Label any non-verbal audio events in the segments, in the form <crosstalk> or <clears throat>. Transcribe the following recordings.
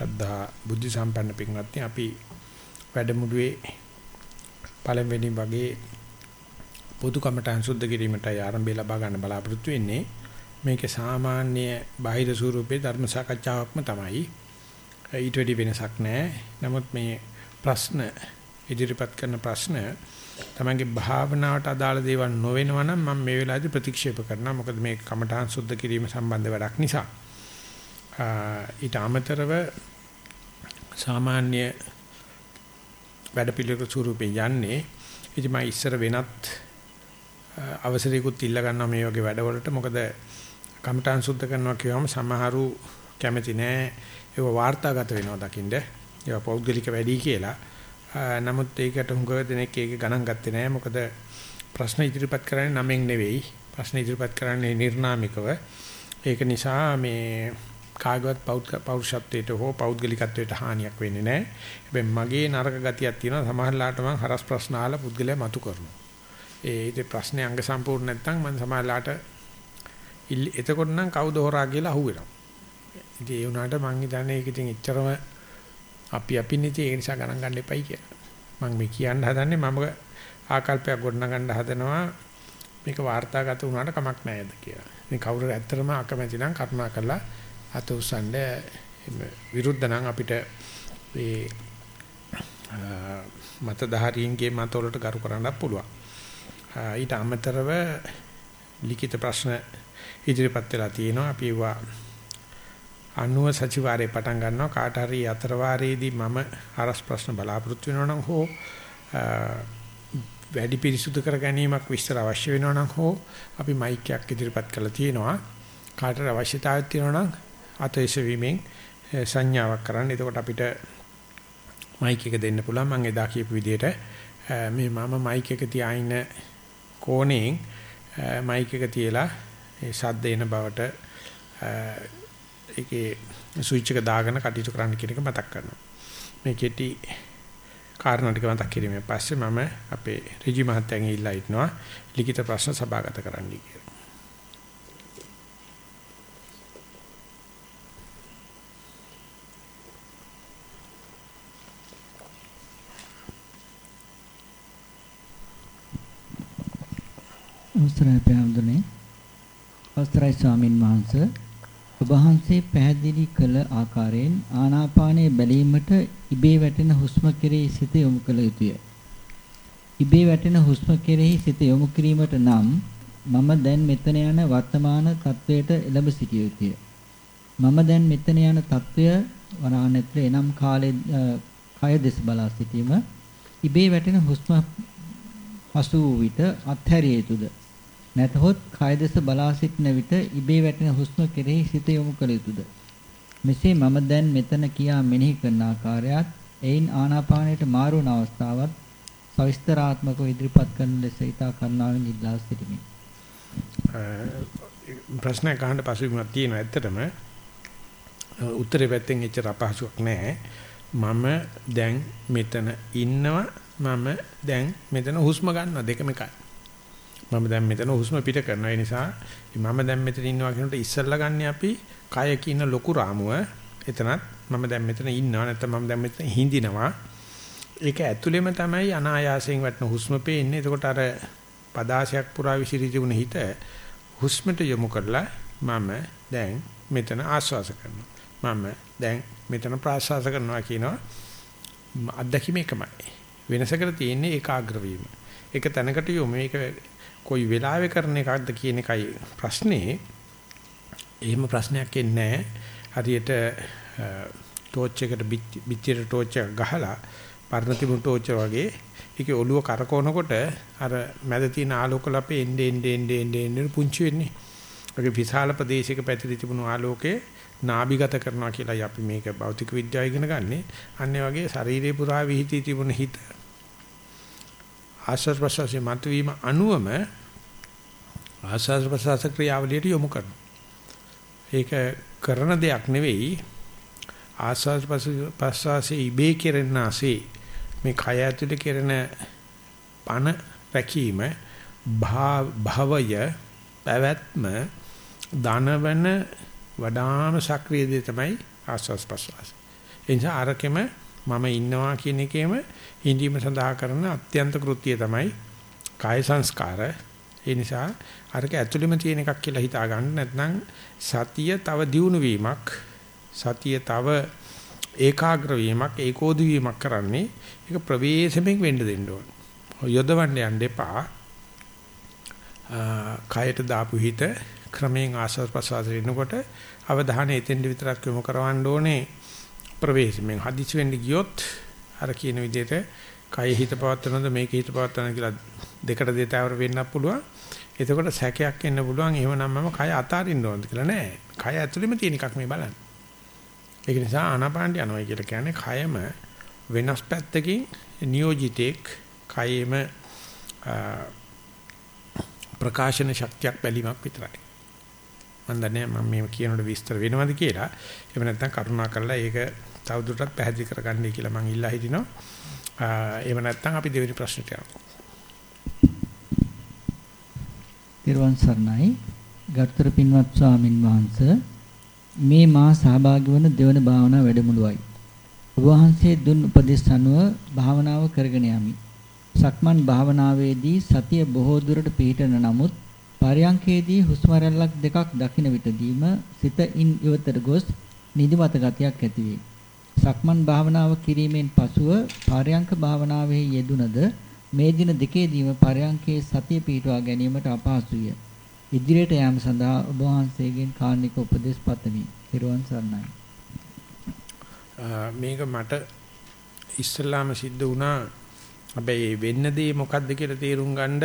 ශ්‍රද්ධා බුද්ධ සම්පන්න පින්වත්නි අපි වැඩමුළුවේ පළවෙනි වගේ පොදු කමටහන් සුද්ධ කිරීමටයි ආරම්භය ලබා ගන්න බලාපොරොත්තු වෙන්නේ. මේකේ සාමාන්‍ය බාහිර ස්වරූපේ ධර්ම සාකච්ඡාවක්ම තමයි. ඊට වැඩි වෙනසක් නැහැ. නමුත් මේ ප්‍රශ්න ඉදිරිපත් කරන ප්‍රශ්න තමන්ගේ භාවනාවට අදාළ දේවල් නොවෙනවා නම් මම මේ වෙලාවේදී ප්‍රතික්ෂේප කරනවා. මොකද මේ කමඨාන් සුද්ධ කිරීම සම්බන්ධ වැඩක් නිසා. ඊට අමතරව සාමාන්‍ය වැඩ පිළිවෙල ස්වරූපේ යන්නේ ඉතින් මම ඉස්සර වෙනත් අවසරයකුත් ඉල්ල ගන්නවා මේ වගේ වැඩවලට. මොකද කමඨාන් සුද්ධ කරනවා කියවම සමහරු කැමති නෑ. ඒක වාර්තාගත වෙනවා දකින්ද? ඒවා පෞද්ගලික වැඩි කියලා. නමුත් ඒකට හුඟ දෙනෙක් ඒක ගණන් ගත්තේ නෑ. මොකද ප්‍රශ්න ඉදිරිපත් කරන්නේ නමෙන් නෙවෙයි. ප්‍රශ්න ඉදිරිපත් කරන්නේ නිර්නාමිකව. ඒක නිසා මේ කාගවත් පෞරුෂත්වයට හෝ පෞද්ගලිකත්වයට හානියක් වෙන්නේ නැහැ. හැබැයි මගේ නරක ගතියක් තියෙනවා සමහරලාට මම හරස් ප්‍රශ්න අහලා පුද්ගලයා මතු කරනවා. ඒ ඊට ප්‍රශ්නේ අංග සම්පූර්ණ නැත්නම් මම සමහරලාට එතකොට නම් කවුද හොරා කියලා අහුවෙනවා. ඉතින් ඒ වුණාට මං හිතන්නේ ඒක ඉතින් එච්චරම අපි අපින්නේ ඒ නිසා ගණන් ගන්න එපයි කියලා. මම මේ කියන්න හදන්නේ මම ආකල්පයක් ගොඩනගන්න හදනවා මේක වාර්තාගත වුණාට කමක් නැහැද කියලා. මේ කවුරු ඇත්තටම අකමැති නම් කරුණා කරලා අත උස්සන්න විරුද්ධ නම් අපිට මේ මතධාරීන්ගේ මතවලට ගරු කරන්නත් පුළුවන්. ඊට අමතරව ලිඛිත ප්‍රශ්න ඉදිරිපත් වෙලා තියෙනවා. අපි ඒවා අනුව සතිವಾರේ පටන් ගන්නවා. කාට හරි අතර වාරයේදී මම අරස් ප්‍රශ්න බලාපොරොත්තු වෙනවා නම් හෝ වැඩි පිරිසුදු කර ගැනීමක් විස්තර අවශ්‍ය වෙනවා නම් හෝ අපි මයික් එකක් ඉදිරිපත් කරලා තියෙනවා. කාටට අවශ්‍යතාවයක් තියෙනවා නම් අතේශවීමෙන් සංඥාවක් කරන්න. එතකොට අපිට මයික් එක දෙන්න පුළුවන්. මම එදා කියපු විදිහට මේ මම මයික් එක තියා ඉන්න කෝණයෙන් මයික් එක තියලා ඒ ශබ්ද එන බවට ඒකේ ස්විච් එක දාගෙන කටයුතු කරන්න කියන එක මතක් කරනවා. මේ කෙටි කාරණා ටික මතක් කිරීමෙන් පස්සේ මම අපේ ඍජු මහත්තයන් ඉල්ලා ඉන්නවා ලිඛිත ප්‍රශ්න සභාගත කරන්න කියලා. අවසරයි පැහැඳුනේ අවසරයි ස්වාමින් වහන්සේ ඔබ වහන්සේ පැහැදිලි කළ ආකාරයෙන් ආනාපානයේ බැලීමට ඉබේ වැටෙන හුස්ම කෙරෙහි සිත යොමු කළ යුතුය. ඉබේ වැටෙන හුස්ම කෙරෙහි සිත යොමු කිරීමට නම් මම දැන් මෙතන යන වර්තමාන තත්වයට එළඹ සිටිය යුතුය. මම දැන් මෙතන යන තත්වය වනානෙත්‍රේ එනම් කාලේ කය දෙස බලා සිටීම ඉබේ වැටෙන හුස්ම පසු විට අත්හැරිය යුතුය. නැතහොත් කය දෙස බලා සිටන විට ඉබේ වැටෙන හුස්ම කෙරෙහි සිත යොමු කළ යුතුද? මෙසේ මම දැන් මෙතන කියා මෙනෙහි කරන ආකාරයත් එයින් ආනාපානයට මාරු වන අවස්ථාවත් සවිස්තරාත්මකව ඉදිරිපත් කරන ලෙස ඊතා කරුණාවෙන් ඉල්ලා සිටිමි. ප්‍රශ්නයක් අහන්න පසුබිමක් තියෙනවා ඇත්තටම උත්තරේ පැත්තෙන් එච්චර අපහසුයක් නැහැ. මම දැන් මෙතන ඉන්නවා මම දැන් මෙතන හුස්ම ගන්නවා දෙකම එකයි. මම දැන් මෙතන හුස්ම පිට කරනවා. ඒ නිසා මම දැන් මෙතන ඉන්නවා කියනකොට ඉස්සල්ලා ගන්න අපි කය කියන ලොකු රාමුව එතනත් මම දැන් මෙතන ඉන්නවා නැත්නම් මම දැන් මෙතන හිඳිනවා. ඒක ඇතුළෙම තමයි අනායාසයෙන් වටන හුස්ම පේන්නේ. එතකොට අර පදාශයක් පුරා විසිරී තිබුණ හිත හුස්මට යොමු කරලා මම දැන් මෙතන ආශ්වාස කරනවා. මම දැන් මෙතන ප්‍රාශ්වාස කරනවා කියනවා. අත්දැකීම එකමයි. වෙනසකට තියෙන්නේ ඒකාග්‍ර වීම. ඒක තැනකට යොමු මේක කොයි වෙලාවෙ කරන එකක්ද කියන එකයි ප්‍රශ්නේ. එහෙම ප්‍රශ්නයක් එන්නේ හරියට ටෝච් එකට පිටියට ටෝච් එක ගහලා පරණ තිබුණු ටෝච් වගේ ඒකේ ඔළුව කරකවනකොට අර මැද තියෙන ආලෝක ලපේ එන්නේ එන්නේ එන්නේ එන්නේ පුංචි වෙන්නේ. ඒකේ විශාල ප්‍රදේශයක පැතිරී තිබුණු ආලෝකේ නාභිගත කරනවා කියලා අපි මේක භෞතික විද්‍යාව ඉගෙන ගන්නෙ. අන්නේ වගේ ශරීරේ පුරා විහිදී තිබුණ හිත ආශ්වාස ප්‍රශ්වාසයේ මතුවීම අනුවම ආශ්වාස ප්‍රශ්වාස ක්‍රියාවලියට යොමු කරනවා. ඒක කරන දෙයක් නෙවෙයි ආශ්වාස ප්‍රශ්වාසයේ ඉබේ කෙරෙනාසේ මේ කය ඇතුලේ කෙරෙන පන රැකීම භවය පැවැත්ම ධනවන වඩාම සක්‍රීය දේ තමයි ආශ්වාස ප්‍රශ්වාස. ඒ නිසා අරකෙම මම ඉන්නවා කියන එකේම හිඳීම සඳහා කරන අත්‍යන්ත කෘත්‍යය තමයි කාය සංස්කාර. ඒ නිසා අරක ඇතුළෙම තියෙන එකක් කියලා හිතා ගන්න නැත්නම් සතිය තව දියුණු වීමක් සතිය තව ඒකාග්‍ර වීමක් ඒකෝදි වීමක් කරන්නේ ඒක ප්‍රවේශමෙන් වෙන්න දෙන්න ඕන. යොදවන්න යන්න එපා. කයට දාපු හිත ක්‍රමයෙන් ආස්වාද ප්‍රසවාස වෙනකොට අවධානය එතෙන්ද විතරක් යොමු කරවන්න ඕනේ ප්‍රවේශමෙන් හදිසි වෙන්න ගියොත් අර කියන විදිහට කය හිත පවත්වනද මේක හිත පවත්වනද කියලා දෙකට දෙතාවර වෙන්නත් පුළුවන් එතකොට සැකයක් එන්න පුළුවන් එහෙමනම් මම කය අතාරින්න ඕනද කියලා නෑ කය ඇතුළෙම තියෙන එකක් මේ බලන්න ඒක නිසා ආනාපානට යනවා කියලා කියන්නේ කයම වෙනස් පැත්තකින් නියෝජිතෙක් කයෙම ප්‍රකාශන ශක්තියක් බැලීමක් විතරයි. මම දන්නේ මම මේ කියනකොට විස්තර වෙනවද කියලා. එහෙම නැත්නම් කරුණා කරලා ඒක තවදුරටත් පැහැදිලි කරගන්නයි කියලා මම ඉල්ලා හිටිනවා. එහෙම නැත්නම් අපි දෙවෙනි ප්‍රශ්නට යනවා. තිරුවන් සරණයි. ගරුතර පින්වත් ස්වාමින් වහන්සේ මේ මා සහභාගී වන දෙවන භාවනා වැඩමුළුවයි. ඔබ වහන්සේ දුන් උපදෙස් අනුව භාවනාව කරගෙන යමි. සක්මන් භාවනාවේදී සතිය බොහෝ දුරට පිහිටන නමුත් පරයන්කේදී හුස්ම රැල්ලක් දෙකක් දකින විටදීම සිත ඉන් ඉවතට ගොස් නිදිමත ගතියක් ඇති වේ. සක්මන් භාවනාව කිරීමෙන් පසුව පරයන්ක භාවනාවේ යෙදුනද මේ දින දෙකේදීම පරයන්කේ සතිය පිහිටුවා ගැනීමට අපහසුය. ඉදිරියට යාම සඳහා ඔබ වහන්සේගෙන් කාර්නික උපදෙස් පතමි. ත්‍රිවන් සරණයි. මේක මට ඉස්සල්ලාම සිද්ධ වුණා හැබැයි වෙන්න දේ මොකද්ද කියලා තේරුම් ගන්න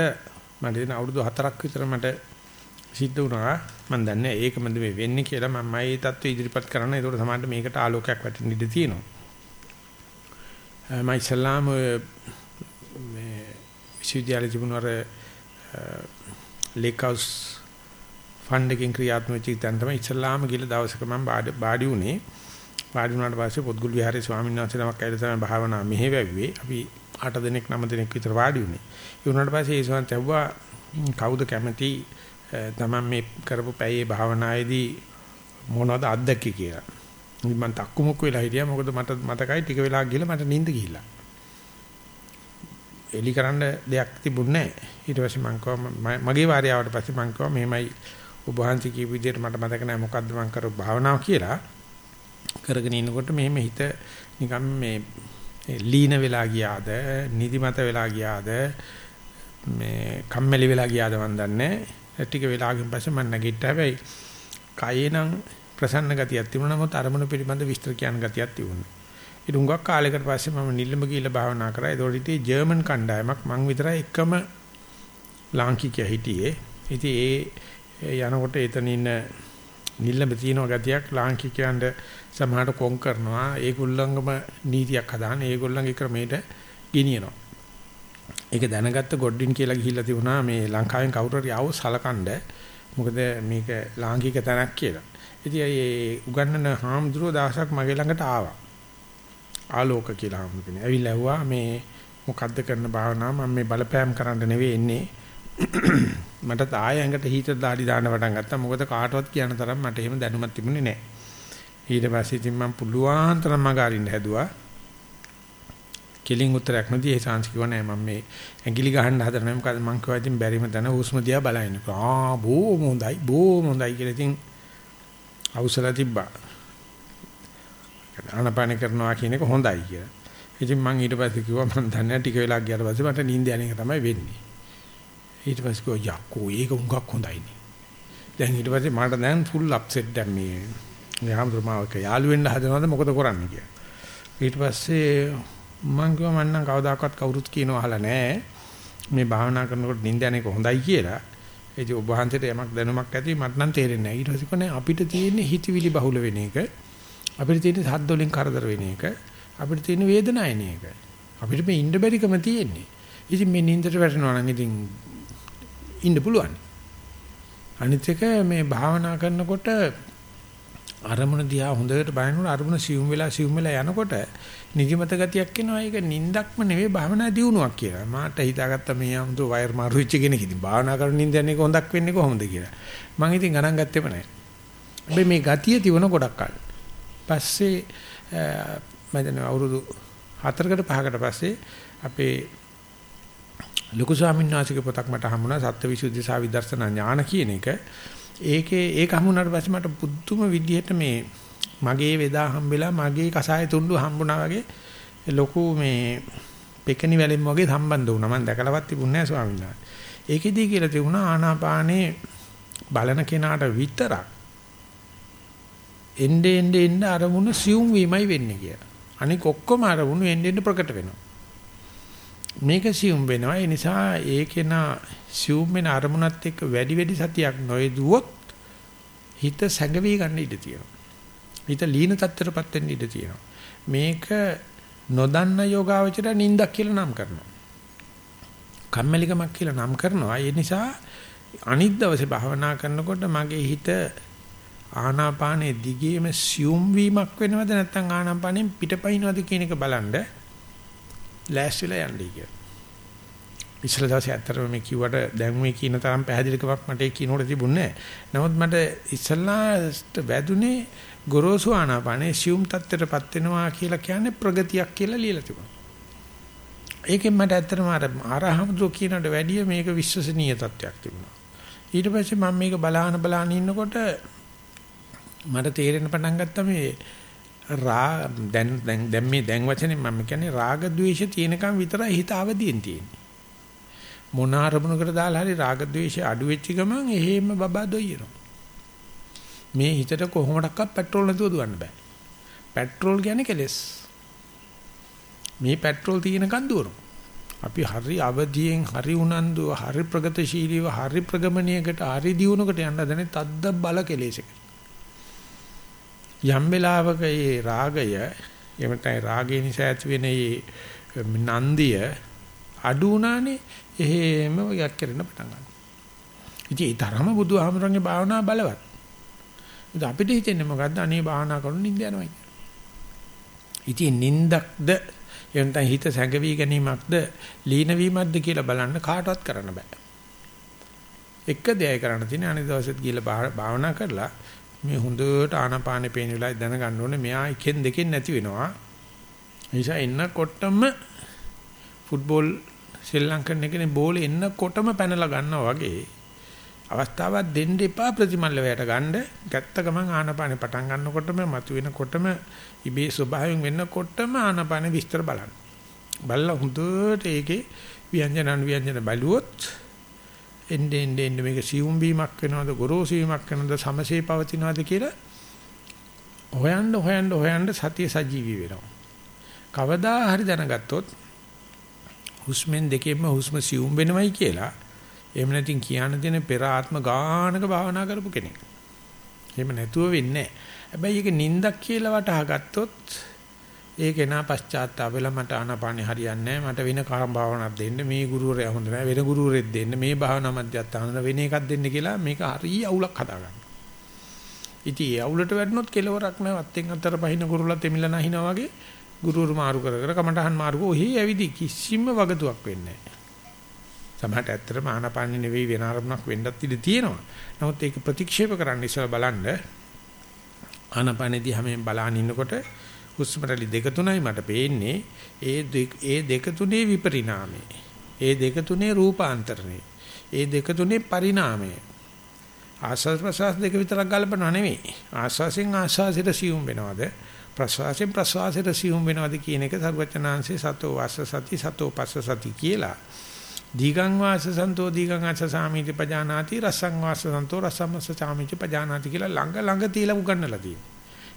මට දෙන අවුරුදු 4ක් විතර මට සිද්ධ වුණා. මම දන්නේ ඒකමද මේ වෙන්නේ කියලා මම මේ தත්ත්වය ඉදිරිපත් කරනවා. ඒකට සමහරට මේකට ආලෝකයක් වැටෙන්න ඉඩ තියෙනවා. මම ඉස්ලාම මේ විශ්වවිද්‍යාලයේ තිබුණාර ලේක් හවුස් ෆන්ඩ් එකකින් ක්‍රියාත්මක වෙච්ච තැන තමයි ඉස්ලාම ගිල දවසක මම බාඩි වුණේ. වාඩි වුණාට පස්සේ පොත්ගුල් විහාරයේ ස්වාමීන් වහන්සේ නමක් ඇවිල්ලා තමයි භාවනා මෙහෙ වැව්වේ. අපි 8 දිනක් 9 දිනක් විතර වාඩි වුණේ. ඒ වුණාට පස්සේ ඒ ස්වාමීන් ඇහුවා කවුද කැමති තමන් මේ කරපු පැයේ භාවනායේදී මොනවද අත්දැකි කියලා. මම තක්කුමුක් වෙලා හිටියා මොකද මට මතකයි ටික වෙලා ගිහලා මට නිින්ද ගිහිල්ලා. එලි කරන්න දෙයක් තිබුණේ නැහැ. ඊට පස්සේ මං කිව්වා මගේ වාරය ආවට පස්සේ මං කිව්වා මෙහෙමයි ඔබ වහන්සේ කියපු විදිහට මට මතක නැහැ මොකද්ද මං කරපු භාවනාව කියලා. කරගෙන ඉනකොට මෙහෙම හිත නිකන් මේ ලීන වෙලා ගියාද නිදිමත වෙලා ගියාද මේ කම්මැලි වෙලා ගියාද මන් දන්නේ ටික වෙලාවකින් පස්සේ මම නැගිට්ටා. හැබැයි කයේ නම් ප්‍රසන්න ගතියක් තිබුණා. නමුත් අරමුණු පිළිබඳ විස්තර කියන ගතියක් තිබුණා. ඊට උඟක් කාලයකට පස්සේ මම නිල්ලම ගිහිල්ලා භාවනා කරා. ඒතකොට ඉතින් ජර්මන් කණ්ඩායමක් මං විතරයි එකම ලාංකිකයා හිටියේ. ඉතින් ඒ යනකොට එතන ඉන්න නිල්ලම තියෙන ගතියක් ලාංකිකයන්ට සමහරට කොන් කරනවා. ඒගොල්ලංගම නීතියක් හදාන. ඒගොල්ලන්ගේ ක්‍රමයට ගෙනියනවා. ඒක දැනගත්ත ගොඩින් කියලා ගිහිල්ලා තිබුණා මේ ලංකාවෙන් කවුරු හරි ආවොත් සලකන්න. මොකද මේක ලාංකික තැනක් කියලා. ඉතින් ඒ උගන්නන හාමුදුරුවෝ දවසක් මගේ ළඟට ආවා. ආලෝක කියලා හාමුදුරුවනේ. ඇවිල්ලා ඇහුවා මේ මොකද්ද කරන භාවනාව? මම මේ බලපෑම් කරන්න නෙවෙයි එන්නේ. <clears throat> මට තාය ඇඟට හීතර දාඩි දාන්න පටන් ගත්තා. මොකද කාටවත් කියන තරම් මට එහෙම දැනුමක් තිබුණේ නැහැ. ඊට පස්සේ ඉතින් මම පුළුවන් තරම් මග අරින්න හැදුවා. කෙලින් උත්තරයක් නැති ඒ සාංශ කිව්වා නෑ මම මේ ඇඟිලි ගහන්න හදන නෑ මොකද මං කිව්වා ඉතින් බැරිම තැන හුස්ම දිහා බලන්න. ආ බොහොම හොඳයි බොහොම හොඳයි කියලා ඉතින් අවසල තිබ්බා. ආනපාන කරනවා කියන එක හොඳයි කියලා. ඉතින් මං ඊට පස්සේ කිව්වා මං දන්නේ ටික වෙලා ගියාට පස්සේ මට නිින්ද යන එක තමයි වෙන්නේ. ඊට පස්සේ කිව්වා යකෝ ඒක උඟක් හොඳයිනේ. දැන් ඊට පස්සේ මට දැන් ෆුල් අප්සෙට් දැන් මේ මේ හැමදෙරමාවක යාළු වෙන්න හදනවද මොකද කරන්නේ කියලා. ඊට පස්සේ මම කිව්වා මම නම් කවදාකවත් කවුරුත් කියනවා අහලා නැහැ. මේ භාවනා කරනකොට නිින්ද යන එක හොඳයි කියලා. ඒ කිය ඔබ වහන්සේට යමක් දැනුමක් ඇති මට නම් තේරෙන්නේ නැහැ. ඊට පස්සේ කොනේ අපිට තියෙන්නේ හිතවිලි බහුල වෙන එක. අපිට තියෙන්නේ සද්ද වලින් කරදර වෙන එක. අපිට තියෙන්නේ වේදනාව එන එක. අපිට මේ ඉන්න බැරිකම තියෙන්නේ. ඉතින් මේ නිින්දට වැටෙනවා නම් ඉතින් ඉන්න පුළුවන්. අනිත් එක මේ භාවනා කරනකොට අරමුණ දිහා හොඳට බලනකොට අරමුණ සියුම් වෙලා සියුම් වෙලා යනකොට නිදිමත ගතියක් එනවා. ඒක නිින්දක්ම නෙවෙයි භාවනා දියුණුවක් කියලා. මාට හිතාගත්ත මේ 아무තු වයර් මාරු වෙච්ච කෙනෙක් ඉතින් භාවනා කරන නිින්ද යන්නේ හොඳක් වෙන්නේ කොහොමද කියලා. මම ඉතින් ගණන් ගත්තේම නැහැ. හැබැයි මේ ගතිය තිබුණ ගොඩක් කල්. පස්සේ මම දැන් අවුරුදු 4කට 5කට පස්සේ අපේ ලොකු ස්වාමීන් වහන්සේගේ පොතක් මට හම්බුණා සත්‍යවිසුද්ධි සහ විදර්ශනා ඥාන කියන එක. ඒකේ ඒක හම්බුනාට පස්සේ මට පුදුම විදිහට මේ මගේ වේදා හම්බෙලා මගේ කසාය තුණ්ඩු හම්බුණා වගේ ලොකු මේ පෙකණි වැලෙන් වගේ සම්බන්ධ වුණා. මම දැකලවත් තිබුණේ නැහැ ස්වාමීන් වහන්සේ. ඒකෙදී කියලා තිබුණා ආනාපානේ බලන කෙනාට විතරක් එnde ende ende අරමුණ සියුම් වීමයි වෙන්නේ කියලා. අනික ඔක්කොම අරමුණු එnde ende ප්‍රකට වෙනවා. මේක සියුම් වෙනවා. ඒ නිසා ඒකේන සියුම් වෙන අරමුණත් එක්ක වැඩි වැඩි සතියක් නොයදුවොත් හිත සැඟවි ගන්න ඉඩ තියෙනවා. හිත ලීන තත්ත්වයටපත් වෙන්න ඉඩ තියෙනවා. මේක නොදන්න යෝගාවචර නින්දක් කියලා නම් කරනවා. කම්මැලිකමක් කියලා නම් කරනවා. ඒ නිසා අනිත් දවසේ භාවනා කරනකොට මගේ හිත ආනාපානයේ දිගේම සියුම් වීමක් වෙනවද නැත්නම් ආනාපානෙන් පිටපයින්වද කියන එක බලන්න ලෑස්තිලා යන්නයි කියලා. ඉස්සර දවසේ ඇත්තටම මේ කිව්වට දැන් මේ කියන තරම් පැහැදිලිකමක් මට ඒ කිනෝට තිබුණේ නැහැ. නමුත් මට ඉස්සල්ලාට වැදුනේ ගොරෝසු ආනාපානේ සියුම් තත්ත්වයටපත් වෙනවා කියලා කියන්නේ ප්‍රගතියක් කියලා ලියලා තිබුණා. ඒකෙන් මට ඇත්තටම අර ආරහමදෝ කියනට වැඩිය මේක විශ්වසනීය තත්ත්වයක් තිබුණා. ඊට පස්සේ මම මේක බලාන බලාන ඉන්නකොට මට තේරෙන්න පටන් ගත්තා මේ රා දැන් දැන් දැන් මේ දැන් වචනේ මම කියන්නේ රාග ద్వේෂ තියෙනකම් විතරයි හිත අවදියෙන් තියෙන්නේ. මොන අරමුණකට දාලා හරි රාග ద్వේෂ අඩු වෙච්ච ගමන් එහෙම බබා දොයිනවා. මේ හිතට කොහොමඩක්වත් පෙට්‍රෝල් නැතුව දුවන්න බෑ. පෙට්‍රෝල් කියන්නේ කෙලස්. මේ පෙට්‍රෝල් තියෙනකන් දුවනවා. අපි හරි අවදියෙන් හරි උනන්දුව හරි ප්‍රගතිශීලීව හරි ප්‍රගමණයකට හරි දියුණුවකට යන්න හදනේ තද්ද බල කෙලෙසකට. යම් වෙලාවක මේ රාගය එහෙම නැත්නම් රාගය නිසා ඇති වෙන මේ නන්දිය අඩු වුණානේ එහෙම යක් කරන්න පටන් ගන්නවා. ඉතින් ඒ තරම බුදුහාමරන්ගේ භාවනා බලවත්. ඉතින් අපිට හිතෙන්නේ මොකද්ද අනේ භාවනා කරන නිින්ද යනවා කියලා. ඉතින් නිින්දක්ද එහෙම නැත්නම් හිත සැඟවි ගැනීමක්ද ලීන වීමක්ද කියලා බලන්න කාටවත් කරන්න බෑ. එක දෙයයි කරන්න තියෙන්නේ අනිත් දවසෙත් ගිහලා භාවනා කරලා මේ හොඳට ආනාපානෙ පේන වෙලාවේ දැනගන්න ඕනේ මෙයා එකෙන් දෙකෙන් නැති වෙනවා. ඒ නිසා එන්නකොටම ෆුට්බෝල් ශ්‍රී ලංකන් එකනේ බෝලේ එන්නකොටම පැනලා ගන්නවා වගේ අවස්ථාවක් දෙන්න එපා ප්‍රතිමල්ල වයට ගන්න. ගැත්ත ගමන් ආනාපානෙ පටන් ගන්නකොටම මතුවෙනකොටම ඉබේ ස්වභාවයෙන් වෙන්නකොටම ආනාපානෙ විස්තර බලන්න. බලලා හොඳට ඒකේ ව්‍යංජන අනුව්‍යංජන බලුවොත් එන්නේ එන්නේ එන්නේ මේක සියුම් වීමක් වෙනවද ගොරෝසු වීමක් වෙනවද සමසේ පවතිනවද කියලා හොයන්න හොයන්න හොයන්න සතිය සජීවී වෙනවා. කවදා හරි දැනගත්තොත් හුස්මෙන් දෙකෙන්ම හුස්ම සියුම් වෙනවයි කියලා එහෙම නැතිනම් කියන්න දෙන පෙර ආත්ම ගානක භාවනා කරපු කෙනෙක්. එහෙම නැතුව වෙන්නේ නැහැ. හැබැයි ඒක නින්දක් කියලා වටහා ගත්තොත් ඒක නා පශ්චාත්තාප වෙලා මට ආනාපානෙ හරියන්නේ නැහැ. මට වෙන කාම භාවනාවක් දෙන්න. මේ ගුරුවරයා හොඳ නැහැ. වෙන ගුරුවරෙක් දෙන්න. මේ භාවනා මධ්‍යස්ථාන වෙන එකක් දෙන්න කියලා මේක හරිය අවුලක් හදාගන්න. ඉතින් ඒ අවුලට වැටුනොත් කෙලවරක් නැහැ. වත්තෙන් අතර පහින කුරුල්ලත් එමිලා නැහිනා වගේ ගුරුවරු මාරු කර කර කමටහන් මාරු ඔහි ඇවිදි කිසිම වගතුවක් වෙන්නේ නැහැ. සමහරට ඇත්තටම ආනාපානෙ නෙවෙයි වෙන අරමුණක් වෙන්නත් ඉඩ තියෙනවා. නමුත් ඒක ප්‍රතික්ෂේප කරන්න ඉස්සලා බලන්න ආනාපානෙදී හැමෙන් බලාගෙන ඉන්නකොට හුස්ම රැලි දෙක තුනයි මට පේන්නේ. ඒ ඒ දෙක තුනේ විපරිණාමය. ඒ දෙක තුනේ රූපාන්තරණය. ඒ දෙක තුනේ පරිණාමය. ආස්වාද ප්‍රසවාස දෙක විතරක් ගලපනව නෙවෙයි. ආස්වාසෙන් ආස්වාසයට සියුම් වෙනවද? ප්‍රසවාසයෙන් ප්‍රසවාසයට සියුම් වෙනවද කියන එක සර්වචනාංශේ සතෝ වාස සති සතෝ පස්ස සති කියලා. දීගං වාස සන්තෝ දීගං අස සාමීති පජානාති රසං වාස සන්තෝ රසමස සාමීති පජානාති කියලා ළඟ ළඟ තියලා උගන්වලා තියෙනවා.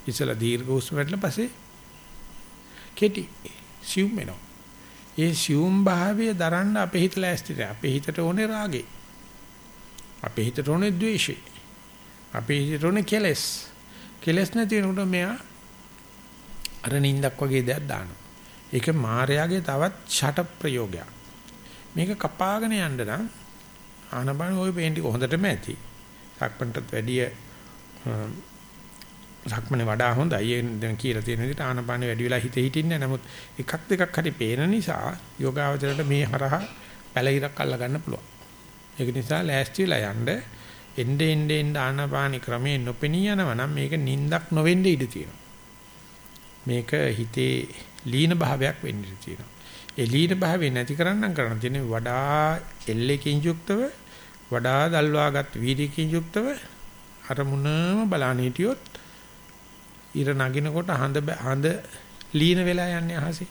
ඉතලා දීර්ඝ හුස්ම වැටලා පස්සේ කෙටි සිව් වෙනවා. ඒ සිවුම් භාවය දරන්න අපේ හිත ලෑස්තිද? අපේ හිතට ඕනේ රාගේ. අපේ හිතට ඕනේ ද්වේෂය. අපේ හිතට ඕනේ කෙලස්. කෙලස් නැති වෙනකොට මෙයා අර නිින්දක් වගේ දෙයක් දානවා. ඒක මායාවේ තවත් ෂට ප්‍රයෝගයක්. මේක කපාගෙන යන්න නම් ආනබන ওই පේන්ටි හොඳටම ඇති. සක්මන්ටත් වැඩිය සක්මනේ වඩා හොඳයි. ඒ දැන් කියලා තියෙන විදිහට ආනපාන වැඩි වෙලා හිතේ හිටින්නේ නමුත් එකක් දෙකක් හරි පේන නිසා යෝගාවචරයට මේ හරහා පැලිරක් අල්ල ගන්න පුළුවන්. ඒක නිසා ලෑස්ති වෙලා යන්න එnde ende ende ආනපාන ක්‍රමේ නොපෙනී යනවා නම් මේක නිින්දක් නොවෙන්න ඉඩ තියෙනවා. මේක හිතේ ලීන භාවයක් වෙන්න තියෙනවා. ඒ ලීන භාවය නැති කරන්නම් කරන්න තියෙන්නේ වඩා එල්ලකින් යුක්තව වඩා දල්වාගත් වීර්යකින් යුක්තව අරමුණම බලන්න හිටියොත් ඉර නගිනකොට හඳ හඳ ලීන වෙලා යන්නේ අහසේ.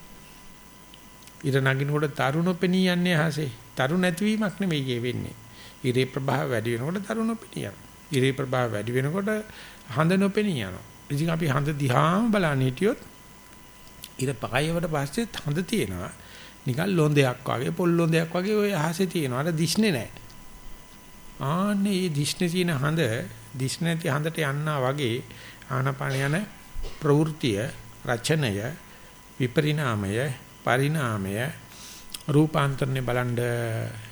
ඉර නගිනකොට තරුණ පෙනී යන්නේ අහසේ. තරුණ නැතිවීමක් නෙමෙයි වෙන්නේ. ඉරේ ප්‍රභාව වැඩි වෙනකොට තරුණ පෙනී යනවා. ඉරේ ප්‍රභාව වැඩි වෙනකොට හඳ නොපෙනී යනවා. ඉතින් අපි හඳ දිහාම බලන්න හිටියොත් ඉර පහයවට පස්සේ හඳ තියෙනවා. නිකන් ලොන්දයක් වගේ පොල් ලොන්දයක් වගේ ওই අහසේ තියෙනවා. අර දිස්නේ නැහැ. ආන්නේ මේ දිස්නේ තියෙන හඳ දිස්නේ නැති හඳට යන්නා වගේ ආනපාන යන ප්‍රවෘතිය රචනය විපරිණාමය පරිණාමය රූපාන්තරනේ බලන්න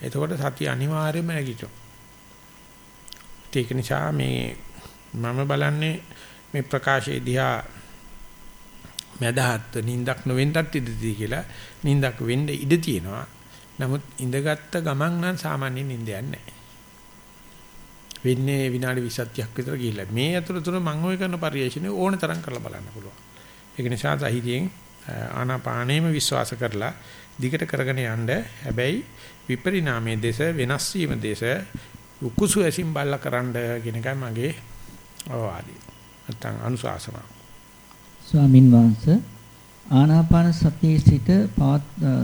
එතකොට සතිය අනිවාර්යයෙන්ම නැගිටිනවා ඒක නිසා මේ මම බලන්නේ මේ ප්‍රකාශයේ දිහා මදහත් නින්දක් නොවෙන්නත් ඉඩදී කියලා නින්දක් වෙන්න ඉඩ තියෙනවා නමුත් ඉඳගත්ත ගමන් නම් සාමාන්‍ය නින්දයක් නැහැ වෙන්නේ විනාඩි 20ක් විතර ගිහිල්ලා. මේ අතරතුර මම ওই කරන පරිශ්‍රණය ඕන තරම් කරලා බලන්න පුළුවන්. ඒක නිසා සහිතියෙන් ආනාපානෙම විශ්වාස කරලා දිගට කරගෙන යන්න හැබැයි විපරිණාමයේ දේශ වෙනස් වීම දේශ උකුසු ඇසින් බල්ලා කරන්න කියන එකයි මගේ අවවාදී. නැත්නම් අනුශාසනාව. ස්වාමින් වහන්සේ ආනාපාන සතියේ සිට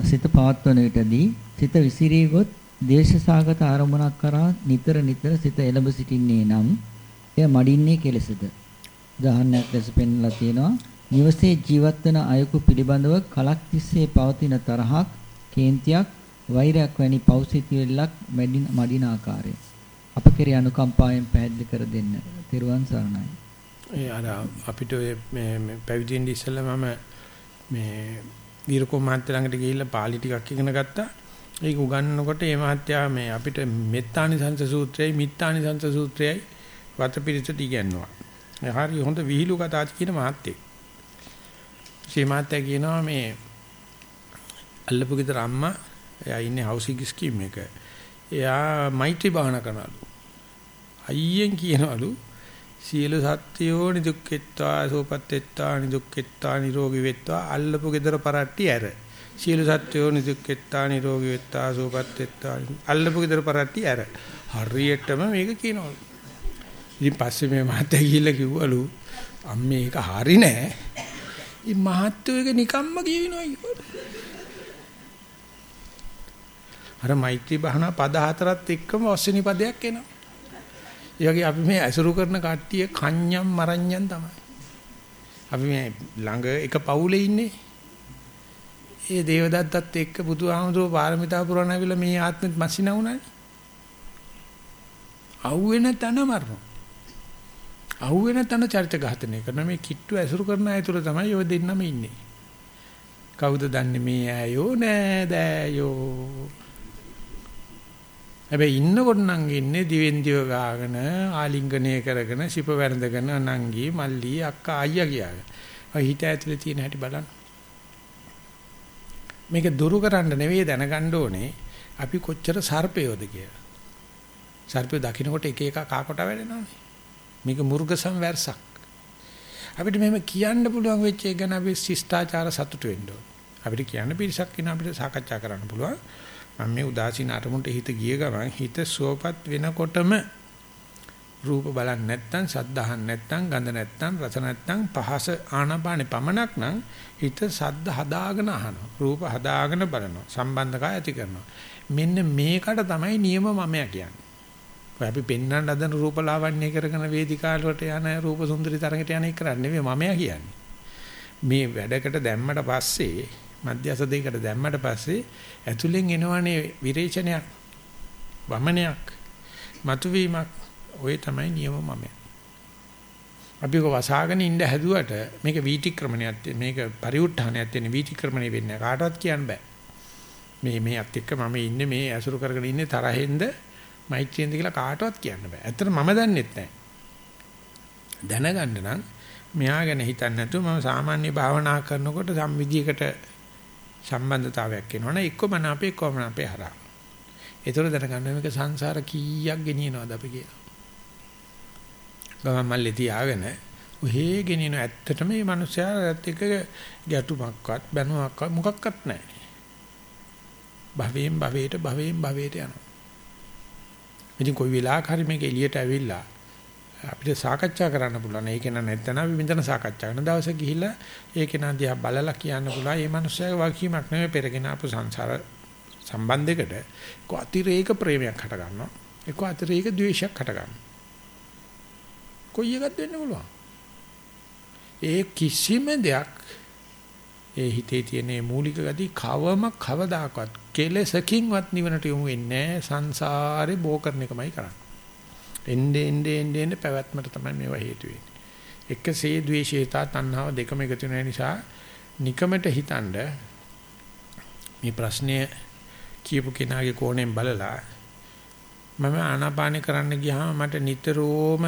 සිත පවත්වන විටදී සිත විසිරී ගොත් දේශසාගත ආරමුණක් කරා නිතර නිතර සිත එළඹ සිටින්නේ නම් එය මඩින්නේ කෙලෙසද? උදාහරණයක් ලෙස පෙන්වලා තියෙනවා. නිවසේ ජීවත් වන අයෙකු පිළිබඳව කලක් තිස්සේ පවතින තරහක් කේන්තියක් වෛරයක් වැනි පෞසිතිවිල්ලක් මැඩින මඩින ආකාරය අප කෙරේ අනුකම්පාවෙන් පැහැදිලි කර දෙන්න. තෙරුවන් සරණයි. ඒ අර අපිට මේ පැවිදෙන්න ඉස්සෙල්ලා මම මේ වීරකෝ මහත්තයා ළඟට ගිහිල්ලා පාලි ටිකක් ඉගෙන ගත්තා ඒක උගන්වනකොට මේ මහත්තයා මේ අපිට මෙත්තානිසංස සූත්‍රයයි මිත්තානිසංස සූත්‍රයයි වතපිරිසට ඉගෙනනවා. හරි හොඳ විහිළු කතා කියන මහත්තයෙක්. මේ මහත්තයා කියනවා මේ අල්ලපු ගෙදර අම්මා එයා ඉන්නේ හවුසිං ස්කීම් එක. එයා මෛත්‍රී භාවනා කරනලු. අයියෙන් කියනවලු සියලු සත්‍යෝ නිදුක්කෙත්වා සෝපත්ත්වා නිදුක්කෙත්වා නිරෝගී වෙත්වා අල්ලපු ගෙදර පරට්ටි ඇර. සියලු සත්වෝ නිදුක්කෙත්තා නිරෝගී වෙත්තා සුවපත් වෙත්තා අල්ලපු ගෙදර පරට්ටි ඇර. හරියටම මේක කියනවා. ඉතින් පස්සේ මේ මහත්තයා ගිහිල්ලා කිව්වලු අම්මේ ඒක හරි නෑ. ඉතින් මහත්තයෝ ඒක නිකම්ම කියනවා අර මෛත්‍රී භාවනා පද හතරත් එක්කම ඔස්සනි පදයක් එනවා. ඒ වගේ අපි මේ ඇසුරු කරන කට්ටිය කන්‍යම් මරඤ්ඤම් තමයි අපි මේ ළඟ එක පවුලේ ඉන්නේ ඒ දේවදත්තත් එක්ක බුදුහාමුදුරුවෝ පාරමිතා පුරන ඇවිල්ලා මේ ආත්මෙත් මැසිනා වුණානේ. අහුවෙන තැන මරනවා. අහුවෙන තැන චරිත ඝාතනය කරන මේ කිට්ටු ඇසුරු කරන අය තුල තමයි ඔය දෙන්නම ඉන්නේ. කවුද දන්නේ මේ ඇයෝ නෑ දෑයෝ. හැබැයි ඉන්නකොට නම් ඉන්නේ දිවෙන් දිව ගාගෙන ආලිංගනය කරගෙන සිප වැරඳගෙන නංගි මල්ලි අක්කා අයියා කියාගෙන. ඔය හිත ඇතුලේ තියෙන හැටි බලන්න. මේක දුරු කරන්න නෙවෙයි දැනගන්න ඕනේ අපි කොච්චර සර්පයෝද කියලා. සර්පය දකින්නකොට එක එක කාකොට වැඩෙනවානේ. මේක මුර්ග සංවර්ෂක්. අපිට මෙහෙම කියන්න පුළුවන් වෙච්ච එක ගැන අපි ශිෂ්ටාචාර සතුටු වෙන්න ඕනේ. අපිට කියන්න පිරිසක් ඉන්න අපිට සාකච්ඡා කරන්න පුළුවන්. මම මේ උදාසීන අරමුණට හිත ගිය ගමන් හිත සුවපත් වෙනකොටම රූප බලන්නේ නැත්නම් සද්ද අහන්නේ නැත්නම් ගඳ නැත්නම් රස නැත්නම් පහස ආනපානේ පමණක් නම් හිත සද්ද හදාගෙන අහනවා. රූප හදාගෙන බලනවා. සම්බන්ධකම් ඇති කරනවා. මෙන්න මේකට තමයි නියම මමයා කියන්නේ. ඔය අපි පෙන්වන්න හදන රූප ලාවන්‍ය කරගෙන වේදිකාවලට යන රූප සුන්දරි තරඟට යන එක කරන්නේ නෙවෙයි මමයා කියන්නේ. මේ වැඩකට දැම්මට පස්සේ මධ්‍යස්ථ දෙයකට දැම්මට පස්සේ ඇතුලෙන් එනවනේ විරේචනයක් වමනයක් මතුවීමක් ඔය තමයි නියම මමය. අපි ඔක වසාගෙන ඉන්න හැදුවට මේක වීතික්‍රමණයක් මේක පරිඋත්ථානයක් තියෙන වීතික්‍රමණය වෙන්නේ කාටවත් කියන්න බෑ. මේ මේ අත් එක්ක මම ඉන්නේ මේ ඇසුරු කරගෙන ඉන්නේ තරහෙන්ද මෛත්‍රියෙන්ද කියලා කාටවත් කියන්න බෑ. ඇත්තට මම දන්නෙත් නෑ. දැනගන්න නම් මෙයා ගැන හිතන්නේ නැතුව මම සාමාන්‍ය භාවනා කරනකොට සම්විධියකට සම්බන්ධතාවයක් එනවනේ එක්කම අපේ එක්කම අපේ හරහා. ඒතර දැනගන්න මේක සංසාර කීයක් ගෙනියනවද අපි කියලා. ගමන් මල්ලේ තියාගෙන ඔහේ ගෙනින ඇත්තටම මේ මිනිස්යාට එක ගැටුමක්වත් බැනුමක්වත් මොකක්වත් නැහැ. භවයෙන් භවයට භවයෙන් භවයට යනවා. ඉතින් කොයි වෙලාවක හරි මේක එළියට ඇවිල්ලා අපිට සාකච්ඡා කරන්න පුළුවන්. ඒක නෑ නැත්නම් අපි මෙතන සාකච්ඡා කරන දවසේ ගිහිල්ලා ඒක නා දිහා බලලා කියන්න පුළුවන්. මේ මිනිස්සයාගේ වාක්‍යයක් නෙමෙයි පෙරගෙන ආපු සංසාර සම්බන්ධයකට කො අතිරේක ප්‍රේමයක් හට ගන්නවා. ඒක අතිරේක ද්වේෂයක් හට ගන්නවා. කොයි එකක්ද වෙන්න පුළුවන්. ඒ කිසිම දෙයක් ඒ හිතේ තියෙන මූලික ගති කවම කවදාකවත් කෙලසකින්වත් නිවනට යොමු වෙන්නේ නැහැ. සංසාරේ බෝ කරන එකමයි කරන්නේ. එන්නේ එන්නේ එන්නේ පැවැත්මට තමයි මේවා හේතු වෙන්නේ. එකසේ ද්වේෂේතා තණ්හාව දෙකම එකතු වෙන නිසා නිකමට හිතනද මේ ප්‍රශ්නය කියපු කෙනාගේ කෝණයෙන් බලලා මම ආනාපාන කරන්න ගියාම මට නිතරම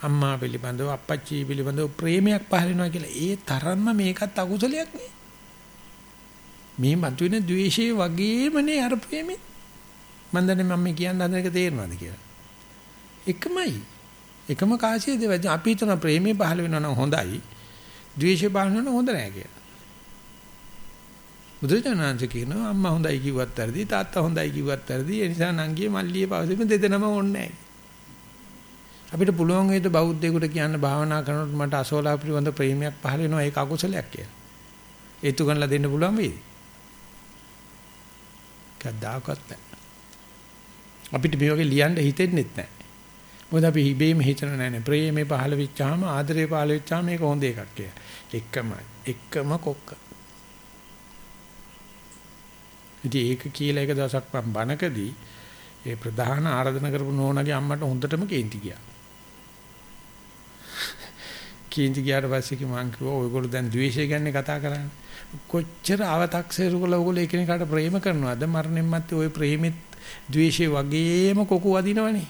අම්මා පිළිබඳව අප්පච්චි පිළිබඳව ප්‍රේමයක් පහළ වෙනවා කියලා ඒ තරම්ම මේකත් අකුසලයක් නේ. මේ මතුවෙන ද්වේෂයේ වගේමනේ අර ප්‍රේමෙත්. මන් දන්නේ මම කියන්න හදන එක තේරෙනවද කියලා. එකමයි. එකම කාසිය දෙවද අපි හිතන ප්‍රේමේ පහළ වෙනවා නම් හොඳයි. ද්වේෂය පහළ වෙනවා නම් හොඳ නෑ කියලා. බුදුරජාණන්සේ කියනවා අම්මා හොඳයි කිව්වත් වැඩි තාත්තා හොඳයි කිව්වත් වැඩි ඒ නිසා නංගියේ මල්ලියේ පවසෙම දෙදෙනම ඕනේ අපිට පුළුවන් වේද බෞද්ධයෙකුට කියන්න භාවනා කරනකොට මට අසෝලා පිළිබඳ ප්‍රේමයක් පහළ වෙනවා ඒක අකුසලයක් කියලා. ඒතු ගන්නලා දෙන්න පුළුවන් වේද? කද්දාකත් නැහැ. අපිට මේ වගේ ලියන්න හිතෙන්නේ නැහැ. මොකද අපි හිබේම හිතන නෑනේ ප්‍රේමේ පහළ වෙච්චාම ආදරේ පහළ වෙච්චාම මේක හොඳ එකක් කියලා. එකම එකම කොක්ක. ඉතින් ඒක කියලා එක දවසක් මම බණකදී ඒ ප්‍රධාන ආරාධන කරපු නෝනාගේ අම්මට හොඳටම කේන්ති ගියා. කේන්ති ගියාට පස්සේ කි මං කිව්වා ඔයගොල්ලෝ දැන් ද්වේෂය ගැන කතා කරන්නේ. කොච්චර අව탁සේරුකල ඔයගොල්ලෝ එකිනෙකාට ප්‍රේම කරනවද මරණයන් මත්තේ ওই ප්‍රේමෙත් ද්වේෂය වගේම කොකු වදිනවනේ.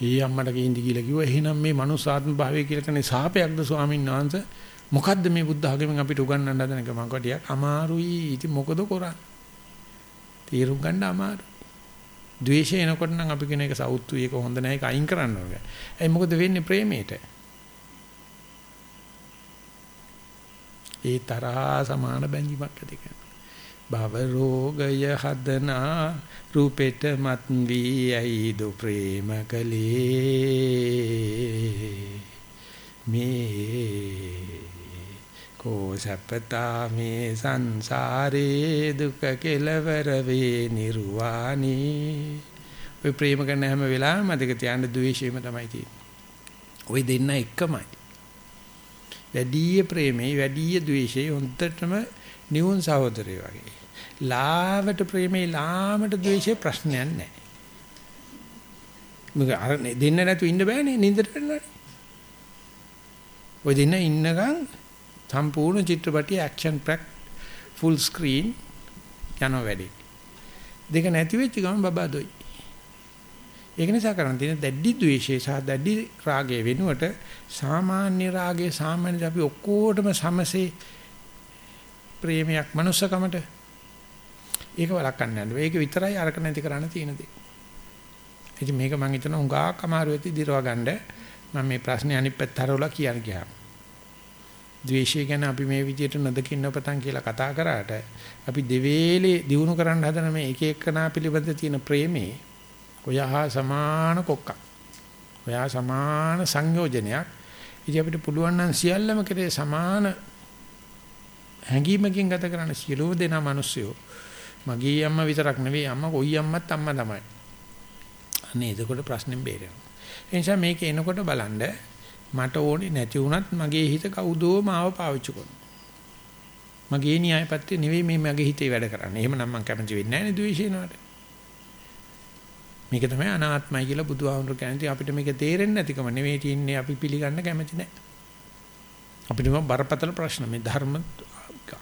ඒ අම්මට කේන්ති කියලා කිව්වා. එහෙනම් මේ මනුස්සාත්ම භාවය කියලා කියන්නේ සාපයක්ද ස්වාමීන් වහන්සේ? මොකද්ද මේ බුද්ධ ආගමෙන් අපිට උගන්වන්න හදන එක? මම කටියක් අමාරුයි. ඉතින් මොකද කරන්නේ? තීරුම් ගන්න අමාරු ද්වේෂය එනකොට නම් අපි කියන එක සෞත්තු ඒක හොඳ නැහැ ඒක අයින් කරන්න ඕනේ ඒ මොකද වෙන්නේ ප්‍රේමයට? ඒ තරහා සමාන බැඳීමක් ඇති කරනවා. භව රෝගය හදනා රූපෙට මත් වී ඇයිද ප්‍රේම කලේ මේ කෝ සපතා මේ සංසාරේ දුක කෙලවර වේ නිර්වාණී ඔය ප්‍රේම කරන හැම වෙලාවෙම මතක තියාගන්න ද්වේෂයම තමයි තියෙන්නේ. ওই දෙන්න එකමයි. වැඩි ප්‍රේමේ වැඩි ද්වේෂේ හොන්දටම නියුන් සහෝදරයෝ වගේ. ලාවට ප්‍රේමේ ලාමට ද්වේෂේ ප්‍රශ්නයක් නැහැ. මොකද අර දෙන්න නැතු ඉන්න බෑනේ නින්දට වෙනවනේ. ඔය දෙන්න ඉන්නකම් සම්පූර්ණ චිත්‍රපටිය ඇක්ෂන් පැක් ෆුල් ස්ක්‍රීන් යන වැඩි. දෙක නැති වෙච්ච ගමන් බබා දොයි. ඒක නිසා කරන් තියෙන දැඩි ද්වේෂය සහ දැඩි රාගය වෙනුවට සාමාන්‍ය රාගය සාමාන්‍ය අපි ඔක්කොටම සමසේ ප්‍රේමයක් මනුස්සකමට ඒක වළක්වන්න යන්න. ඒක විතරයි අරක නැති කරන්න තියෙන දේ. ඉතින් මේක මම හිතන උඟා කමාරු වෙති දිරව ගන්න මම මේ ප්‍රශ්නේ අනිත් පැත්ත හරවලා කියන්න ගියා. ද්වේෂය ගැන අපි මේ විදිහට නොදකින්න පතන් කියලා කතා කරාට අපි දෙවේලේ දිනු කරන්න හදන මේ එක එකනා පිළිබඳ තියෙන ප්‍රේමේ ඔයහා සමාන කොක්කක්. ඔයා සමාන සංයෝජනයක්. ඉතින් අපිට පුළුවන් නම් සියල්ලම කරේ සමාන හැඟීමකින් ගත කරන සියලුම දෙනා මිනිස්සුયો මගේ අම්මා විතරක් නෙවෙයි අම්මා කොයි අම්මත් අම්මා තමයි. අනේ එතකොට ප්‍රශ්නෙම් බේරෙනවා. ඒ නිසා මේක එනකොට බලන්න මට ඕනේ නැති වුණත් මගේ හිත කවුදෝ මාව පාවිච්චි කරනවා. මගේ න්‍යායපත්‍ය නෙවෙයි මේ මගේ හිතේ වැඩ කරන්නේ. එහෙමනම් මම කැමති වෙන්නේ නැහැ නේ ද්වේෂේනවට. මේක තමයි අනාත්මයි කියලා බුදුහාමුදුරු කියන්නේ අපිට මේක තේරෙන්නේ නැතිකම නෙවෙයි තින්නේ අපි පිළිගන්න කැමති නැහැ. අපිට බරපතල ප්‍රශ්න මේ ධර්ම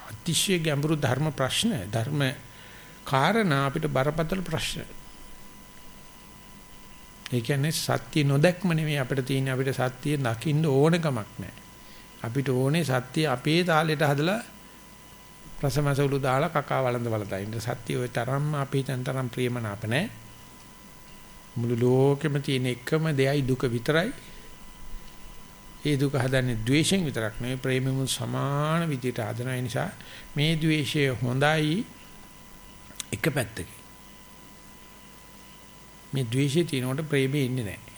අතිශය ගැඹුරු ධර්ම ප්‍රශ්න ධර්ම කාරණා අපිට බරපතල ප්‍රශ්න. ඒ කියන්නේ සත්‍ය නොදැක්ම නෙවෙයි අපිට තියෙන්නේ අපිට සත්‍ය දකින්න ඕනකමක් නැහැ. අපිට ඕනේ සත්‍ය අපේ තාලෙට හදලා රසමසවලු දාලා කකා වළඳ වලදා ඉන්න සත්‍ය ওই තරම්ම අපේ තන තරම් ප්‍රියමනාප නැහැ. මුළු ලෝකෙම තියෙන එකම දෙයයි දුක විතරයි. ඒ දුක හදන්නේ ද්වේෂයෙන් විතරක් නෙවෙයි ප්‍රේමෙම සමාන විදිහට හදන නිසා මේ ද්වේෂය හොඳයි එක පැත්තකින්. මේ ද්වේෂය තියෙනකොට ප්‍රේමෙ ඉන්නේ නැහැ.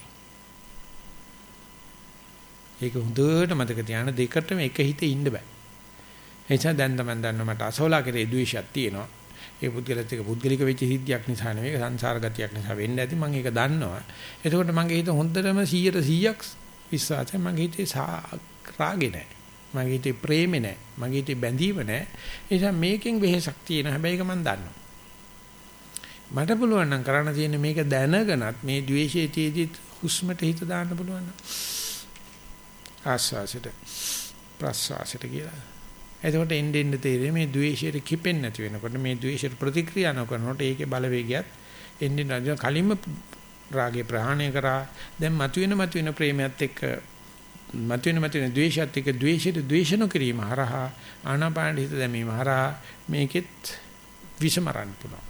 ඒක හොඳට මතක තියාගන්න දෙකටම එක හිතේ ඉන්න බෑ. ඒ නිසා දැන් තමයි දන්න මට අසෝලා කෙරේ ද්වේෂයක් තියෙනවා. ඒ පුද්ගලත් එක පුද්ගලික වෙච්ච සිද්ධියක් නිසා නෙවෙයි සංසාර ගතියක් නිසා වෙන්න ඇති මම ඒක දන්නවා. එතකොට මගේ හිත හොඳටම 100ට 100ක් විශ්වාසයි මගේ හිතේ රාගේ නැහැ. මගේ හිතේ ප්‍රේමේ නැහැ. මගේ හිතේ බැඳීම නැහැ. ඒ නිසා මේකෙන් වෙහෙසක් තියෙන හැබැයි ඒක මම දන්නවා. මට පුළුවන් නම් කරන්න තියෙන්නේ මේක දැනගෙනත් මේ द्वේෂයේ තියදී හුස්මට හිත දාන්න පුළුවන් නම් ආස්වාසයට ප්‍රස්වාසයට කියලා. එතකොට එන්න එන්න තේරෙන්නේ මේ द्वේෂයට කිපෙන්නේ නැති වෙනකොට මේ द्वේෂයට ප්‍රතික්‍රියා නොකරනකොට ඒකේ බලවේගයත් එන්නේ නැතිව කලින්ම රාගේ ප්‍රහාණය කරා දැන් මතුවෙන මතුවෙන ප්‍රේමයත් එක්ක මතුවෙන මතුවෙන द्वේෂයත් එක්ක द्वේෂයට द्वේෂ නොකිරීම හරහා ආනාපාන හිත දැමීම හරහා මේකෙත් විසමරන්න පුළුවන්.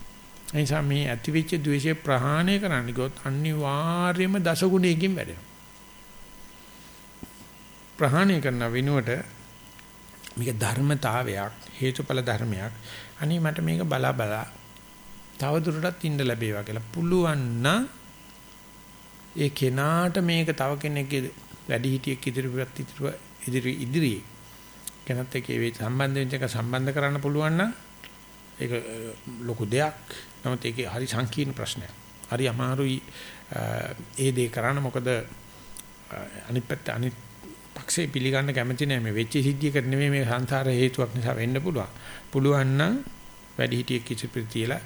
ඒ නිසා මේ ඇතිවෙච්ච द्वේෂය ප්‍රහාණය කරන්න ගියොත් අනිවාර්යයෙන්ම දසගුණයකින් වැඩෙනවා. ප්‍රහාණය කරන වෙනුවට මේක ධර්මතාවයක් හේතුඵල ධර්මයක් අනේ මට මේක බලා බලා තව දුරටත් ඉන්න ලැබේවා කියලා පුළුවන් නම් ඒ කෙනාට මේක තව කෙනෙක්ගේ වැඩි හිටියෙක් ඉදිරියට ඉදිරි ඉදිරියේ කෙනත් එක්ක ඒ සම්බන්ධ වෙච්ච එක සම්බන්ධ කරන්න පුළුවන් නම් ඒක ලොකු දෙයක්. නමුත් ඒකේ හරි සංකීර්ණ ප්‍රශ්නයක්. හරි අමාරුයි ඒ දේ කරන්න මොකද අනිත් පැත්ත අනිත් පක්ෂේ පිළිගන්න කැමති නැහැ මේ වෙච්ච සිද්ධියකට නෙමෙයි මේ සංසාර හේතුවක් නිසා වෙන්න පුළුවන්. පුළුවන් නම් වැඩි හිටියෙක් කිසි ප්‍රතිලා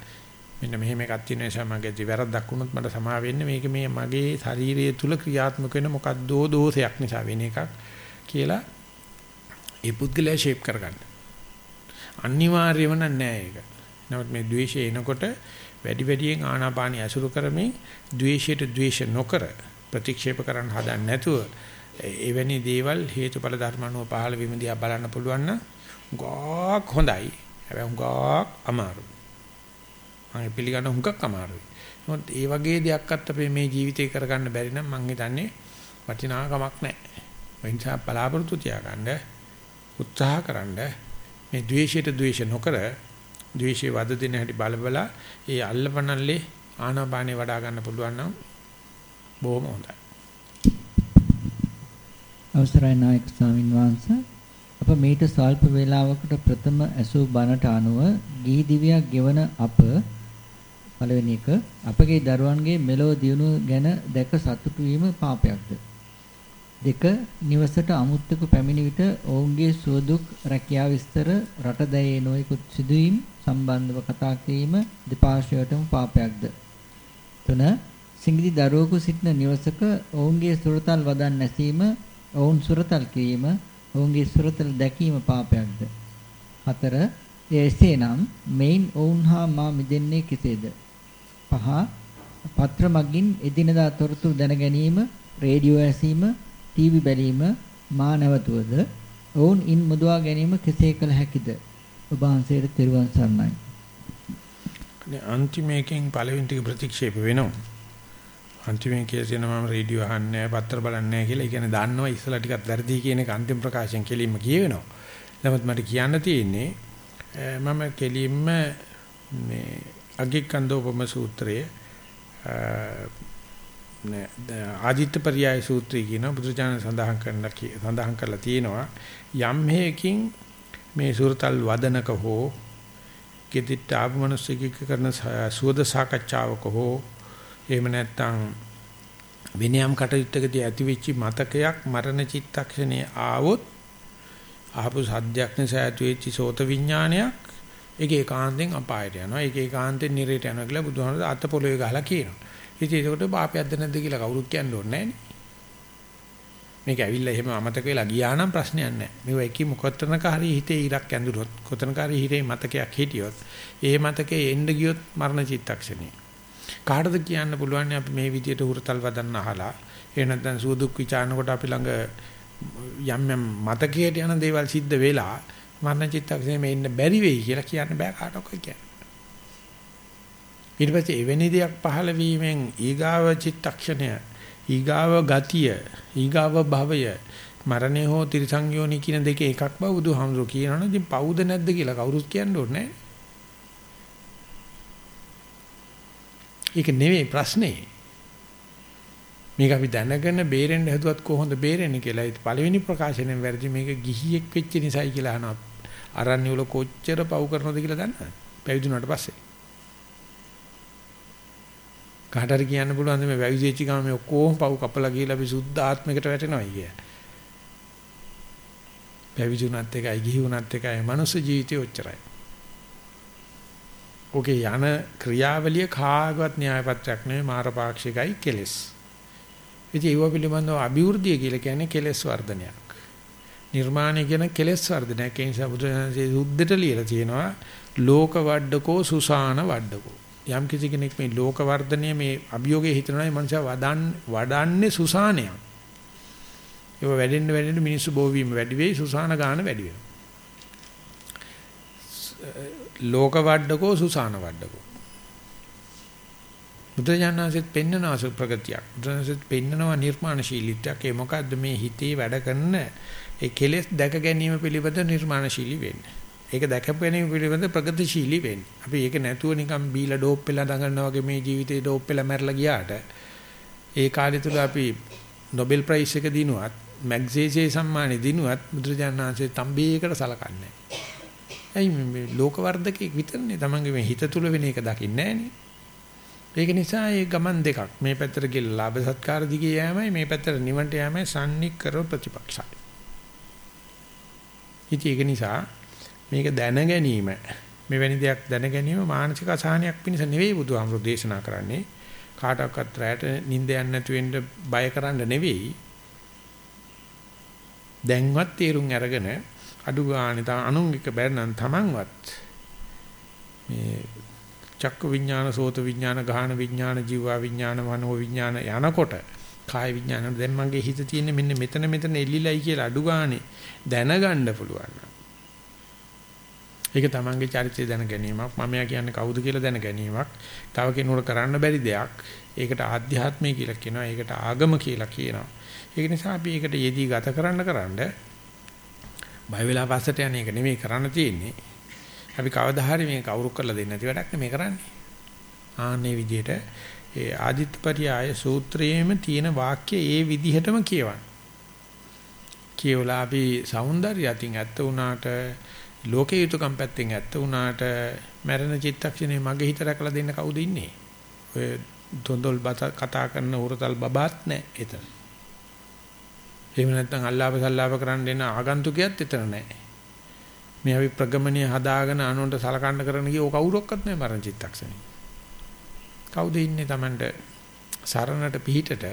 මෙන්න මෙහෙම එකක් තියෙන නිසා මගේ වැරද්දක් වුණොත් මට සමා වෙන්න මේක මේ මගේ ශාරීරිය තුල ක්‍රියාත්මක වෙන මොකක්දෝ දෝෂයක් නිසා වෙන එකක් කියලා ඒ පුද්ගලයා ෂේප් කරගන්න. අනිවාර්යම නෑ ඒක. නමුත් මේ ද්වේෂය එනකොට වැඩි වැඩියෙන් ආනාපානිය අසුරු කරමින් ද්වේෂයට ද්වේෂ නොකර ප්‍රතික්ෂේප කරන්න හදන්නේ නැතුව එවැනි දේවල් හේතුඵල ධර්මණුව පහළ වීම දිහා බලන්න පුළුවන් නම් ගාක් හොඳයි. හැබැයි ගාක් අමාරුයි. මම පිළිගන්න හුඟක් අමාරුයි. මොකද ඒ වගේ දෙයක්වත් අපේ මේ ජීවිතේ කරගන්න බැරි නම් මං හිතන්නේ වටිනාකමක් නැහැ. ඒ නිසා බලාපොරොත්තු තියාගන්න උත්සාහකරනද මේ ද්වේෂයට ද්වේෂ නොකර ද්වේෂේ වද දෙන හැටි බලබලා ඒ අල්ලපනල්ලේ ආනාපානේ වඩා ගන්න පුළුවන් නම් බොහොම හොඳයි. අවසරයි නායක ස්වාමින් වහන්සේ. අප මීට ස්වල්ප වේලාවකට ප්‍රථම ඇසූ බණට අනුව ගිහි දිවියක් ගෙවන අප පළවෙනි එක අපගේ දරුවන්ගේ මෙලෝ දියුණුව ගැන දැක සතුටු වීම පාපයක්ද? දෙක නිවසට අමුත්තක පැමිණි විට ඔවුන්ගේ සුවදුක් රැකියාව විස්තර රටදැයේ නොයෙකුත් සිදුවීම් සම්බන්ධව කතා කිරීම දෙපාර්ශ්වයටම පාපයක්ද? තුන සිංගිදි දරුවෙකු සිටින නිවසක ඔවුන්ගේ සුරතල් වදන් නැසීම ඔවුන් සුරතල් කිරීම ඔවුන්ගේ සුරතල් දැකීම පාපයක්ද? හතර එසේනම් මෙයින් ඔවුන් හා මා මිදෙන්නේ කෙසේද? පහ පත්‍ර මගින් එදිනදා තොරතුරු දැන ගැනීම, රේඩියෝ ඇසීම, ටීවී බැලීම මා නැවතුවද ඔවුන් ඉන් මුදවා ගැනීම කෙසේ කළ හැකිද? ඔබ වහන්සේට තෙරුවන් සරණයි. අන්තිමේකින් පළවෙනි ටික ප්‍රතික්ෂේප වෙනවා. අන්තිමේ කේසියන මම රේඩියෝ අහන්නේ නැහැ, පත්‍ර බලන්නේ නැහැ කියලා. ඒ කියන්නේ දන්නවා ඉස්සලා ටිකක් වැරදි කියන එක අන්තිම ප්‍රකාශයෙන් කෙලින්ම කියවෙනවා. නමුත් මට කියන්න තියෙන්නේ මම කෙලින්ම මේ අගිකන්දෝපම සූත්‍රයේ ආදිත්‍ය පర్యాయ සූත්‍රය කියන බුදුචානන් සඳහන් කරන සඳහන් කරලා තියෙනවා යම් හේකින් මේ සූරතල් වදනක හෝ කිදිට ආපු මිනිස්සෙක් කරන සුවද සාකච්ඡාවක හෝ එහෙම නැත්නම් විනයම් කටයුත්තකදී ඇතිවෙච්ච මතකයක් මරණ චිත්තක්ෂණේ ආවොත් ආපු සද්දයක් නිසා ඇතිවෙච්ච සෝත විඥානයක් ඒක ඒකාන්තයෙන් අපායට යනවා ඒක ඒකාන්තයෙන් නිරේට යනවා කියලා බුදුහාමුදුරුවෝ අත පොළවේ ගහලා කියනවා ඉතින් ඒකට පාපයක්ද නැද්ද කියලා කවුරුත් කියන්න ඕනේ මේක ඇවිල්ලා එහෙම අමතක වෙලා ගියා නම් ප්‍රශ්නයක් නැහැ. මේව එකී මොකතරනක හරි හිතේ ඉරක් ඇඳුනොත් කොතනක හරි හිතේ මතකයක් හිටියොත් ඒ මතකේ එන්න ගියොත් මරණ චිත්තක්ෂණේ. කාටද කියන්න පුළුවන් අපි මේ විදියට හුරතල් වදන්න අහලා? එහෙ නැත්නම් සුදුක් විචාරනකොට අපි ළඟ යම් යම් මතකයට යන දේවල් සිද්ධ වෙලා මරණ චිත්තක්ෂණය මේ ඉන්න බැරි වෙයි කියලා කියන්න බෑ කාටවත් කියන්න. ඊට පස්සේ එවැනි දෙයක් පහළ වීමෙන් ඊගාව චිත්තක්ෂණය ඊගාව ගතිය ඊගාව භවය මරණය හෝ ත්‍රිසංයෝනි කියන දෙකේ එකක් බව බුදුහාමුදුරුවෝ කියනවනේ. ඉතින් පවුද නැද්ද කියලා කවුරුත් කියන්න ඕනේ ඒක නෙවෙයි ප්‍රශ්නේ. මේක අපි දැනගෙන බේරෙන්න හැදුවත් කොහොමද බේරෙන්නේ කියලා. ඒ පළවෙනි ප්‍රකාශනයෙන් වැරදි මේක ගිහියෙක් වෙච්ච නිසායි කියලා අහනවා. අරණ්‍ය වල කොච්චර පව් කරනවද කියලා දන්නවද? පැවිදුණාට පස්සේ. කාටද කියන්න පුළුවන්ද මේ වැවිදිච්ච ගම මේ ඔක්කොම පව් කපලා ගිහලා අපි සුද්ධ ආත්මයකට වැටෙනවා කිය. පැවිදුණත් එකයි ගිහි වුණත් එකයි මනුස්ස ජීවිතේ ඔච්චරයි. ඔකේ යන ක්‍රියාවලිය කාගවත් න්‍යායපත්‍යක් නෙවෙයි මාරපාක්ෂිකයි කෙලස්. ඉතින් ඒව පිළිබඳව අභිවෘද්ධිය කියලා කියන්නේ කෙලස් වර්ධනයක්. නිර්මාණය කියන කෙලස් වර්ධනයක්. ඒ නිසා බුදුරජාණන්සේ සුද්ධට ලියලා තියෙනවා ලෝක වඩඩකෝ සුසාන වඩඩකෝ. යම් කිසි කෙනෙක් මේ ලෝක වර්ධනය මේ අභියෝගයේ හිතනවා මේ මනුස්සයා වඩන් වඩන්නේ සුසානයක්. ඒක වැඩෙන්න වැඩෙන්න මිනිස්සු බෝ වීම වැඩි වෙයි සුසාන ගාන වැඩි වෙනවා. ලෝක වඩඩකෝ සුසාන වඩඩකෝ. බුදුජානනාංශෙත් පෙන්නනවා ප්‍රගතියක්. බුදුජානනාංශෙත් පෙන්නනවා නිර්මාණශීලීත්වයක්. ඒ මොකද්ද මේ හිතේ වැඩ කරන ඒ කෙලෙස් දැක ගැනීම පිළිබඳ නිර්මාණශීලී වෙන්නේ. ඒක දැකපු ගැනීම පිළිබඳ ප්‍රගතිශීලී වෙන්නේ. අපි ඒක නැතුව නිකන් බීලා ඩෝප් වෙලා දඟලනවා වගේ මේ ජීවිතේ ඩෝප් වෙලා මැරලා ගියාට ඒ කාලය තුල අපි නොබෙල් ප්‍රයිස් එක දිනුවත් මැග්සේසේ සම්මානෙ දිනුවත් බුදුරජාණන්සේ තම්බේකට සලකන්නේ ඇයි මේ ලෝක වර්ධකෙක් විතරනේ? තමන්ගේ මේ හිත තුල වෙන එක දකින්නේ ඒක නිසා මේ ගමන් දෙකක්. මේ පැත්තට ගිහලා ලාභ සත්කාර දිගේ යෑමයි මේ පැත්තට නිවන්ට යෑමයි සම්නික්කර ප්‍රතිපක්ෂයි. ඉතින් ඒක නිසා මේක දැන ගැනීම මෙවැනි දෙයක් දැන ගැනීම මානසික අසහනයක් පිණිස නෙවෙයි බුදුහාමුදුරු දේශනා කරන්නේ. කාටවත් රැට නිින්ද යන්නේ නැතු වෙන්න බය කරන්න නෙවෙයි. දැන්වත් තීරුම් අරගෙන අඩු ගානේ තම අනුංගික බැරනම් තමන්වත් මේ චක්ක විඥාන සෝත විඥාන ගාහන විඥාන ජීවා විඥාන මනෝ විඥාන යනකොට කාය විඥාන දැන් මගේ හිත තියෙන්නේ මෙන්න මෙතන මෙතන එල්ලිලයි කියලා අඩු ගානේ දැනගන්න පුළුවන්. ඒක තමන්ගේ චරිතය දැන ගැනීමක්. මමයා කියන්නේ කවුද කියලා දැන ගැනීමක්. තව කෙනෙකුට කරන්න බැරි දෙයක්. ඒකට ආධ්‍යාත්මය කියලා කියනවා. ඒකට ආගම කියලා කියනවා. ඒක නිසා අපි ඒකට යෙදී ගත කරන්න කරන්න බය වෙලා පස්සට යන එක නෙමෙයි කරන්න තියෙන්නේ. අපි කවදා හරි මේ කවුරු කරලා දෙන්නේ නැති වැඩක් නෙමෙයි කරන්නේ. ආන්නේ විදිහට ඒ ආදිත්‍යපරියාය සූත්‍රයේම තියෙන වාක්‍ය ඒ විදිහටම කියවන්න. කියවලා අපි సౌందර්ය අතින් ඇත්ත උනාට ලෝකේ යුතුයකම් පැත්තෙන් ඇත්ත උනාට මරණ චිත්තක්ෂණේ මගේ හිත රැකලා දෙන්න කවුද ඉන්නේ? ඔය දොන්දොල් කතා කරන උරතල් බබාත් නැහැ එතන. එහෙම නැත්නම් අල්ලාප සල්ලාප කරන්න එන ආගන්තුකයත් එතන නැහැ. මේ අපි ප්‍රගමණීය හදාගෙන අනුන්ට සලකන්න කරන කී ඔය කවුරක්වත් නැහැ මරණ චිත්තක්ෂණේ. කවුද ඉන්නේ Tamanට සරණට පිහිටට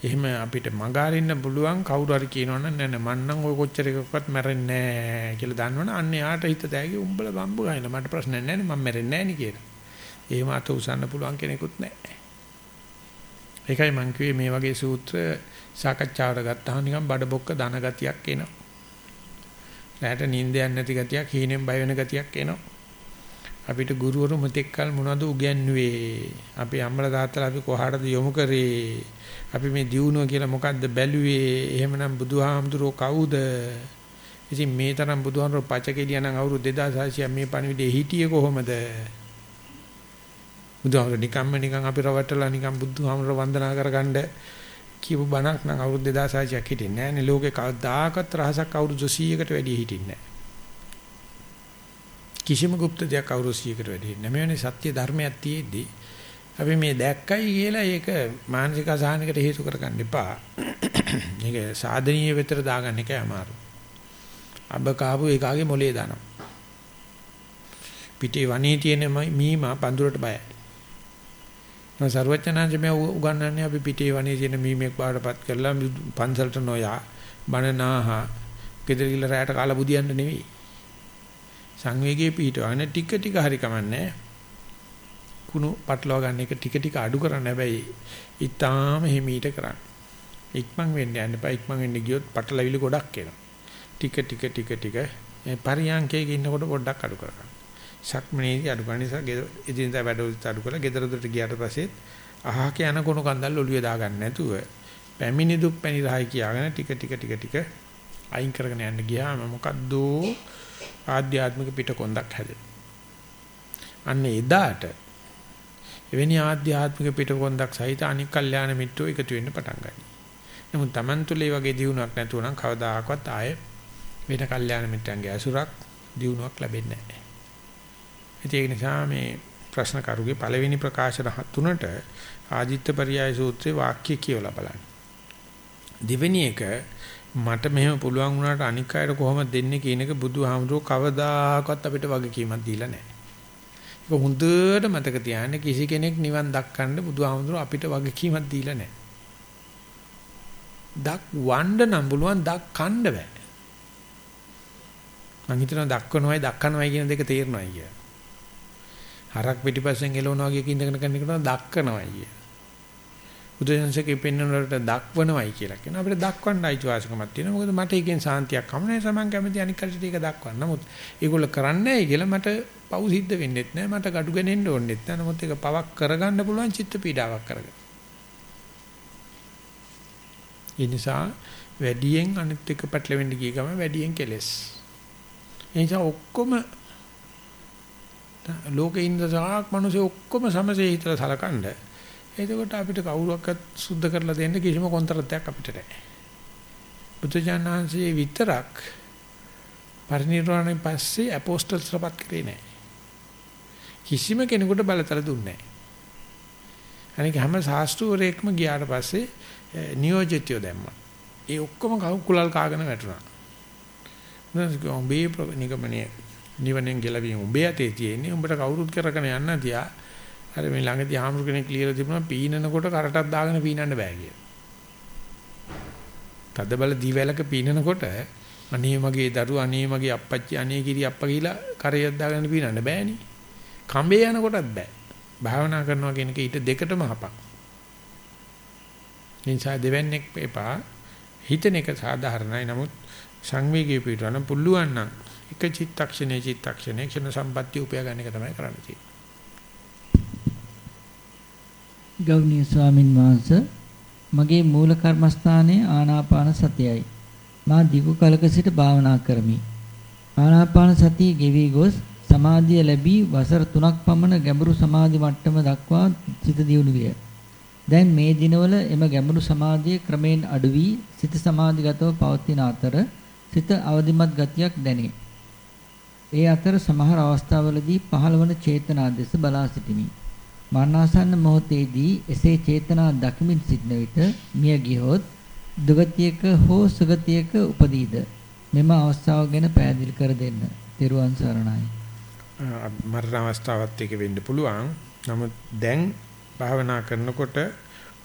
එහෙම අපිට මගාරින්න පුළුවන් කවුරු හරි කියනවනම් නෑ නෑ මං නම් ඔය කොච්චර එකක්වත් මැරෙන්නේ නෑ කියලා දන්නවනම් අන්න යාට හිත දැගේ උඹල බම්බු ගහින මට ප්‍රශ්න නෑ නේ මම මැරෙන්නේ නෑ නේ කියලා. එහෙම අත උසන්න පුළුවන් කෙනෙකුත් නෑ. ඒකයි මං කිව්වේ මේ වගේ සූත්‍ර සාකච්ඡාවට ගත්තාම නිකන් බඩ බොක්ක දන ගතියක් එනවා. රැට නිින්දයක් නැති ගතියක්, හීනෙන් බය වෙන ගතියක් එනවා. අපිට ගුරුවරු මෙතෙක් කල මොනවද උගන්වුවේ? අපි අම්මලා තාත්තලා අපි කොහාටද යොමු කරේ? අපි මේ දියුණුව කියලා මොකද්ද බැලුවේ? එහෙමනම් බුදුහාමුදුරෝ කවුද? ඉතින් මේ තරම් බුදුහාමුදුරෝ පචකෙලියා නම් අවුරුදු 2600 මේ පණිවිඩේ හිටියේ කොහොමද? බුදුහාමුදුරෝ නිකම්ම නිකන් අපි රවට්ටලා නිකන් බුදුහාමුදුරෝ වන්දනා කරගන්න කියපු බණක් නම් අවුරුදු 2600ක් හිටින්නේ නැහැ නේ ලෝකේ කවදාකවත් රහසක් අවුරුදු 100කට වැඩි හිටින්නේ නැහැ කිසිම গুপ্ত දෙයක් අවුරුදු 100කට වැඩි හිටින්නේ නැහැ මේ සත්‍ය ධර්මයක් තියෙද්දි අපි මේ දැක්කයි කියලා ඒක මානසික අසහනයකට හේතු කරගන්න එපා <coughs> මේක සාධනීය වෙතර දාගන්න එකයි අමාරු අබ කාපු එකාගේ මොලේ දානවා පිටේ වනේ තියෙන මීමා පඳුරට බයයි මම ਸਰවඥාන්සේ මේ උගන්වන්නේ අපි පිටේ වනේ තියෙන මීමෙක් බාටපත් කරලා පන්සලට නොයා බනනාහ ගෙදර ගිහලා රැයට කාලා බුදියන්න නෙවෙයි. සංවේගයේ පිටවගෙන ටික ටික හරි කමන්නේ. කුණු පටලවා ගන්න එක ටික ටික අඩු කරන්න හැබැයි ඊටාම හිමීට කරන්න. ඉක්මන් වෙන්න යන්න එපා. ඉක්මන් වෙන්න ගියොත් පටලවිලි ගොඩක් එනවා. ටික ටික ටික ටික පරියන්කේ ඉන්නකොට පොඩ්ඩක් අඩු කරගන්න. සක්මනේදී අඩු ගන්න නිසා එදිනදා වැඩවලට අඩු කරලා ගෙදර දොරට ගියාට පස්සේ අහක යන කොන කන්දල් ඔළුවේ දාගන්න නැතුව පැමිණි දුක් පැණි රහයි කියාගෙන ටික ටික ටික ටික අයින් කරගෙන යන්න ගියාම මොකද්ද ආධ්‍යාත්මික පිටකොන්දක් හැදෙන්නේ. අන්න එදාට එවැනි ආධ්‍යාත්මික පිටකොන්දක් සහිත අනික් කල්යාණ මිත්‍රෝ එකතු වෙන්න පටන් ගන්නවා. නමුත් Taman තුලේ වගේ දියුණුවක් නැතුව නම් කවදාකවත් ආයේ වෙන කල්යාණ මිත්‍රයන්ගේ ඇසුරක් දියුණුවක් ලැබෙන්නේ නැහැ. ඒක නිසා මේ ප්‍රශ්න කරුගේ පළවෙනි ප්‍රකාශන තුනට ආදිත්‍ය පරියාය සූත්‍රයේ වාක්‍ය කියවලා බලන්න. දෙවෙනි එක මට මෙහෙම පුළුවන් වුණාට අනික් අයට කොහොමද දෙන්නේ කියන එක බුදුහාමුදුරුවෝ කවදාකවත් අපිට වගකීමක් දීලා නැහැ. ඒක හොඳට මතක තියාගන්න කිසි කෙනෙක් නිවන් දක්කන්න බුදුහාමුදුරුවෝ අපිට වගකීමක් දීලා නැහැ. දක් වණ්ඩ නම් පුළුවන් දක් කන්න බෑ. මං හිතනවා දක්වනවයි දක්කනවයි කියන දෙක තේරෙනවයි කියලා. හරක් පිටිපස්සෙන් එළවනවා වගේ ඉඳගෙන කරන එකට දක්කනවයි කිය. බුදුසසුනේ පෙන්වන වලට දක්වනවයි කියලා කියන අපිට දක්වන්න අයිතිවාසිකමක් තියෙනවා. මොකද මට ඒකෙන් සාන්තියක් හම නැහැ. සමන් කැමති අනික් කල්ට ඒක දක්වන්න. නමුත් ඒගොල්ලෝ කරන්නේ නැහැ කියලා මට පව් සිද්ධ වෙන්නෙත් නැහැ. මට gadu ගනෙන්න ඕනෙත් නැහැ. නමුත් ඒක පවක් කරගන්න පුළුවන් චිත්ත පීඩාවක් කරගන්න. ඒ නිසා වැඩියෙන් අනිත් එක පැටලෙන්න ගිය ගම වැඩියෙන් කෙලස්. ඒ නිසා ඔක්කොම ලෝකේ ඉන්න සාක් මිනිස්සු ඔක්කොම සමසේ හිතලා සලකනද එතකොට අපිට කවුරුවක්වත් සුද්ධ කරලා දෙන්න කිසිම කොන්තරත්යක් අපිට නැහැ. බුදුජානහන්සේ විතරක් පරිණිරවාණයෙන් පස්සේ අපෝස්තල්ස්ලපත් කරේ නැහැ. කිසිම කෙනෙකුට බලතල දුන්නේ නැහැ. අනික හැම ශාස්ත්‍රූරයෙක්ම ගියාට පස්සේ නියෝජිතයෝ දැම්මා. ඒ ඔක්කොම කුලල් කාගෙන වැටුණා. නැස්ක ඔබේ නිගමනයේ නිවනෙන් ගැලවීම උඹේ අතේ තියෙන්නේ උඹට කවුරුත් කරගෙන යන්න තියා අර මේ ළඟදී ආමුරු කෙනෙක් ලියලා තිබුණා පීනනකොට කරටක් දාගෙන පීනන්න බෑ කියලා. තද බල දීවැලක පීනනකොට අනේ මගේ දරුවා අනේ මගේ අප්පච්චි අනේ කිරි අප්පා කියලා කරයක් දාගෙන පීනන්න බෑනේ. කඹේ යනකොටත් බෑ. භාවනා කරනවා කියන එක ඊට දෙකටම හපක්. නිසා දෙවන්නේක් එපා හිතන එක සාධාරණයි නමුත් සංවේගී පිටවන පුළුවන් නම් එක චිත්තක්ෂණේ චිත්තක්ෂණේ ක්ෂණ සම්පත්‍ය උපයා ගන්න එක තමයි කරන්න තියෙන්නේ. ගෞණීය ස්වාමින් වහන්සේ මගේ මූල කර්මස්ථානයේ ආනාපාන සතියයි. මා දිගු කලක සිට භාවනා කරමි. ආනාපාන සතිය ගෙවි ගොස් සමාධිය ලැබී වසර 3ක් පමණ ගැඹුරු සමාධි මට්ටම දක්වා සිත දියුණු විය. දැන් මේ දිනවල එම ගැඹුරු සමාධිය ක්‍රමෙන් අඩු වී සිත සමාධිගතව පවතින අතර සිත අවදිමත් ගතියක් දැනේ. ඒ අතර සමහර අවස්ථාවලදී පහළවන චේතනා දෙස බලා සිටිමි. මරණාසන්න මොහොතේදී එසේ චේතනා දකිමින් සිටන විට මිය ගියොත් දුගතියක හෝ සුගතියක උපදීද මෙම අවස්ථාව ගැන පැහැදිලි කර දෙන්න. තෙරුවන් සරණයි. මරණ අවස්ථාවත් එක වෙන්න පුළුවන්. නමුත් දැන් භාවනා කරනකොට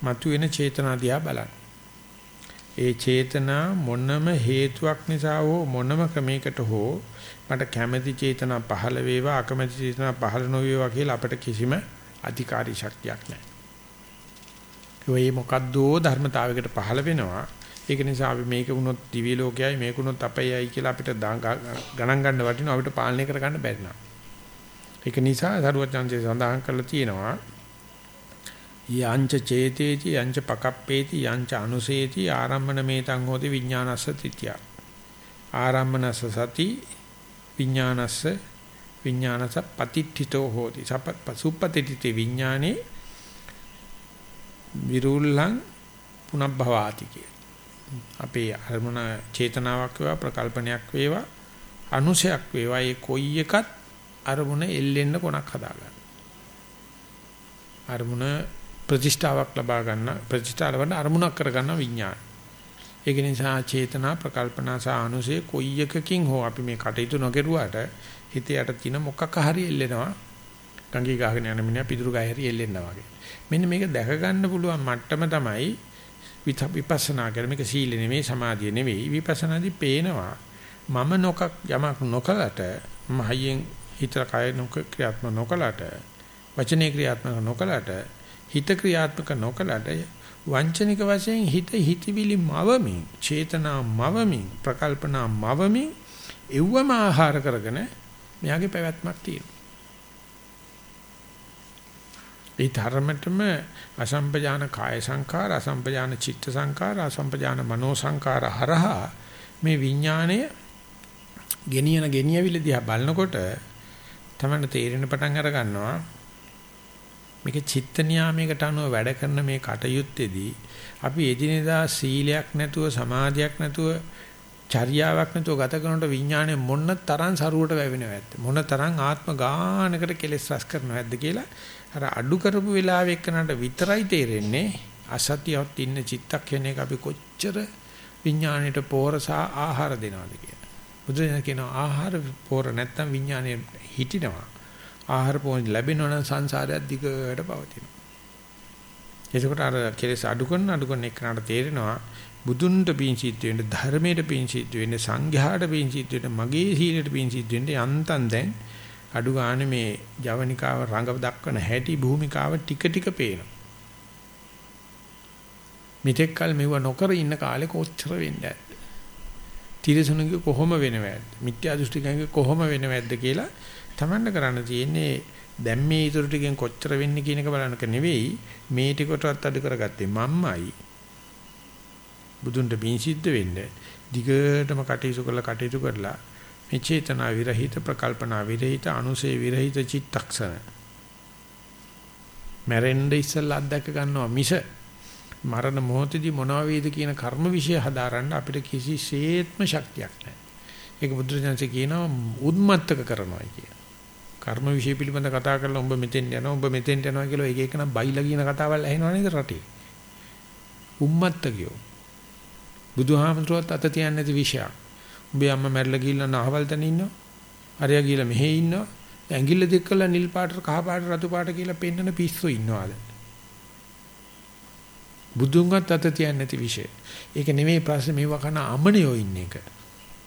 මතුවෙන චේතනා දිහා බලන්න. ඒ චේතනා මොනම හේතුවක් නිසා හෝ මොනම ක්‍රමයකට හෝ මට කැමැති චේතනා පහළ වේවා අකමැති චේතනා පහළ නොවේවා කියලා අපිට කිසිම අධිකාරී ශක්තියක් නැහැ. ඒ මොකද්දෝ ධර්මතාවයකට පහළ වෙනවා. ඒක නිසා අපි මේක වුණොත් දිවි ලෝකයයි මේක වුණොත් අපයයි කියලා අපිට ගණන් ගන්න වටිනවා අපිට පාලනය කරගන්න බැරි නා. ඒක නිසා සරුවචාන්සේ සඳහන් කරලා තියෙනවා යංච චේතේති යංච පකප්පේති යංච අනුසේති ආරම්මන මේතං හෝති විඥානස්ස තිත්‍ය ආරම්මනස්ස සති විඥානස්ස විඥානස පතිට්ඨිතෝ හෝති සුප්පතිට්ඨිතේ විඥානේ විරුල්ලං පුනබ්භවාති කිය. අපේ අරමුණ චේතනාවක් වේවා ප්‍රකල්පනයක් වේවා අනුසයක් වේවා ඒ කොයි එකත් අරමුණ එල්ලෙන්න කොනක් හදා ගන්න. අරමුණ ප්‍රතිෂ්ඨාවක් ලබා ගන්න ප්‍රතිෂ්ඨාව ලබන අරමුණක් කර ගන්න විඥාන. ඒක නිසා චේතනා ප්‍රකල්පනා සහ අනුසේ කොයි එකකින් හෝ අපි මේ කටයුතු නොකරුවාට හිතේ යට තියෙන මොකක් හරි එල්ලෙනවා. ගංගී ගහගෙන යන මිනිහා පිදුරු ගහ හරි එල්ලෙනවා වගේ. මෙන්න මේක දැක ගන්න පුළුවන් මට්ටම තමයි විපස්සනා කර මේක සීල නෙමෙයි සමාධිය නෙමෙයි විපස්සනාදී පේනවා මම නොකක් යමක් නොකලට මහයෙන් හිත කය නොක ක්‍රියාත්මක නොකලට වචනේ ක්‍රියාත්මක නොකලට හිත ක්‍රියාත්මක නොකලට වංචනික වශයෙන් හිත හිතවිලි මවමින් චේතනා මවමින් ප්‍රකල්පනා මවමින් එව්වම ආහාර කරගෙන මෙයාගේ පැවැත්මක් තියෙනවා. ඒ ධර්මතම අසම්පජාන කාය සංකාර, අසම්පජාන චිත්ත සංකාර, අසම්පජාන මනෝ සංකාර හරහා මේ විඥාණය ගෙනියන ගෙනියවිල දිහා බලනකොට තමයි තේරෙන පටන් අර ගන්නවා මේක චිත්ත නියාමයකට අනුව වැඩ කරන මේ කටයුත්තේදී අපි එදිනෙදා සීලයක් නැතුව සමාධියක් නැතුව චර්යාවක් නැතුව ගත කරනකොට විඥානය මොන තරම් සරුවට වැවෙනවද මොන තරම් ආත්ම ගානකට කෙලෙස් රස කරනවද කියලා අර අඩු කරපු වෙලාවෙ එක්කනට විතරයි තේරෙන්නේ අසතියවත් ඉන්න චිත්තක්ෂණයක අපි කොච්චර විඥාණයට පෝරසා ආහාර දෙනවද කියලා. බුදුරජාණන් කියනවා ආහාර පෝර නැත්තම් විඥාණය හිටිනවා. ආහාර පෝරි ලැබෙනවා නම් සංසාරයක් දිගට පවතිනවා. එතකොට අර කෙලෙස් අඩු කරන අඩු කරන එකනට තේරෙනවා බුදුන්ට පින් සිද්ධ වෙන්න ධර්මයට පින් සිද්ධ වෙන්න සංඝයාට පින් සිද්ධ වෙන්න මගේ සීලයට පින් සිද්ධ වෙන්න යන්තම් දැන් අඩු ගන්න මේ ජවනිකාව රඟ දක්වන හැටි භූමිකාව ටික ටික පේනවා. මෙතෙක් කල මෙව නොකර ඉන්න කාලේ කොච්චර වෙන්නේ නැද්ද? තිරසනුගේ කොහොම වෙනවද? මිත්‍යා දෘෂ්ටිකයන්ගේ කොහොම වෙනවද කියලා තමන්න කරන්න තියෙන්නේ දැන් මේ ඊටු ටිකෙන් කොච්චර වෙන්නේ කියන එක බලනක නෙවෙයි මේ ටිකටවත් අඩු කරගත්තේ මම්මයි බුදුන්ට පින් සිද්ධ වෙන්න දිගටම කටයුතු කරලා කටයුතු කරලා මේ චේතනා විරහිත ප්‍රකල්පනා විරහිත අනුසේ විරහිත චිත්තක්ෂණ මැරෙන්න ඉස්සෙල්ලා අත්දැක ගන්නවා මිස මරණ මොහොතදී මොනවා වේද කියන කර්ම વિશે හදාරන්න අපිට කිසිසේත්ම ශක්තියක් නැහැ. ඒක බුදුරජාණන්සේ කියනවා උද්මත්තක කරනවා කිය. කර්ම વિશે පිළිබඳ කතා කරලා උඹ මෙතෙන් යනවා උඹ මෙතෙන්ට යනවා කියලා එක එක නම් බයිලා කියන කතාවල් ඇහෙනව නේද රටේ. උම්මත්තකයෝ. බුදුහාමතුරුවත් අත තියන්නේ නැති විෂයක්. උඹේ අම්මා මැරිලා ගිහිල්ලා නහවල් තැන ඉන්නවා. අරයා ගිහිල්ලා මෙහෙ ඉන්නවා. ඇඟිල්ල දික් කළා නිල් පාට කහ පාට රතු පාට කියලා පෙන්නන පිස්සු ඉන්නවාද? බුදුන්වත් අත තියන්නේ නැති විෂය. ඒක නෙමෙයි ප්‍රශ්නේ මේවා කන අමනියෝ ඉන්න එක.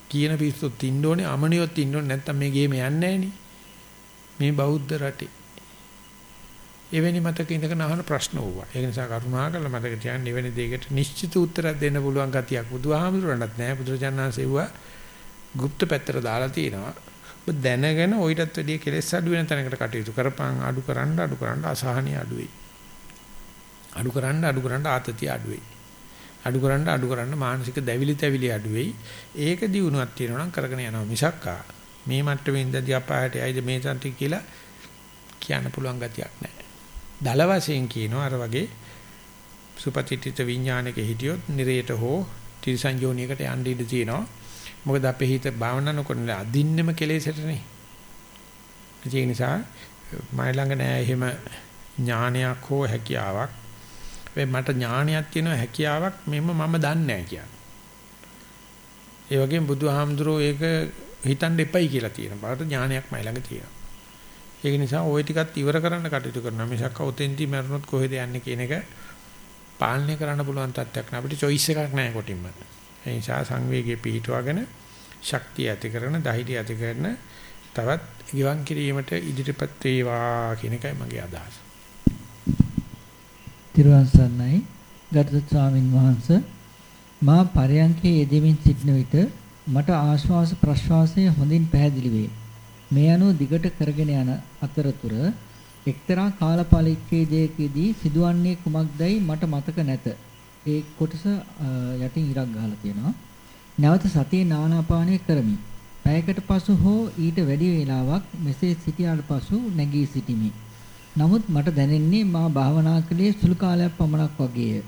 කියන පිස්සුත් ඉන්න ඕනේ අමනියොත් ඉන්න ඕනේ නැත්තම් මේ ගේම යන්නේ මේ බෞද්ධ රටේ. එවැනි මතක ඉඳගෙන අහන ප්‍රශ්න ඕවා. ඒ නිසා කරුණාකරලා මතක තියාගන්න එවැනි දෙයකට නිශ්චිත උත්තරයක් දෙන්න පුළුවන් ගතියක් බුදුහාමුදුරණත් නැහැ. බුදුරජාණන්සෙව්වා গুপ্ত පැත්තට දාලා තිනවා. ඔබ දැනගෙන ඔයිටත් වැඩිය කෙලෙස් අඩු වෙන තැනකට කටයුතු කරපන් අඩු කරන්න අඩු කරන්න අසහනිය අඩු වෙයි. අඩු කරන්න අඩු කරන්න ආතතිය අඩු වෙයි. අඩු කරන්න අඩු කරන්න මානසික දැවිලි තැවිලි අඩු වෙයි. ඒක දිනුවක් තියෙනවා නම් කරගෙන යනවා මිසක්කා මේ මට්ටමේ ඉඳදී අපායට යයිද මේ තන්ති කියලා කියන්න පුළුවන් ගතියක් නැහැ. දල වශයෙන් කියනවා අර වගේ සුපතිත්‍ිත විඥානයක හිටියොත් නිරේත හෝ තිරසංජෝනියකට යන්න ඉඩ තියෙනවා. මොකද අපේ හිත භාවනා නොකරන අදින්නෙම කෙලෙසටනේ. ඒ නිසා මයි ළඟ නෑ එහෙම ඥානයක් හෝ හැකියාවක්. වෙයි මට ඥානයක් තියෙනවා හැකියාවක් මෙන්න මම දන්නේ නෑ කියන්නේ. ඒ වගේම බුදුහාමුදුරෝ ඒක හිතන්න එපයි කියලා තියෙන. බාට ඥානයක් මයි ළඟ තියෙනවා. ඒක නිසා ওই ටිකත් ඉවර කරන්න කටයුතු කරනවා. මිසක් ඔතෙන්දි මරනොත් කොහෙද යන්නේ කියන එක පාලනය කරන්න පුළුවන් තත්ත්වයක් නෑ. අපිට choice එකක් නෑ කොටින්ම. ඒ නිසා සංවේගයේ පිහිටුවගෙන ශක්තිය ඇති කරන, ධෛර්යය ඇති කරන තවත් ගිවන් කිරීමට ඉදිරිපත් වේවා කියන එකයි මගේ අදහස. තිරුවන් සරණයි ගරුතර ස්වාමින් වහන්සේ මා පරයන්කේ යෙදෙමින් සිටින විට මට ආශ්වාස ප්‍රශ්වාසය හොඳින් පැහැදිලි වේ. මේ අනුව දිගට කරගෙන යන අතරතුර එක්තරා කාලපරිච්ඡේදයකදී සිදුවන්නේ කුමක්දයි මට මතක නැත. ඒ කොටස යටින් ඉරක් ගහලා තියෙනවා. නැවත සතියේ නානාපානය කරමි. පැයකට පසු හෝ ඊට වැඩි වේලාවක් මෙසේ සිටියාට පසු නැගී සිටිමි. නමුත් මට දැනෙන්නේ මා භාවනා කළේ සුළු කාලයක් පමණක් වගේය.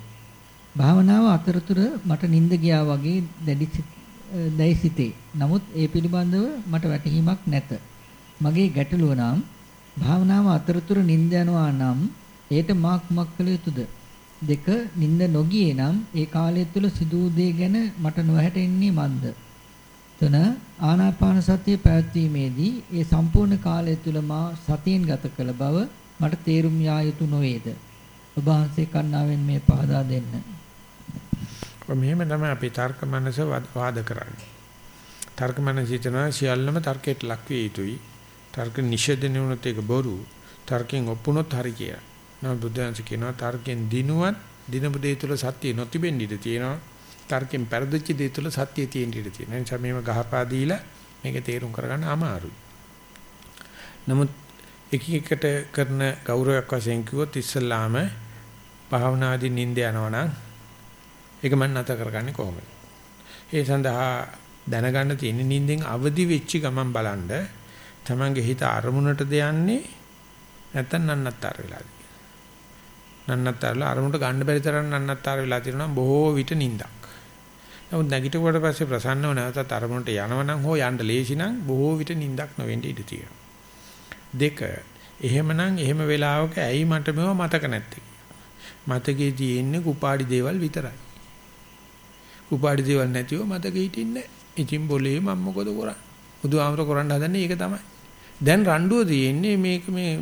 භාවනාව අතරතුර මට නිින්ද ගියා වගේ දැඩි දැයි සිටේ. නමුත් ඒ පිළිබඳව මට වැටහීමක් නැත. මගේ ගැටලුව නම් භාවනාව අතරතුර නිින්ද යනවා නම් ඒට මා කුමක් කළ යුතුද? දෙක නිින්ද නොගියේ නම් ඒ කාලය තුල සිදු දේ ගැන මට නොහැටෙන්නේ මන්ද? තුන ආනාපාන සතිය පැවැත්වීමේදී ඒ සම්පූර්ණ කාලය තුල මා සතියෙන් ගත කළ බව මට තේරුම් යා යුතු නොවේද? ඔබ වහන්සේ කන්නාවෙන් මේ පහදා දෙන්න. මෙහෙම තමයි අපි තර්ක මනස වාද කරන්නේ. තර්ක මනස හිතනවා සියල්ලම තර්කයට ලක් විය යුතුයි. තර්ක නිෂේධන වුණොත් ඒක බොරු. තර්කෙන් ඔප්පුනොත් හරි කියලා. නමුත් බුදුන්ස කියනවා තර්කෙන් දිනුවත් දිනපු දේ තුල සත්‍ය නොතිබෙන්න ඉඩ තියෙනවා. තර්කෙන් පෙරදිච්ච දේ තුල සත්‍ය තියෙන්න ඉඩ තියෙනවා. ඒ නිසා මේව ගහපා දීලා මේක තේරුම් කරගන්න අමාරුයි. නමුත් එක එකට කරන ගෞරවයක් වශයෙන් කිව්වොත් ඉස්සල්ලාම භාවනාදී නිින්ද යනවනම් ඒක මම නැත කරගන්නේ කොහොමද? ඒ සඳහා දැනගන්න තියෙන නිින්දෙන් අවදි වෙච්ච ගමන් බලන්න තමන්ගේ හිත අරමුණට දෙයන්නේ නැත්තම් නන්නත්තර වෙලාද නන්නත්තරලා අරමුණට ගන්න බැරි තරම් නන්නත්තර වෙලා තියෙනවා බොහෝ විට නිින්දක්. නමුත් නැගිටිනකොට පස්සේ ප්‍රසන්නව නැවතත් අරමුණට යනවනම් හෝ යන්න ලේසි නම් බොහෝ විට නිින්දක් නොවෙන්න ඉඩ තියෙනවා. දෙක එහෙමනම් එහෙම වෙලාවක ඇයි මට මේව මතක නැත්තේ? මතකේ තියෙන්නේ කුපාඩි දේවල් විතරයි. කුපාඩි දේවල් නැතිව මතකෙ හිටින්නේ නැහැ. ඉතින් બોලේ මම මොකද කරන්නේ? බුදුහාමර කරන්න හදන්නේ ඒක තමයි. දැන් රණ්ඩුව තියෙන්නේ මේක මේ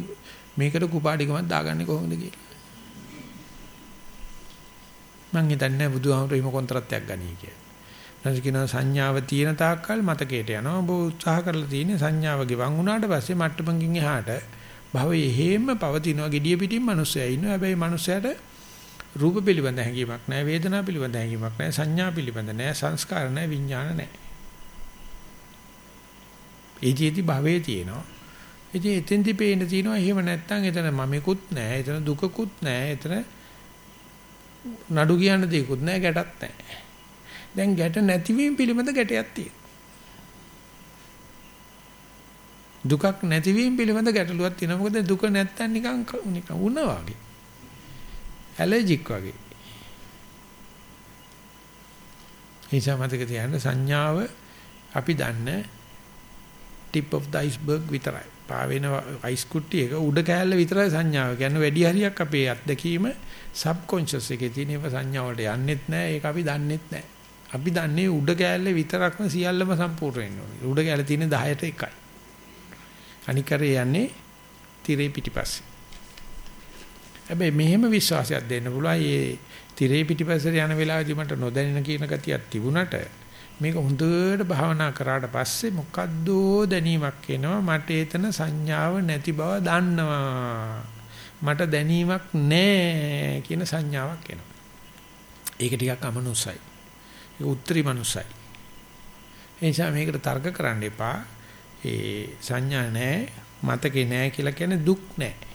මේකට කුපාඩිකමක් දාගන්නේ කොහොමද කියලා. මං හිතන්නේ බුදුහාමුදුරු හිම කොන්ත්‍රාත්යක් ගනී කියලා. නැත්නම් කියනවා සංඥාව තියෙන තාක්කල් මතකයට යනවා. ඔබ උත්සාහ කරලා තියෙන්නේ සංඥාව ගෙවන් වුණාට පස්සේ මට්ටමකින් එහාට භවයේ හේම පවතිනවා gediya pitin මිනිස්සයා ඉන්නවා. හැබැයි මිනිස්සයාට රූප පිළිබඳ හැඟීමක් නැහැ, වේදනා පිළිබඳ හැඟීමක් නැහැ, සංඥා පිළිබඳ නැහැ, සංස්කාර නැහැ, විඥාන නැහැ. ඒජීති භවයේ තියෙනවා. ඉතින් එතෙන්දි පේන්න තියෙනවා එහෙම නැත්නම් එතන මමෙකුත් නැහැ, එතන දුකකුත් නැහැ, එතන නඩු කියන්න දෙයක්වත් නැහැ ගැටත් නැහැ. දැන් ගැට නැතිවීම පිළිබඳ ගැටයක් තියෙනවා. දුකක් නැතිවීම පිළිබඳ ගැටලුවක් තියෙනවා. මොකද දුක නැත්තම් නිකන් නිකන් උණ වගේ. ඇලර්ජික් වගේ. ඒසම මතක තියාගන්න සංඥාව අපි දන්න tip of the iceberg විතරයි. පාවෙන අයිස් කුට්ටි එක උඩ කෑල්ල විතරයි සංඥාව. කියන්නේ වැඩි හරියක් අපේ අත්දැකීම සබ්කොන්ෂස් එකේ තියෙන ඒවා සංඥා වලට යන්නෙත් නැහැ. ඒක අපි දන්නෙත් නැහැ. අපි දන්නේ උඩ කෑල්ලේ විතරක්ම සියල්ලම සම්පූර්ණ වෙන්න ඕනේ. උඩ කෑල්ල තියෙන 10ට එකයි. අනික කරේ යන්නේ tire පිටිපස්සේ. හැබැයි මෙහෙම විශ්වාසයක් දෙන්න පුළුවන්. මේ tire පිටිපස්සේ යන වෙලාවදී මට නොදැනෙන කියන ගතියක් තිබුණට මේක හොඳට භාවනා කරාට පස්සේ මොකද්ද දැනීමක් එනවා. මට ඒතන සංඥාව නැති බව දන්නවා. මට දැනීමක් නැහැ කියන සංඥාවක් එනවා. ඒක ටිකක් අමනුස්සයි ඒක උත්තරී මනුස්සයි ඒ නිසා මේකට තර්ක කරන්න එපා. ඒ සංඥා නැහැ මතකේ නැහැ කියලා කියන්නේ දුක් නැහැ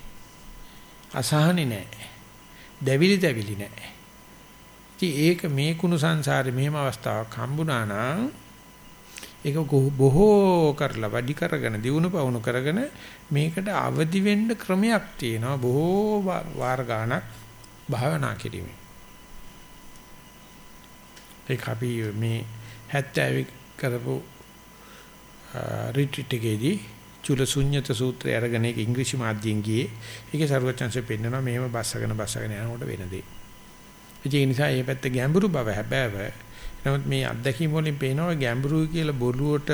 අසහනෙ නැහැ දැවිලි දැවිලි නැහැ ඉතින් ඒක මේ කුණු සංසාරේ මෙහෙම අවස්ථාවක් හම්බුණා නම් ඒක බොහෝ කරලා වැඩි කරගෙන දිනු පවුණු කරගෙන මේකට අවදි වෙන්න ක්‍රමයක් තියෙනවා බොහෝ වාර ගාණක් භාවනා කිරීමේ ඒක අපි මේ 70 කරපු රිට්‍රීට් එකේදී චුල ශුන්්‍යත සූත්‍රය අරගෙන ඒක ඉංග්‍රීසි මාධ්‍යයෙන් ගියේ ඒකේ ਸਰවචන්සේ පෙන්නනවා මෙහෙම බස්සගෙන බස්සගෙන යනකොට වෙන දේ ඒ නිසා මේ පැත්ත ගැඹුරු බව හැබෑව. නමුත් මේ අත්දැකීම් වලින් පේනවා ගැඹුරුයි කියලා බොරුවට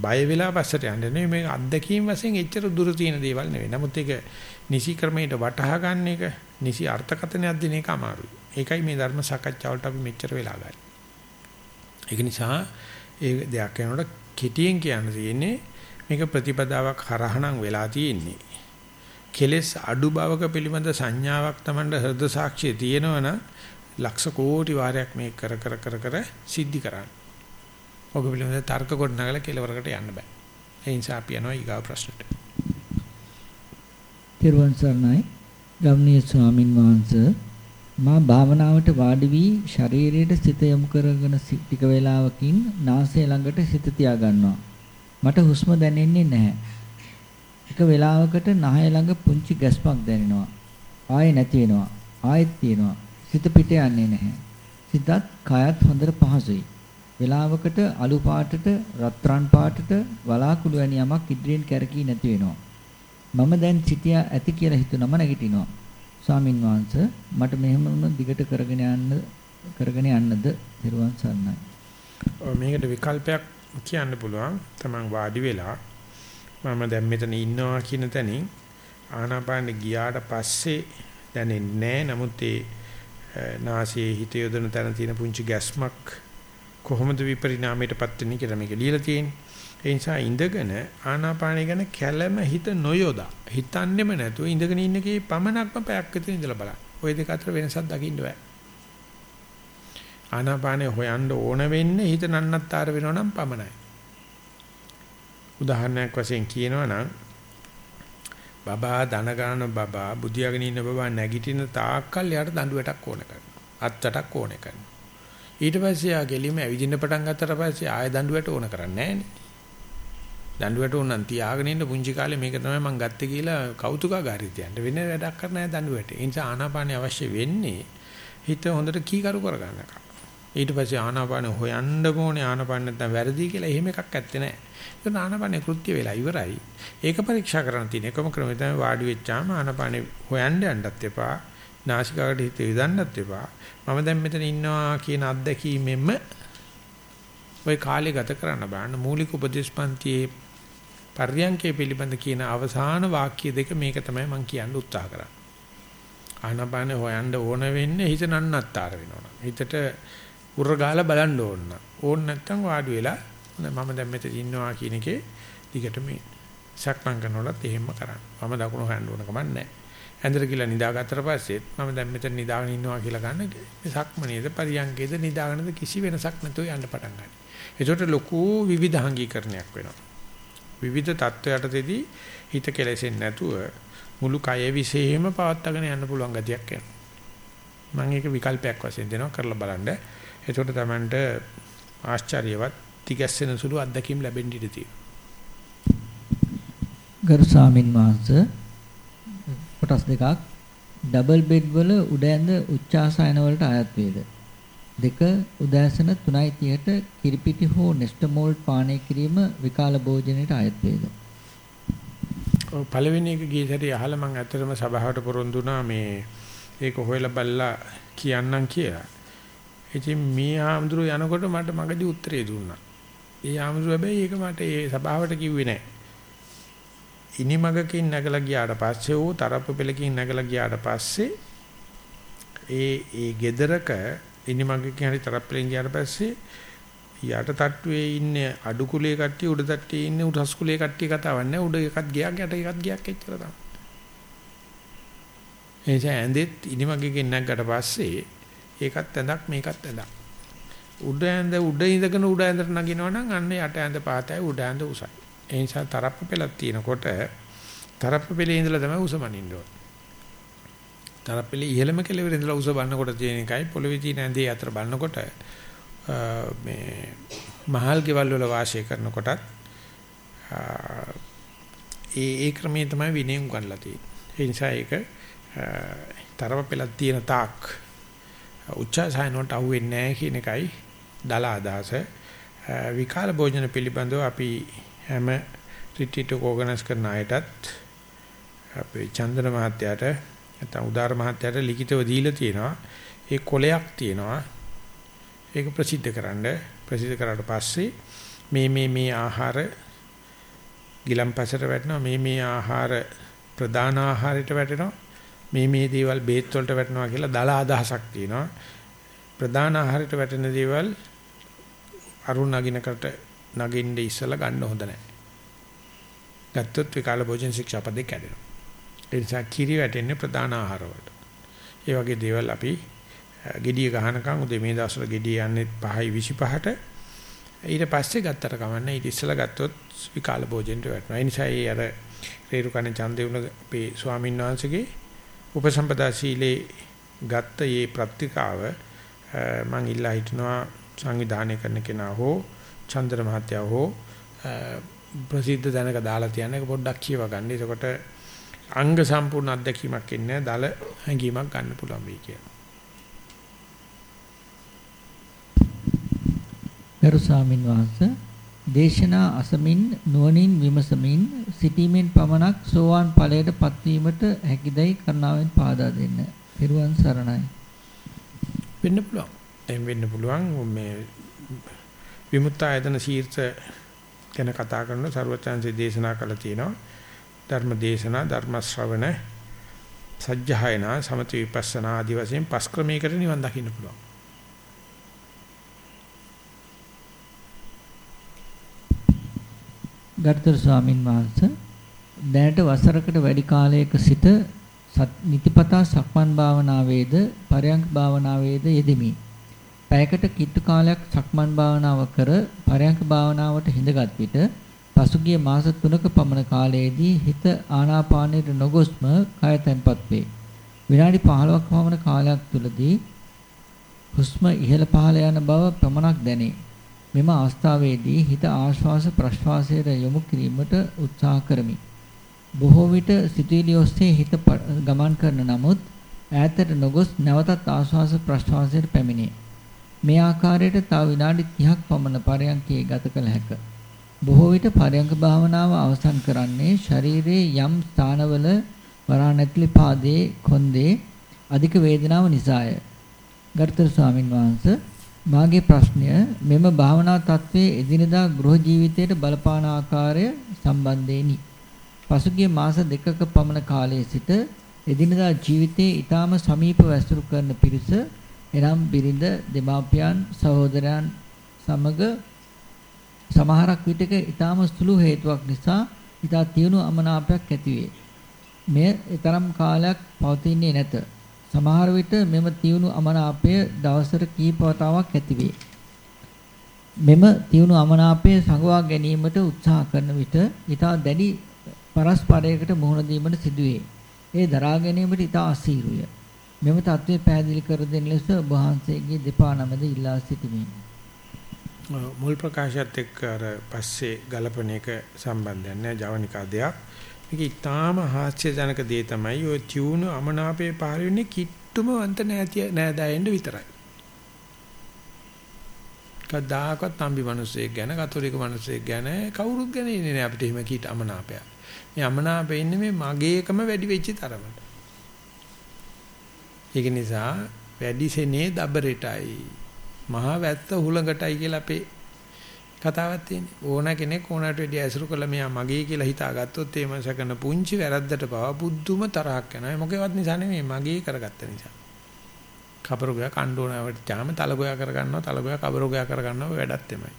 බය වෙලා පස්සට යන්නේ නෙවෙයි මේ අත්දැකීම් වශයෙන් එච්චර දුර තියෙන දේවල් නෙවෙයි. නමුත් ඒක නිසි ක්‍රමයට වටහා ගන්න එක, නිසි අර්ථකථනයක් දෙන එක අමාරුයි. ඒකයි මේ ධර්ම සාකච්ඡාවලට අපි මෙච්චර වෙලා ගන්නේ. ඒක නිසා ඒ දෙයක් කරනකොට කෙටියෙන් කියන්න තියෙන්නේ මේක ප්‍රතිපදාවක් හරහණම් වෙලා තියෙන්නේ. කෙලස් අඩු බවක පිළිබඳ සංඥාවක් Tamanda හෘද සාක්ෂිය තියෙනවනම් ලක්ෂ කෝටි වාරයක් මේ කර කර කර කර සිද්ධි කරන්න. ඔබ පිළිබඳ තර්ක කොට නගලා කෙලවරකට යන්න බෑ. ඒ නිසා අපි යනවා ඊගාව ප්‍රශ්නට. තිරුවන් සරණයි ගම්නීය ස්වාමින් වහන්සේ මා භාවනාවට වාඩි වී ශරීරයට සිත යොමු කරගෙන ටික වේලාවකින් නාසය ළඟට සිත තියා ගන්නවා. මට හුස්ම දැනෙන්නේ නැහැ. එක වේලාවකට නහය ළඟ පුංචි ගැස්මක් දැනෙනවා. ආයෙ නැති වෙනවා. ආයෙත් තියෙනවා. සිත පිට යන්නේ නැහැ. සිතත් කයත් හොඳට පහසුයි. වේලාවකට අලු පාටට රත්රන් පාටට වලාකුළු වැනි යමක් ඉදිරියෙන් කැරකී නැති වෙනවා. මම දැන් සිටියා ඇති කියලා හිතුනම නැගිටිනවා. ස්වාමින් වහන්සේ මට මෙහෙම දිගට කරගෙන යන්න කරගෙන යන්නද දරුවන් සරණයි. මේකට විකල්පයක් කියන්න පුළුවන්. Taman වාඩි වෙලා මම දැන් මෙතන ඉන්නවා කියන තැනින් ආනාපානෙ ගියාට පස්සේ දැනෙන්නේ නැහැ. නමුත් ඒ නාසයේ හිත යොදන තැන තියෙන පුංචි ගැස්මක් කොහොමද විපරිණාමයටපත් වෙන්නේ කියලා මේක ලියලා තියෙන්නේ. ඒ නිසා ඉඳගෙන ආනාපානය ගැන කැළම හිත නොයොදා හිතන්නෙම නැතුව ඉඳගෙන ඉන්න කී පමණක්ම පැයක් විතර ඉඳලා බලන්න. ওই දෙක අතර වෙනසක් දකින්න බෑ. ආනාපානය හොයන්න ඕන වෙන්නේ හිත නන්නත්තර වෙනව නම් පමණයි. උදාහරණයක් වශයෙන් කියනවා නම් බබා දන ගන්න බබා බුදියාගෙන ඉන්න බබා නැගිටින තාක්කල් යාට දඬුවටක් ඕන කරනවා. අත්තටක් ඕන කරනවා. ඊට පස්සේ යා ගෙලිම ඇවිදින්න පටන් ගත්තට පස්සේ ආය දඬුවට ඕන කරන්නේ නැහැ දඬුවට උනන් තියාගෙන ඉන්න පුංචි කාලේ මේක තමයි මං ගත්තේ කියලා කෞතුකාගාරිතයන්ට වෙන වැඩක් කරන්න නැහැ දඬුවට. ඒ නිසා ආනාපානිය අවශ්‍ය වෙන්නේ හිත හොඳට කීකරු කරගන්නකම්. ඊට පස්සේ ආනාපාන හොයන්න ඕනේ ආනාපාන නැත්නම් වැරදි කියලා එහෙම එකක් ඇත්තේ නැහැ. ඒක ආනාපානේ කෘත්‍ය වෙලා ඉවරයි. ඒක පරීක්ෂා කරන්න තියෙන එකම ක්‍රමය තමයි වාඩි වෙච්චාම ආනාපානේ හොයන්න යන්නත් එපා. නාසිකාගට හිත යොදන්නත් එපා. මම දැන් මෙතන ඉන්නවා කියන අත්දැකීමෙන්ම ওই කාලේ ගත කරන්න බලන්න මූලික උපදේශපන්තියේ පර්යංකේ පිළිබඳ කියන අවසාන වාක්‍ය දෙක මේක තමයි මම කියන්න උත්සාහ කරන්නේ. ආනාපාන හොයන්න ඕන වෙන්නේ හිත නන්නත්තර වෙනවා. හිතට උර ගහලා බලන්න ඕන. ඕන නැත්තම් වාඩි වෙලා මම දැන් මෙතන ඉන්නවා කියන එකේ දිගට මේ සක්මන් කරනකොටත් එහෙම කරන්න. මම දකුණු හොයන්න ඕන කමක් නැහැ. ඇඳට කියලා නිදාගත්තට පස්සෙත් මම දැන් මෙතන නිදාගෙන ඉන්නවා කියලා ගන්න මේ සක්මනේද පරියංගේද නිදාගෙනද කිසි වෙනසක් නැතුව යන්න පටන් ගන්නවා. ඒකට ලොකු විවිධාංගීකරණයක් වෙනවා. විවිධ தත්වයටදී හිත කෙලෙසෙන්නේ නැතුව මුළු කය විශේෂයෙන්ම පවත්වාගෙන යන්න පුළුවන් ගතියක් එනවා. මම ඒක විකල්පයක් වශයෙන් දෙනවා කරලා බලන්න. එතකොට Tamanට ආශ්චර්යවත් තිගැස්සෙන සුළු අත්දැකීම් ලැබෙන්න ඉඩ තියෙනවා. ගරු ස්වාමින් වහන්සේ කොටස් දෙකක්. ඩබල් බෙඩ් වල උඩ ඇඳ උච්චාසයන වලට අයත් වේද? දෙක උදෑසන 3:30ට කිරිපිටි හෝ නෙස්ටමෝල් පානය කිරීම විකාල භෝජනයට අයත් වේද? පළවෙනි එක ගිය සැරේ අහලා මම ඇත්තටම සභාවට පොරොන්දු වුණා මේ ඒක හොයලා බලලා කියන්නම් කියලා ඉතින් මේ ආම්දුර යනකොට මට මගදී උත්තරේ දුන්නා. ඒ ආම්දුර හැබැයි ඒක මට ඒ සභාවට කිව්වේ නැහැ. ඉනිමගකින් නැගලා ගියාට පස්සේ ඕ තරප්පු පෙලකින් නැගලා ගියාට පස්සේ ඒ ඒ gedaraක ඉනිමගකින් හරි තරප්පෙලින් ගියාට පස්සේ යට තට්ටුවේ ඉන්නේ අඩු කුලේ කට්ටිය උඩ තට්ටියේ ඉන්නේ උඩස් කුලේ කට්ටිය කතාවක් නැහැ උඩ එකක් ගියක් යට එකක් ගියක් එච්චර තමයි. එනිසා ඇඳෙත් ඉනිමගකින් නැග්ගට පස්සේ ඒකත් ඇඳක් මේකත් ඇඳක්. උඩ ඇඳ උඩ ඉඳගෙන උඩ ඇඳට නගිනවා නම් අන්න යට ඇඳ පාතයි උඩ ඇඳ උසයි. ඒ නිසා තරප්ප පෙලක් තියෙනකොට තරප්ප පෙලේ ඉඳලා තමයි උස මනින්න ඕනේ. තරප්ප පෙලේ ඉහළම කෙළවර ඉඳලා උස බලනකොට තියෙන එකයි පොළවේ තියෙන ඇඳේ අතර බලනකොට මේ මහල් ගෙවල් වල වාසය කරනකොටත් ඒ ඒ ක්‍රමයේ තමයි විනය උගන්ලා තියෙන්නේ. ඒ නිසා ඒක තරප පෙලක් තියෙන තාක් උච්චාසයනට අහුවෙන්නේ නැහැ කියන එකයි දල අදහස. විකාල භෝජන පිළිබඳව අපි හැම රිට්‍රීට් එක ඕගනයිස් කරන අයටත් අපේ චන්දන මහත්තයාට නැත්නම් උදාර මහත්තයාට ලිඛිතව දීලා තියෙනවා. ඒ කොලයක් තියෙනවා. ඒක ප්‍රසිද්ධ කරන්න ප්‍රසිද්ධ කරාට පස්සේ මේ මේ මේ ආහාර ගිලම්පසට වැටෙනවා මේ මේ ආහාර ප්‍රධාන ආහාරයට වැටෙනවා මේ මේ දේවල් බේත් වලට වැටෙනවා කියලා දල අදහසක් තියෙනවා. ප්‍රධාන ආහාරයට වැටෙන දේවල් අරුණ නගිනකට නගින්න ඉස්සලා ගන්න හොඳ නැහැ. ගත්තොත් විකාල භෝජන ශික්ෂාපදේ කැඩෙනවා. ඒ නිසා කිරි වැටෙන්නේ ප්‍රධාන ආහාර වලට. ඒ වගේ දේවල් අපි gediya ගහනකම් උදේ මේ දවස්වල gediya යන්නේ 5යි 25ට ඊට පස්සේ ගත්තට කමන්නේ ඊට ඉස්සලා ගත්තොත් විකාල භෝජනට වැටෙනවා. ඒ නිසා ඒ අර රේරුකණ චන්දේවුන අපේ ස්වාමීන් වහන්සේගේ උපසම්පදා සීලේ ගත්ත මේ ප්‍රතිකාව මම ඉල්ලා හිටනවා සංවිධානය කරන කෙනා හෝ චන්ද්‍ර මහත්තයා හෝ ප්‍රසිද්ධ දැනක දාලා තියන එක පොඩ්ඩක් කියව ගන්න. එතකොට අංග සම්පූර්ණ අත්දැකීමක් ඉන්නේ දල හැඟීමක් ගන්න පුළුවන් වෙයි කියලා. ගරු ස්වාමින් වහන්සේ දේශනා අසමින් නුවණින් විමසමින් සිටීමෙන් පමණක් සෝවාන් ඵලයට පත්වීමට හැකිදයි කරුණාවෙන් පාදා දෙන්න. පිරුවන් සරණයි. වෙන්න පුළුවන්. එහෙම වෙන්න පුළුවන් මේ විමුක්ත ආයතන ශීර්ෂ ගැන කතා කරන ਸਰවචාන්සේ දේශනා කළා තියෙනවා. ධර්ම දේශනා, ධර්ම ශ්‍රවණ, සජ්ජහායනා, සමති විපස්සනා ආදී වශයෙන් පස් ක්‍රමයකට නිවන් දකින්න පුළුවන්. ගර්ථර ස්වාමින් වහන්සේ දැනට වසරකට වැඩි කාලයක සිට නිතිපතා සක්මන් භාවනාවේද පරයන්ක භාවනාවේද යෙදෙමි. පැයකට කිට්ටු කාලයක් සක්මන් භාවනාව කර පරයන්ක භාවනාවට හිඳගත් විට පසුගිය මාස 3ක පමණ කාලයේදී හිත ආනාපානයට නොගොස්ම කය තැන්පත් වේ. විනාඩි 15ක් පමණ කාලයක් තුලදී හුස්ම ඉහළ පහළ යන බව පමණක් දැනේ. මෙම අවස්ථාවේදී හිත ආශ්වාස ප්‍රශ්වාසයට යොමු කිරීමට උත්සාහ කරමි. බොහෝ විට සිතුවිලි ඔස්සේ හිත ගමන් කරන නමුත් ඈතට නොගොස් නැවතත් ආශ්වාස ප්‍රශ්වාසයට පැමිණේ. මේ ආකාරයට තව විනාඩි 30ක් පමණ පරයන්කේ ගත කළ හැකිය. බොහෝ විට පරයන්ක භාවනාව අවසන් කරන්නේ ශරීරයේ යම් ස්ථානවල වරාණැතිලි පාදයේ කොන්දේ අධික වේදනාව නිසාය. ගරුතර ස්වාමින් වහන්සේ මාගේ ප්‍රශ්නය මෙම භාවනා තත්වයේ එදිනදා ගෘහ ජීවිතයට බලපාන ආකාරය සම්බන්ධයෙනි. පසුගිය මාස දෙකක පමණ කාලයේ සිට එදිනදා ජීවිතයේ ඊටාම සමීප වැසුරු කරන පිරිස එනම් බිරිඳ දෙමාපියන් සහෝදරයන් සමග සමහරක් විටක ඊටාම සුළු හේතුවක් නිසා ඊටා තියුණු අමනාපයක් ඇතිවේ. මෙය ඊතරම් කාලයක් පවතින්නේ නැත. සමහර විට මෙම තියුණු අමනාපය දවසට කීප වතාවක් ඇතිවේ. මෙම තියුණු අමනාපය සංගවා ගැනීමට උත්සාහ කරන විට ඊටා දැඩි පරස්පරයකට මුහුණ දීමට සිදුවේ. ඒ දරා ගැනීමට ඉතා අසීරුය. මෙම தત્ත්වය පැහැදිලි කර දෙන ලෙස ඔබ වහන්සේගේ දෙපා නමද ඉල්ලා සිටිමි. මුල් ප්‍රකාශයත් එක්ක අර පස්සේ ගලපන එක සම්බන්ධයක් නෑ ජවනිකා දෙයක්. මේක ඊටාම හාස්‍යජනක දේ තමයි ඔය තියුණු අමනාපේ පහළ වෙන්නේ කිට්ටුම වන්ත නැති නෑදෑයෙන්ද විතරයි. කවදාකවත් තම්බි මිනිස්සෙක් ගැන කතෝලික මිනිස්සෙක් ගැන කවුරුත් ගැන ඉන්නේ නෑ අපිට එහෙම කීට අමනාපයක්. මේ අමනාපේ ඉන්නේ මේ මගේකම වැඩි වෙච්ච තරමට. ඒක නිසා වැඩි සෙනේ දබරටයි මහා වැත්ත හුලඟටයි කියලා අපේ කතාවක් තියෙන්නේ. ඕන කෙනෙක් ඕනට වැඩි ඇසුරු කළා මෙයා මගේ කියලා හිතාගත්තොත් ඒ මනස කරන පුංචි වැරද්දට පවා බුද්ධුම තරහක් යනවා. මොකේවත් නිසා නෙමෙයි මගේ කරගත්ත නිසා. කබරගෝයා කණ්ඩෝනාවට ඡාම තලගෝයා කරගන්නවා තලගෝයා කබරගෝයා කරගන්නවා වැඩක් එමය.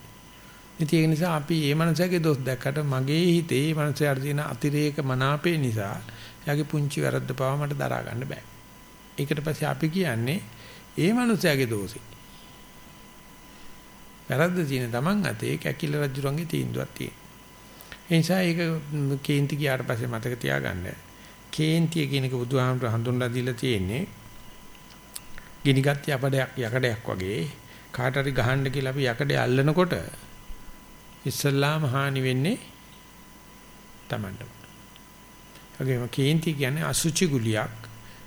ඉතින් ඒ නිසා අපි මේ මනසගේ දොස් දැක්කට මගේ හිතේ මේ මනසට තියෙන අතිරේක මනාපේ නිසා එයාගේ පුංචි වැරද්ද පවා මට දරා ගන්න බෑ. ඒකට පස්සේ අපි කියන්නේ ඒ මනුස්සයාගේ දෝෂේ. වැරද්ද තියෙන තමන් අතේ කැකිල රජුරන්ගේ තීන්දුවක් තියෙන. ඒ නිසා ඒක කේන්ති ගියාට පස්සේ මතක තියාගන්න. කේන්තිය කියන එක බුදුහාමර හඳුන්ලා දීලා තියෙන්නේ ගිනිගත් යකඩයක් යකඩයක් වගේ කාට හරි ගහන්න කියලා අපි යකඩේ අල්ලනකොට ඉස්සල්ලාම හානි වෙන්නේ Tamanටම. වගේම කේන්ති කියන්නේ අසුචි ගුලියක්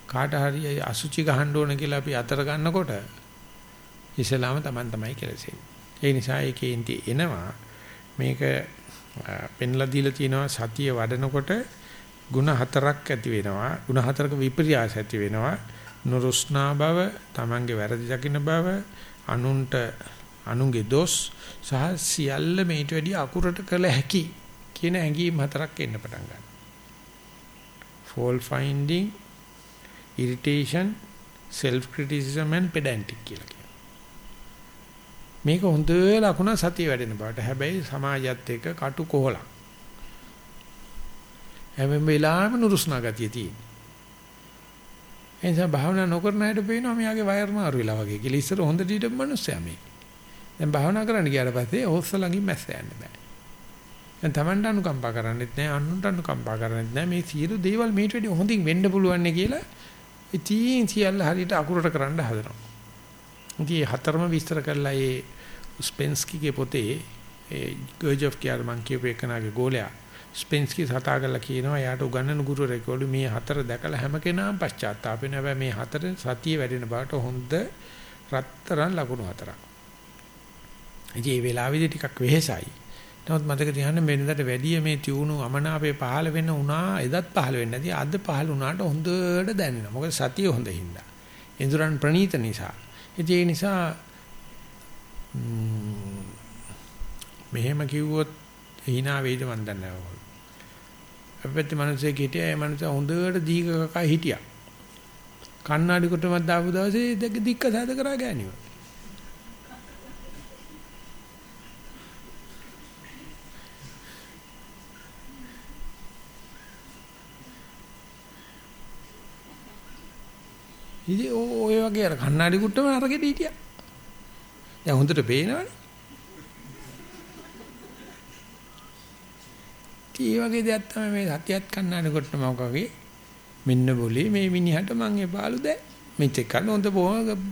කාට හරි අසුචි ගහන්න ඕන කියලා අපි අතර ගන්නකොට ඉස්සල්ලාම Taman තමයි කෙලසෙන්නේ. ඒ නිසා ඒ කේන්ති එනවා මේක පෙන්ලා දීලා තියෙනවා සතිය වඩනකොට ಗುಣ හතරක් ඇති වෙනවා. ಗುಣ හතරක විපර්යාස ඇති වෙනවා. නුරුස්නා බව, Tamanගේ වැරදි දකින්න බව, අනුන්ට අනුන්ගේ දොස් සහ සියල්ල මේට වැඩිය අකුරට කළ හැකි කියන හැඟීම් හතරක් එන්න පටන් ගන්නවා. fault finding, irritation, self criticism and pedantic කියලා කියනවා. මේක හොඳ ලකුණ සතිය වැඩෙන බවට. හැබැයි සමාජයත් එක්ක කටු කොහලක්. හැම වෙලාවෙම නුරුස්නා ගතිය තියෙනවා. එනිසා භාවනා නොකරන අයට පේනවා මෙයාගේ වයර් මාරු වෙලා වගේ කියලා. ඉස්සර හොඳ ඩීඩ මිනිස්සයා මේ. දැන් භාවනා කරන්න ගියාට පස්සේ හොස්ස ළඟින් මැස්ස යන්න බෑ. දැන් Tamanට අනුකම්පා කරන්නෙත් නෑ අනුන්ට අනුකම්පා කරන්නෙත් නෑ මේ සියලු දේවල් මේට වැඩි හොඳින් වෙන්න පුළුවන් නේ කියලා ඉතින් සියල්ල හරියට අකුරට කරන්න හදනවා. ඉතින් හතරම විස්තර කරලා ඒ ස්පෙන්ස්කිගේ පොතේ ඒ ගර්ජොෆ් කියාර මං කියපු එකනාගේ ගෝලයා ස්පෙන්ස්කි සතා කරලා කියනවා යාට උගන්වන ගුරුවරයෙකුට මේ හතර දැකලා හැම කෙනාම පශ්චාත්තාප වෙනවා. හැබැයි මේ හතර සතිය වැඩෙන බාට හොඳ රත්තරන් ලකුණු හතරක්. ඉතින් මේ වෙලාවේදී ටිකක් වෙහෙසයි. නමුත් මතක තියාගන්න මෙන්නට වැඩිය මේ තියුණු අමනාපේ පහළ වෙන්න උනා එදත් පහළ වෙන්නේ නැති අද පහළ වුණාට හොඳට දැනෙනවා. මොකද සතිය හොඳ හින්දා. ඉන්ද්‍රයන් ප්‍රණීත නිසා. ඉතින් ඒ නිසා මෙහෙම කිව්වොත් hina වේද මන් දන්නේ නැහැ. අපිට මිනිස්සේ හිටියා ඒ මිනිසා හොඳට දීග කකා හිටියා. කන්නාඩි කොටමක් දාපු දවසේ දික්ක සාද කරා ගෑනිවා. ඉතින් ඔය වගේ අර කණ්ණාඩි කුට්ටම අරගෙන හිටියා. දැන් හොඳට පේනවනේ. ඉතින් ඒ වගේ දෙයක් තමයි මේ සතියත් කන්නාඩි කොට මොකගේ මෙන්න બોලේ මේ මිනිහට මං එපාලු දැ මෙච්ච කන්න හොඳ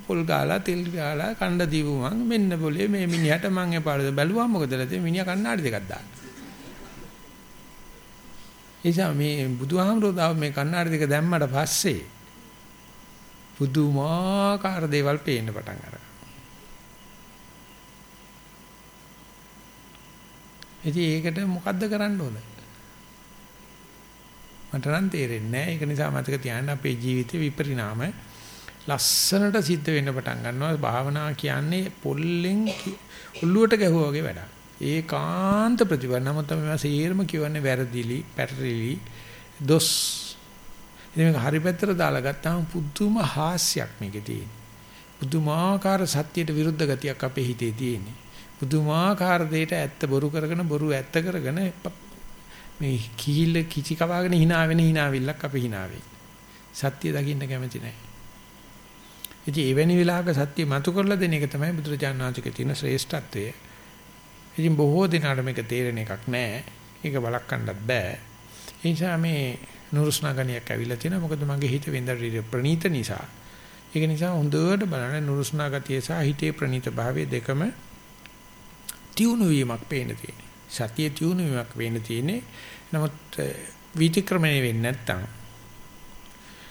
පොල් ගාලා තෙල් ගාලා කණ්ඩ දීපු මං මෙන්න બોලේ මේ මිනිහට මං එපාලු බැලුවා මොකදද මිනිහා කන්නාඩි දෙකක් දාන්න එනිසා මේ බුදුහාමුදුරුවෝ මේ කන්නාඩි දෙක දැම්මට පස්සේ පුදුමාකාර දේවල් පේන්න පටන් අරගන්නවා. ඉතින් ඒකට මොකද්ද කරන්න ඕන? මට නම් තේරෙන්නේ නැහැ. ඒක නිසා මතක තියාගන්න අපේ ජීවිතේ විපරිණාම ලස්සනට සිද්ධ වෙන්න පටන් ගන්නවා. භාවනා කියන්නේ පොල්ලෙන් ඔල්ලුවට ගැහුවා වගේ වැඩක්. ඒකාන්ත ප්‍රතිපල. නමුත් තමයි සේරම කියවන්නේ වැරදිලි, පැටරිලි, දොස්. ඉතින් මේක හරි පැත්තට දාලා ගත්තාම පුදුම හාස්‍යයක් මේකේ තියෙන්නේ. පුදුමාකාර සත්‍යයට විරුද්ධ ගතියක් අපේ හිතේ තියෙන්නේ. පුදුමාකාර දෙයට ඇත්ත බොරු කරගෙන බොරු ඇත්ත කරගෙන මේ කීල කිචි කවාගෙන hina වෙන hinaවිල්ලක් අපි hina වෙයි. සත්‍ය දකින්න කැමති නැහැ. ඉතින් එවැනි වෙලාවක සත්‍ය මතු කරලා දෙන එක තමයි බුදුරජාණන් වහන්සේගේ තියෙන ශ්‍රේෂ්ඨත්වය. ඉතින් බොහෝ දිනාට මේක තේරෙන එකක් නැහැ. ඒක බලක්වන්නත් බෑ. ඒ නිසා මේ නුරුස්නාගණියක් ඇවිල්ලා තියෙනවා. මොකද මගේ හිත වෙන්දට ප්‍රණීත නිසා. ඒක නිසා හොඳට බලන්න නුරුස්නාගතිය සහ හිතේ ප්‍රණීත භාවය දෙකම තියුණු වීමක් පේන්න තියෙන්නේ. සතිය තියුණු වීමක් පේන්න තියෙන්නේ. නමුත් විතික්‍රමණය වෙන්නේ නැත්තම්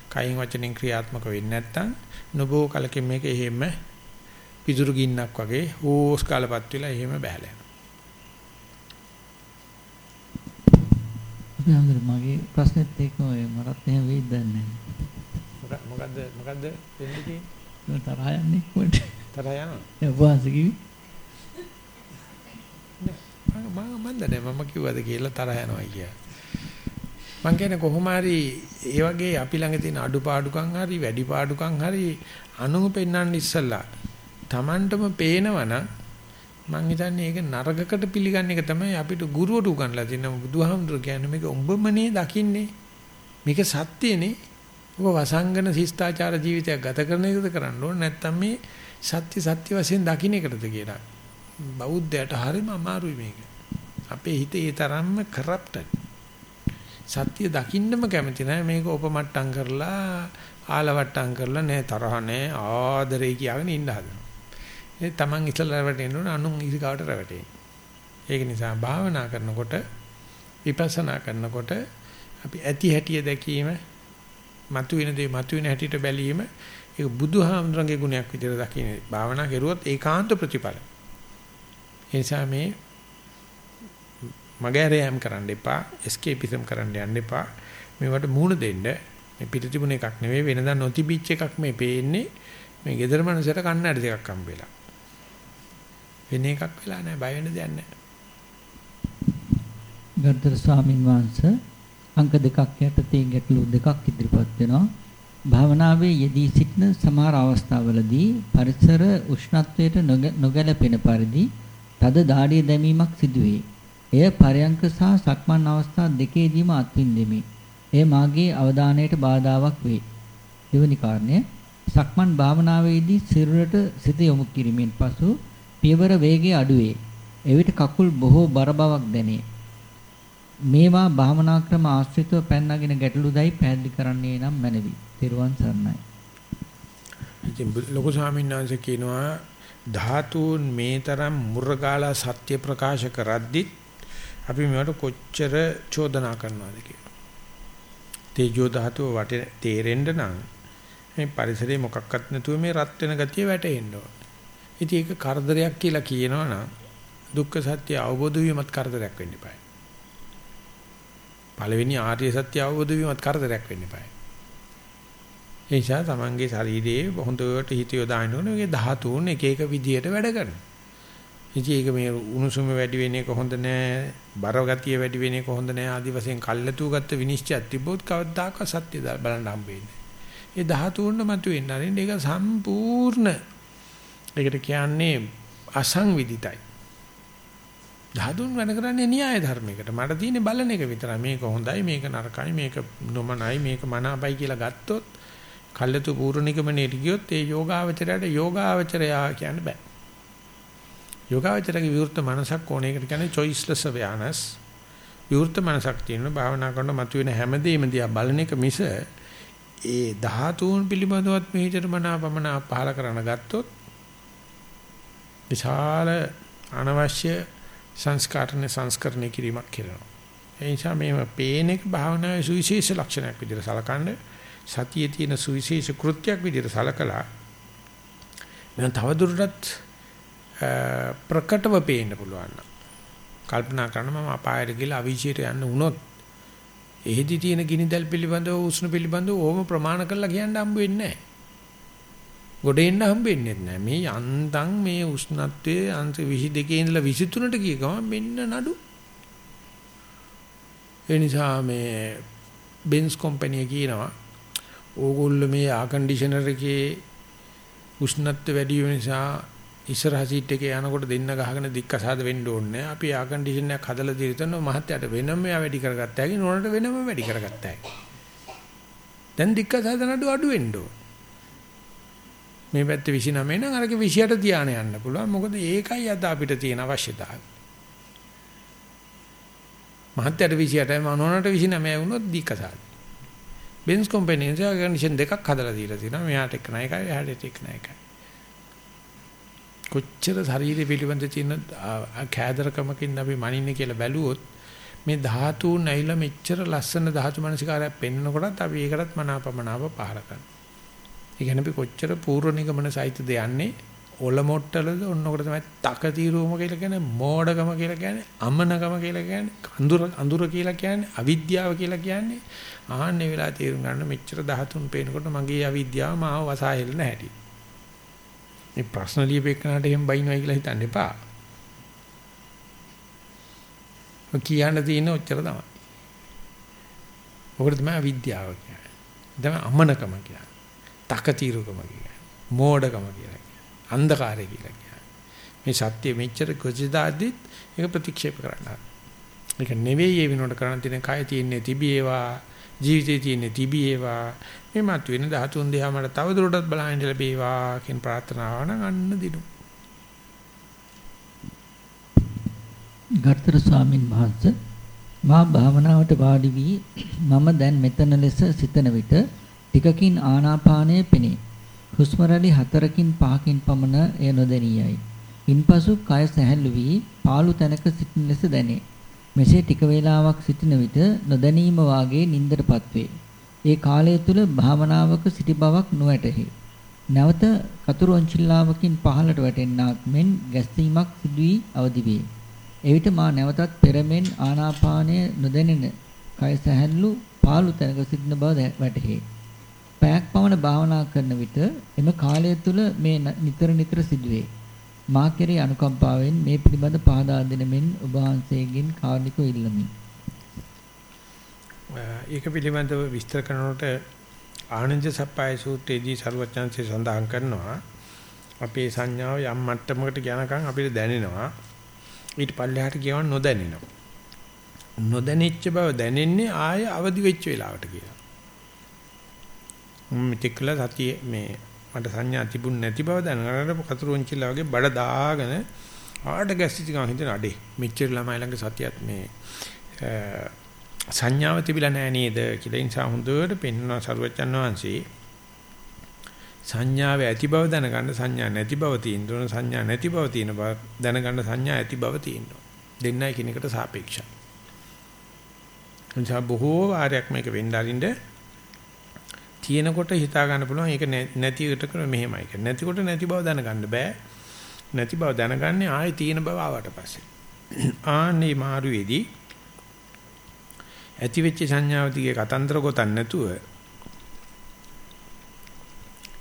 කයින් වචනෙන් ක්‍රියාත්මක වෙන්නේ නැත්තම් නොබෝ කලකින් මේක එහෙම පිදුරු ගින්නක් වගේ හෝස් කාලපත් වෙලා එහෙම බහැලා යනවා. මගේ ප්‍රශ්නෙත් ඒක ඔය මටත් එහෙම වෙයිද දන්නේ නැහැ. මොකද්ද මොකද්ද වෙන්නේ තියෙන්නේ? තරහ යන්නේ කොහෙද? තරහ යනවා. ඒ වාස කිවි. මම මම දන්නේ මම කිව්වද කියලා තරහ යනවා කියලා. මං කියන්නේ කොහොම හරි ඒ වගේ අපි ළඟ තියෙන අඩුපාඩුකම් හරි වැඩිපාඩුකම් හරි අනුම පෙන්වන්න ඉස්සලා Tamanටම පේනවනම් මං හිතන්නේ ඒක නරකකට පිළිගන්න එක තමයි අපිට ගුරුවරු උගන්ලා තියෙන බුදුහාමුදුරු කියන්නේ මේක උඹමනේ දකින්නේ. මේක සත්‍යනේ. ඔබ වසංගන ශිෂ්ටාචාර ජීවිතයක් ගත කරන එකද කරන්න ඕනේ නැත්නම් මේ සත්‍ය සත්‍ය වශයෙන් දකින්න එකටද කියලා. බෞද්ධයට හරිම අමාරුයි මේක. අපේ හිතේ ඒ තරම්ම කරප්ටඩ් සත්‍ය දකින්නම කැමති නැහැ මේක උපමට්ටම් කරලා ආලවට්ටම් කරලා නෑ. තරහ නෑ. ආදරේ කියාගෙන ඉන්න හදනවා. ඒ තමන් ඉස්සලා රැවටෙන්න ඕන අනුන් ඊගාවට රැවටෙන්න. ඒක නිසා භාවනා කරනකොට විපස්සනා කරනකොට අපි ඇති හැටිය දැකීම මතුවෙන දේ මතුවෙන හැටියට බැලීම ඒක බුදුහාමුදුරන්ගේ ගුණයක් විදිහට දකින්න. භාවනා කරුවොත් ඒකාන්ත ප්‍රතිඵල. ඒ නිසා මේ මගහැරයම් කරන්න එපා එස්කේපිසම් කරන්න යන්න එපා මේවට මූණ දෙන්න මේ පිට තිබුණ එකක් නෙවෙයි වෙනදා නොතිබිච්ච එකක් මේ පේන්නේ මේ gedara මනසට කන්නඩ දෙකක් හම්බෙලා වෙන එකක් වෙලා නැහැ බය වෙන්න දෙයක් නැහැ ගර්ධර ස්වාමින් වහන්සේ අංක දෙකක් යටතේ ගැටලු දෙකක් ඉදිරිපත් වෙනවා භාවනාවේ යෙදී සිටින සමහර අවස්ථාවලදී පරිසර උෂ්ණත්වයට නොගැලපෙන පරිදි තද දාඩිය දැමීමක් සිදුවේ එය පරයන්ක සහ සක්මන් අවස්ථා දෙකේදීම අත්විඳෙමි. එය මාගේ අවධානයට බාධාවක් වේ. දෙවැනි කාරණය සක්මන් භාවනාවේදී සිරුරට සිත යොමු කිරීමෙන් පසු පියවර වේගය අඩුවේ. එවිට කකුල් බොහෝ බර බවක් දැනේ. මේවා භාවනා ක්‍රම ආශ්‍රිතව පැනනගෙන ගැටලුදයි පැහැදිලි කරන්නේ නම් මැනවි. තෙරුවන් සරණයි. ඉතින් ලොකු ස්වාමීන් වහන්සේ කියනවා ධාතුන් මේ තරම් මුර්ගාලා සත්‍ය ප්‍රකාශ කරද්දිත් අපි මේවට කොච්චර චෝදනා කරනවද කියලා. තේජෝ ධාතුව වටේ තේරෙන්න නම් මේ පරිසරයේ මොකක්වත් නැතුව මේ රත් වෙන ගතිය වැටෙන්න ඕන. ඉතින් ඒක කරදරයක් කියලා කියනවනම් දුක්ඛ සත්‍ය අවබෝධ වීමත් කරදරයක් වෙන්න eBay. පළවෙනි ආර්ය සත්‍ය අවබෝධ වීමත් කරදරයක් වෙන්න eBay. ඒ නිසා තමන්ගේ ශරීරයේ හොඳට හිත යොදාගෙන ඕනේ ධාතුන් එක එක විදියට වැඩ කරනවා. ඉතින් ඒක මේ උණුසුම වැඩි වෙන එක හොඳ නෑ, බර ගතිය වැඩි වෙන එක හොඳ නෑ ආදි වශයෙන් කල්ලාතු ගත්ත විනිශ්චයක් තිබ්බොත් කවදාකවත් සත්‍ය බලන්න හම්බෙන්නේ. ඒ 13 මතුවෙන්න අරින්න ඒක සම්පූර්ණ ඒකට කියන්නේ අසංවිධිතයි. ධාතුන් වෙන කරන්නේ න්‍යාය ධර්මයකට. මට තියෙන්නේ බලන එක විතරයි. මේක හොඳයි, මේක නරකයි, මේක නොමනයි, මේක මනාපයි කියලා ගත්තොත් කල්ලාතු පූර්ණිකමනේ ගියොත් ඒ යෝගාවචරයට යෝගාවචරයා කියන්න බෑ. යෝගාවචරගේ විවෘත මනසක් ඕන එකට කියන්නේ choiceless awareness විවෘත මනසක් තියෙනවා භාවනා කරන මතුවෙන හැමදේම දිහා බලන එක මිස ඒ ධාතුන් පිළිබඳවත් මේ හිතට මනාපමන පහල කරන ගත්තොත් විශාල අනවශ්‍ය සංස්කාරණ සංස්කරණය කිරීමක් කරනවා. ඒ නිසා මේව පේන එක භාවනාවේ සුවිශේෂ ලක්ෂණයක් විදිහට සලකන්නේ සතියේ තියෙන සුවිශේෂ කෘත්‍යයක් විදිහට සලකලා මම තවදුරටත් ප්‍රකටව පේන්න පුළුවන්. කල්පනා කරන මම අපායට ගිහලා අවීචයට යන්න වුණොත් එහෙදි තියෙන ගිනිදල් පිළිබඳව උෂ්ණ පිළිබඳව ඕම ප්‍රමාණ කරලා කියන්න හම්බ වෙන්නේ නැහැ. ගොඩ එන්න හම්බ වෙන්නේ නැහැ. මේ යන්තම් මේ උෂ්ණත්වයේ අන්ත 22 ඉඳලා 23ට ගිය ගමන් මෙන්න නඩු. ඒ නිසා මේ බෙන්ස් කම්පැනි කියනවා ඕගොල්ලෝ මේ ආ කන්ඩිෂනර් එකේ උෂ්ණත්වය වැඩි වෙන නිසා ඉස්සරහ සීට් එකේ යනකොට දෙන්න ගහගෙන දික්කසාද වෙන්න ඕනේ. අපි ආ කන්ඩිෂන් එකක් හදලා දීලා තන මහත්යට වෙනම එයා වැඩි කරගත්තා හැකි නෝනට වෙනම වැඩි කරගත්තා හැකි. දැන් දික්කසාද නඩු අඩු වෙන්න ඕන. මේ පැත්තේ 29 නම් අරක 28 තියාන යන්න පුළුවන්. මොකද ඒකයි අද අපිට තියෙන අවශ්‍යතාවය. මහත්යට 28යි මනෝනට 29 වුණොත් දික්කසාද. බෙන්ස් කම්පැනි එක කන්ඩිෂන් දෙකක් හදලා දීලා තියෙනවා. මෙයාට එක නයිකයි එහාට එක නයිකයි. කොච්චර ශරීරය පිළිබඳ තියෙන කෑදරකමකින් අපි මනින්නේ කියලා බැලුවොත් මේ ධාතුන් නැහිලා මෙච්චර ලස්සන ධාතු මනසිකාරයක් පෙන්වනකොටත් අපි ඒකටත් මනාපමනාප පහර කරනවා. ඒ කියන්නේ අපි කොච්චර පූර්ව නිගමන සහිතද යන්නේ ඔලොමොට්ටලද ඔන්නකොට තමයි තකතිරුවම කියලා කියන්නේ මෝඩකම කියලා කියන්නේ අමනකම කියලා කියන්නේ අඳුර අඳුර කියලා කියන්නේ අවිද්‍යාව කියලා කියන්නේ. ආන්නේ වෙලා තේරුම් ගන්න මෙච්චර 13 පේනකොට මගේ අවිද්‍යාව මාව වසාහෙල්ල නැහැටි. මේ ප්‍රශ්න ලියපෙන්නට එහෙම බයින්වයි කියලා හිතන්න එපා. ඔය කියන්න තියෙන ඔච්චර තමයි. ඔකට තමයි අවිද්‍යාව කියන්නේ. තමයි අමනකම කියන්නේ. තකතිරුකම කියන්නේ මෝඩකම කියන්නේ අන්ධකාරය කියලා කියන්නේ. මේ සත්‍ය මෙච්චර කොචිදාද්දිත් ඒක ප්‍රතික්ෂේප කරන්න. ඒක නෙවෙයි ඒ විනෝඩ කරන්න තියෙන කය තියෙන්නේ තිබීවා ජීවිතේ තියෙන්නේ තිබීවා මේ මත වෙන ධාතුන් දිහා මට තව දුරටත් බලන්න ලැබේවා කියන ප්‍රාර්ථනාව නම් අන්න දිනු. ගර්තර ස්වාමින් වහන්සේ මා භාවනාවට වාඩි වී මම දැන් මෙතන ලෙස සිතන විට ටිකකින් ආනාපානය පෙනේ. හුස්ම රැලි 4කින් 5කින් පමණ එය නොදැනියයි. ඉන්පසු කය සැහැල්ලු වී පාළු තැනක සිටින ලෙස දැනේ. මෙසේ ටික වේලාවක් සිටින විට නොදැනීම වාගේ නින්දටපත් වේ. ඒ කාලය තුල භාවනාවක සිටි බවක් නොඇතෙහි. නැවත කතුරු ඔන්චිල්ලාවකින් පහළට වැටෙන්නාක් මෙන් ගැස්සීමක් සිදු වී අවදි වේ. එවිට මා නැවතත් පෙරමෙන් ආනාපානය නොදැනෙන කය සැහැල්ලු පාළු තැනක සිටින බව වැටහේ. පැයක් පමණ භාවනා කරන විට එම කාලය තුල මේ නිතර නිතර සිදුවේ. මා කෙරේ අනුකම්පාවෙන් මේ පිළිබඳ පහදා දෙන මෙන් ඔබ වහන්සේගෙන් කාරුණිකව ඉල්ලමි. ඒක පිළිබඳව විස්තර කරනකොට ආනන්ද සප්පයි සූත්‍රයේදී සරුවචාන්සේ සඳහන් කරනවා අපේ සංඥාව යම් මට්ටමකට යනකම් අපිට දැනෙනවා ඊට පල්ලෙහාට කියවන්න නොදැනෙනවා නොදැනෙච්ච බව දැනෙන්නේ ආය අවදි වෙච්ච වෙලාවට කියලා මෙතෙක්ල සතිය මේ මට සංඥා තිබුණ නැති බව දැනගන්න කතුරු වංචිලා වගේ බඩ දාගෙන ආඩ ගැස්සිච්ච ගමන් හිතන අඩේ. මෙච්චර ළමයි ළඟ සතියත් මේ සංඥාව තිබිලා නැහැ නේද කියලා. නිසා හොඳට පෙන්වන සරුවචන් වහන්සේ. සංඥාවේ ඇති බව දැනගන්න සංඥා නැති බව තියෙනවා සංඥා නැති බව තියෙන බව දැනගන්න සංඥා ඇති බව තියෙනවා දෙන්නයි කිනකට සාපේක්ෂයි. එනිසා බොහෝ වාරයක් මේක වෙන්න අරින්න තියෙනකොට හිතා ගන්න පුළුවන් ඒක නැතිකට කර මෙහෙමයි කියලා. නැතිකොට නැති බව දැනගන්න බෑ. නැති බව දැනගන්නේ ආයේ තියෙන බව ආවට පස්සේ. ආන්නේ මාරුවේදී ඇති වෙච්ච සංඥාව දිගේ කතන්දර ගොතන්න නැතුව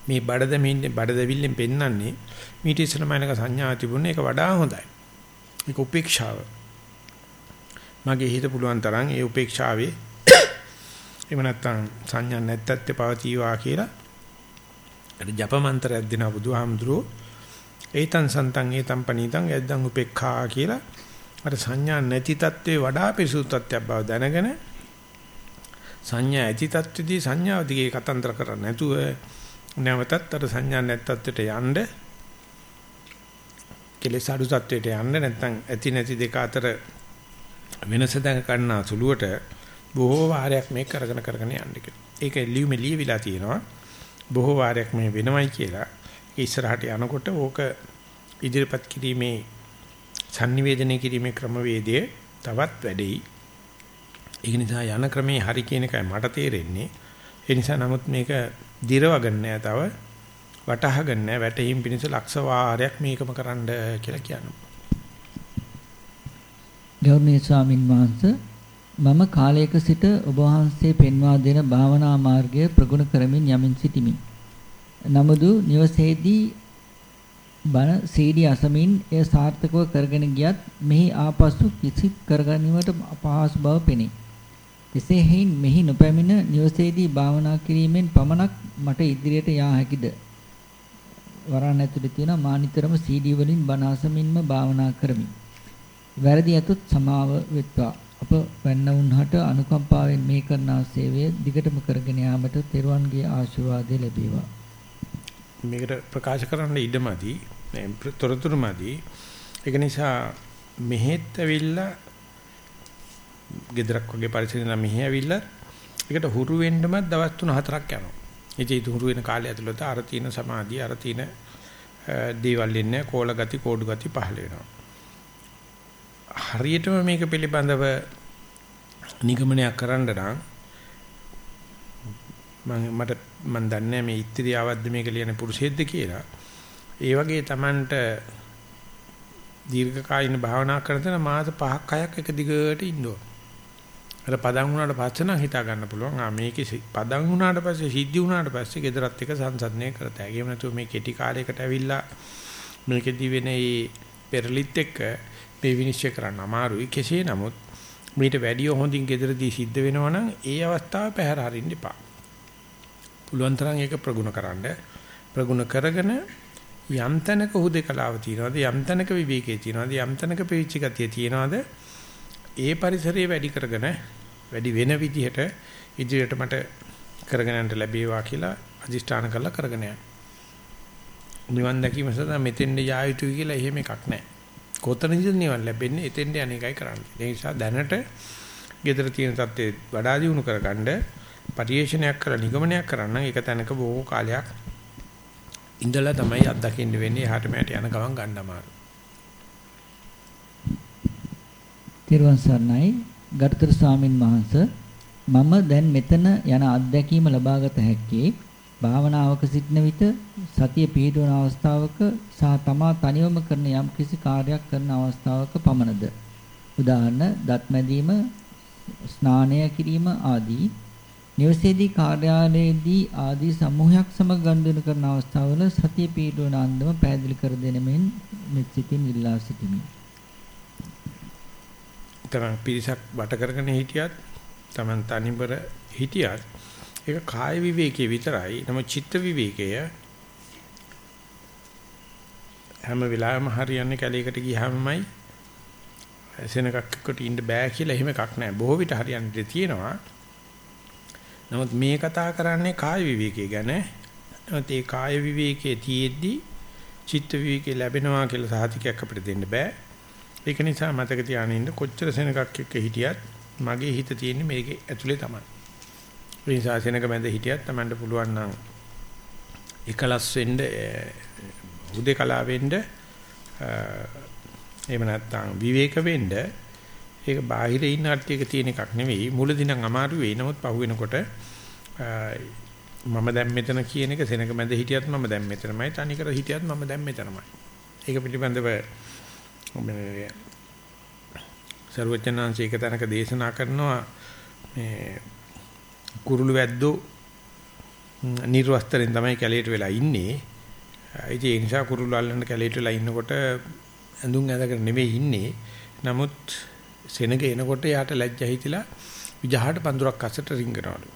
මේ බඩදමින්නේ බඩදවිල්ලෙන් පෙන්වන්නේ මීට ඉස්සරමයිනක සංඥාව තිබුණේ ඒක වඩා හොඳයි. ඒක උපේක්ෂාව. මගේ හිත පුළුවන් තරම් ඒ උපේක්ෂාවේ එහෙම නැත්නම් සංඥා නැත්තත් පවතිවා කියලා. අර ජප මන්ත්‍රයක් දෙනවා බුදුහාමුදුරුවෝ. ඒතං සන්තං ඒතං පනීතං යද්දං උපේක්ඛා කියලා. අර සංඥා නැති තත්ත්වේ වඩා පිරිසුදු තත්ත්වයක් බව දැනගෙන සංඥා ඇති තත්ත්වදී සංඥාව දිගේ කතන්දර කරන්නේ නැතුව නැවතත් අර සංඥා නැත්තත්වයට යන්න කෙලෙස් අඩු තත්ත්වයට යන්න නැත්නම් ඇති නැති දෙක අතර වෙනස දැක ගන්න සුළුවට බොහෝ වාරයක් මේක කරගෙන කරගෙන යන්න කියලා. ඒක ලියුමේ ලියවිලා තියෙනවා. බොහෝ වාරයක් මේ වෙනවයි කියලා. ඉස්සරහට යනකොට ඕක ඉදිරිපත් කිරීමේ sannivedanaya කිරීමේ ක්‍රමවේදය තවත් වැඩි. ඒක නිසා යන ක්‍රමේ හරි කියන එකයි මට තේරෙන්නේ. ඒ නිසා නමුත් මේක දිරවගන්න නෑ තව වටහාගන්න නෑ වැටීම් පිණිස ලක්ෂ වාරයක් මේකම කරන්න කියලා කියනවා. ගෞරවනීය ස්වාමින් වහන්සේ මම කාලයක සිට ඔබ වහන්සේ පෙන්වා දෙන භාවනා මාර්ගය ප්‍රගුණ කරමින් යමින් සිටිමි. නමුදු නිවසේදී බණ CD අසමින් එය සාර්ථකව කරගෙන ගියත් මෙහි ආපසු කිසිත් කරගැනීමට අපහසු බව පෙනේ. එසේ හේයින් මෙහි නොපැමිණ නිවසේදී භාවනා කිරීමෙන් පමණක් මට ඉදිරියට යා හැකිද? වරණ ඇතුලේ තියෙන මානිතරම CD වලින් බණ අසමින්ම භාවනා කරමි. වැරදි ඇතොත් සමාව වෙත්වා. අප වැන්න වුන්හට අනුකම්පාවෙන් මේ කරන සේවය දිගටම කරගෙන යාමට තෙරුවන්ගේ ආශිර්වාදය ලැබේවා. මේකට ප්‍රකාශ කරන්න ඉඩමදි තොරතුරුමදි ඒක නිසා මෙහෙත් ඇවිල්ලා ගෙදරක් වගේ පරිසරයක මෙහෙ ඇවිල්ලා ඒකට හුරු වෙන්නම දවස් 3-4ක් යනවා. ඉතින් ඒ හුරු වෙන කාලය ඇතුළත අර තියෙන සමාධිය අර තියෙන දේවල් ඉන්නේ කෝල ගති කෝඩු ගති පහළ වෙනවා. හරියටම මේක පිළිබඳව නිගමනයක් කරන්න නම් මම මට මම දන්නේ මේ ඉත්‍ත්‍යාවද්ද මේක ලියන පුරුෂයෙක්ද කියලා. ඒ වගේ Tamanට දීර්ඝකාලීන භාවනා කරන තැන මාස 5ක් 6ක් එක දිගට ඉන්න ඕන. අර පදන් වුණාට පස්සේ නම් හිතා ගන්න පුළුවන්. ආ මේකේ පදන් වුණාට පස්සේ සිද්ධි වුණාට පස්සේ gedarat එක සංසන්දනය කරත හැකි. එහෙම නැතුව මේ කෙටි කාලයකට ඇවිල්ලා මේකෙදි වෙන මේ පෙරලිත් එක්ක මේ විනිශ්චය කරන්න අමාරුයි. කෙසේ නමුත් මීට වැඩිය හොඳින් gedarදී සිද්ධ වෙනවා නම් ඒ අවස්ථාව පැහැර හරින්න එපා. පුළුවන් තරම් ඒක ප්‍රගුණ කරන්න. ප්‍රගුණ කරගෙන යම් තැනක හුදේකලාව තියනවාද යම් තැනක විවේකයේ තියනවාද යම් තැනක පිවිච්ච ගතිය තියනවාද ඒ පරිසරයේ වැඩි කරගෙන වැඩි වෙන විදිහට ඉදිරියට මට කරගෙන යන්න ලැබේවා කියලා අදිෂ්ඨාන කරලා කරගෙන යන්න. නිවන් දැකීම සඳහා මෙතෙන්ද යා යුතුයි කියලා එහෙම එකක් නැහැ. කොතනද නිවන් ලැබෙන්නේ එතෙන්ද අනේකයි කරන්නේ. ඒ නිසා දැනට gedara තියෙන தත්ත්වේ වඩා දියුණු කරගන්න පරිේශනයක් කරලා නිගමනයක් කරන්න ඒක තැනක බොහෝ කාලයක් ඉඳලා තමයි අත්දකින්න වෙන්නේ එහාට මෙහාට යන ගමන් ගන්න අමාරු. තිරුවන් සරණයි ගරුතර ස්වාමින් වහන්සේ මම දැන් මෙතන යන අත්දැකීම ලබාගත හැක්කේ භාවනාවක සිටින විට සතිය පිහිටවන අවස්ථාවක සහ තමා තනියම කරන යම් කිසි කාර්යයක් කරන අවස්ථාවක පමණද උදාහරණ දත් මැදීම ස්නානය කිරීම ආදී නිවසේදී කාර්යාලයේදී ආදී සමූහයක් සමග ගනුදෙනු කරන අවස්ථාවල සතිය පිහිටවන අන්දම පැහැදිලි කර දෙන මෙන් මෙත් සිතින් ඉල්ලා සිටිමි. තමන් පිරිසක් වට කරගෙන හිටියත් තමන් තනිවර හිටියත් ඒක කාය විවේකයේ විතරයි. නම චිත්ත විවේකය හැම වෙලාවෙම හරියන්නේ කැලේකට ගියාමයි සෙනගක් එක්කට ඉන්න බෑ කියලා එහෙම එකක් නැහැ. බොහෝ විට හරියන්නේ තියෙනවා. නමුත් මේ කතා කරන්නේ කාය විවේකයේ ගැන. නමුත් ඒ කාය විවේකයේ තියෙද්දි චිත්ත විවේකේ ලැබෙනවා කියලා සාහිතිකයක් අපිට දෙන්න බෑ. ඒක නිසා මතක තියාගෙන ඉන්න කොච්චර සෙනගක් එක්ක හිටියත් මගේ හිත තියෙන්නේ මේකේ ඇතුලේ තමයි. ඒ නිසා සෙනග මැද හිටියත් Tamanට පුළුවන් නම් එකලස් වෙන්න උදේකලා වෙන්න එහෙම නැත්නම් විවේක වෙන්න ඒක බාහිරේ ඉන්න කට්ටියක තියෙන එකක් නෙවෙයි. මුලදී නම් අමාරු වෙයි. නමුත් පහු වෙනකොට මම දැන් මෙතන කියන එක සෙනඟ මැද හිටියත් මම දැන් මෙතනමයි. තනිකර හිටියත් මම දැන් මෙතනමයි. ඒක පිළිබඳව මේ සර්වඥාන්සේ එක තැනක දේශනා කරනවා මේ කුරුළු වැද්දෝ නිර්වස්තරෙන් තමයි කැලේට වෙලා ඉන්නේ. ඉතින් ඒ නිසා කුරුළු අල්ලන්න කැලේට වෙලා ඉන්නකොට ඇඳුම් ඇඳගෙන නෙවෙයි ඉන්නේ. නමුත් සෙනග එනකොට යාට ලැජ්ජා හිතිලා විජහාට පඳුරක් අස්සට රිංගනවලු.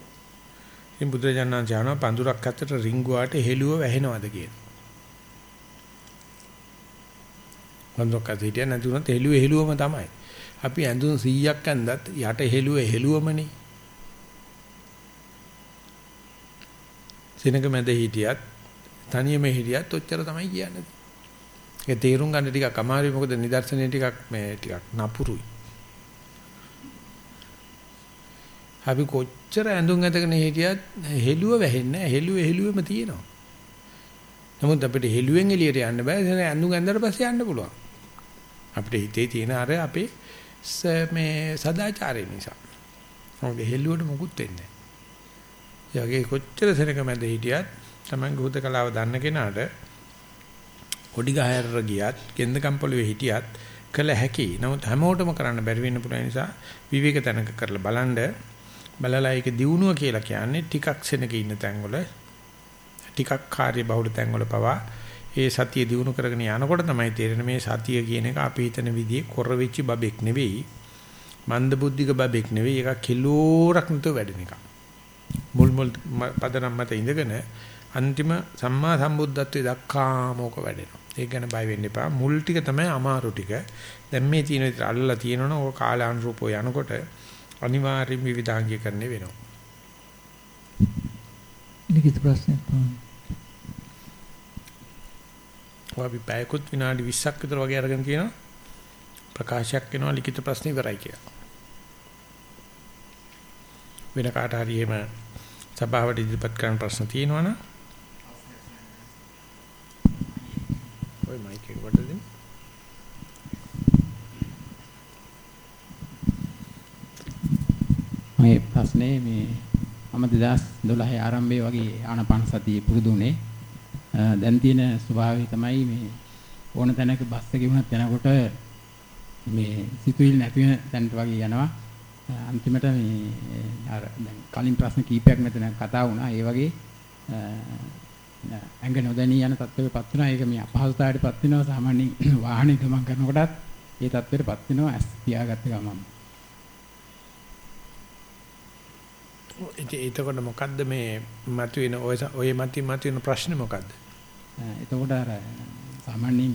ඉතින් බුදුරජාණන් කියනවා පඳුරක් අස්සට රිංගුවාට හෙළුව වැහෙනවද කියලා. පඳුරක් අස්ස හිටිය නැතුණත් හෙළුව හෙළුවම තමයි. අපි ඇඳුම් 100ක් ඇඳත් යට හෙළුව හෙළුවමනේ. සෙනග මැද හිටියත් තනියම හිටියත් ඔච්චර තමයි කියන්නේ. ඒක තේරුම් ගන්න ටිකක් අමාරුයි මොකද නිදර්ශනය ටිකක් මේ ටිකක් නපුරුයි. අපි කොච්චර ඇඳුම් ඇඳගෙන හිටියත් හෙළුව වැහෙන්නේ නැහැ. හෙළුව හෙළුවෙම තියෙනවා. නමුත් අපිට හෙළුවෙන් එළියට යන්න බෑ. ඒක ඇඳුම් ඇඳලා පස්සේ යන්න පුළුවන්. අපිට හිතේ තියෙන අර අපේ මේ සදාචාරය නිසා. මොකද හෙළුවට මොකුත් වෙන්නේ නැහැ. යගේ කොච්චර සෙනක මැද හිටියත් Taman ගුහුදකලාව දන්න කෙනාට කොඩි ගහයර ගියත්, කෙන්දකම් පොළවේ හිටියත් කළ හැකි. නමුත් හැමෝටම කරන්න බැරි වෙන්න පුළුවන් නිසා විවේක තැනක කරලා බලන්න. බලලා ඒක දියුණුව කියලා කියන්නේ ටිකක් සෙනක ඉන්න තැන්වල ටිකක් කාර්ය බහුල තැන්වල පවා ඒ සතිය දිනු කරගෙන යනකොට තමයි තේරෙන්නේ මේ සතිය කියන එක අපි හිතන විදිහේ කොර වෙච්ච බබෙක් නෙවෙයි මන්ද බුද්ධික බබෙක් නෙවෙයි. ඒක කිලෝරක් නැතුව වැඩෙන එක. මුල් මුල් පදනම් මත ඉඳගෙන අන්තිම සම්මා සම්බුද්ධත්වයේ දක්වාම ඕක වැඩෙනවා ඒක ගැන බය වෙන්න එපා. මුල් ටික තමයි අමාරු ටික. දැන් මේ තියෙන විදිහට අල්ලලා තියෙනවනේ ඕක කාලානුරූපව යනකොට අනිවාර්යයෙන් විවිධාංගීකරණය වෙනවා. ලිඛිත ප්‍රශ්නයක් තමයි. අපි පැයකුත් විනාඩි 20ක් විතර වගේ අරගෙන කියනවා. ප්‍රකාශයක් වෙනවා ලිඛිත ප්‍රශ්න ඉවරයි කියලා. වෙන කාට හරි එහෙම සභාවට ඉදිරිපත් කරන්න ප්‍රශ්න තියෙනවනම් ඔය මයික් එක වට දෙන්න. මේ ප්‍රශ්නේ මේ මම 2012 ආරම්භයේ වගේ ආනපන සතිය පුරුදු වුණේ. දැන් තියෙන ස්වභාවය තමයි මේ ඕන තැනක බස් එකේ වුණත් යනකොට මේ සිතුවිලි නැති වෙන තැනට වගේ යනවා. අන්තිමට මේ අර දැන් කලින් ප්‍රශ්න කීපයක් මෙතන කතා වුණා. ඒ වගේ ඇඟ නොදැනී යන තත්ත්වයකටපත් වෙනවා. ඒක මේ අපහසුතාවයටපත් වෙනවා. සාමාන්‍යයෙන් <clears throat> වාහනේ ගමන් කරනකොටත් ඒ තත්ත්වයටපත් වෙනවා. ඇස් පියාගත්ත ගමන්. එතකොට මොකද්ද මේ මතුවෙන ඔය ඔය මතින් මතුවෙන ප්‍රශ්නේ මොකද්ද? එතකොට අර සාමාන්‍යයෙන්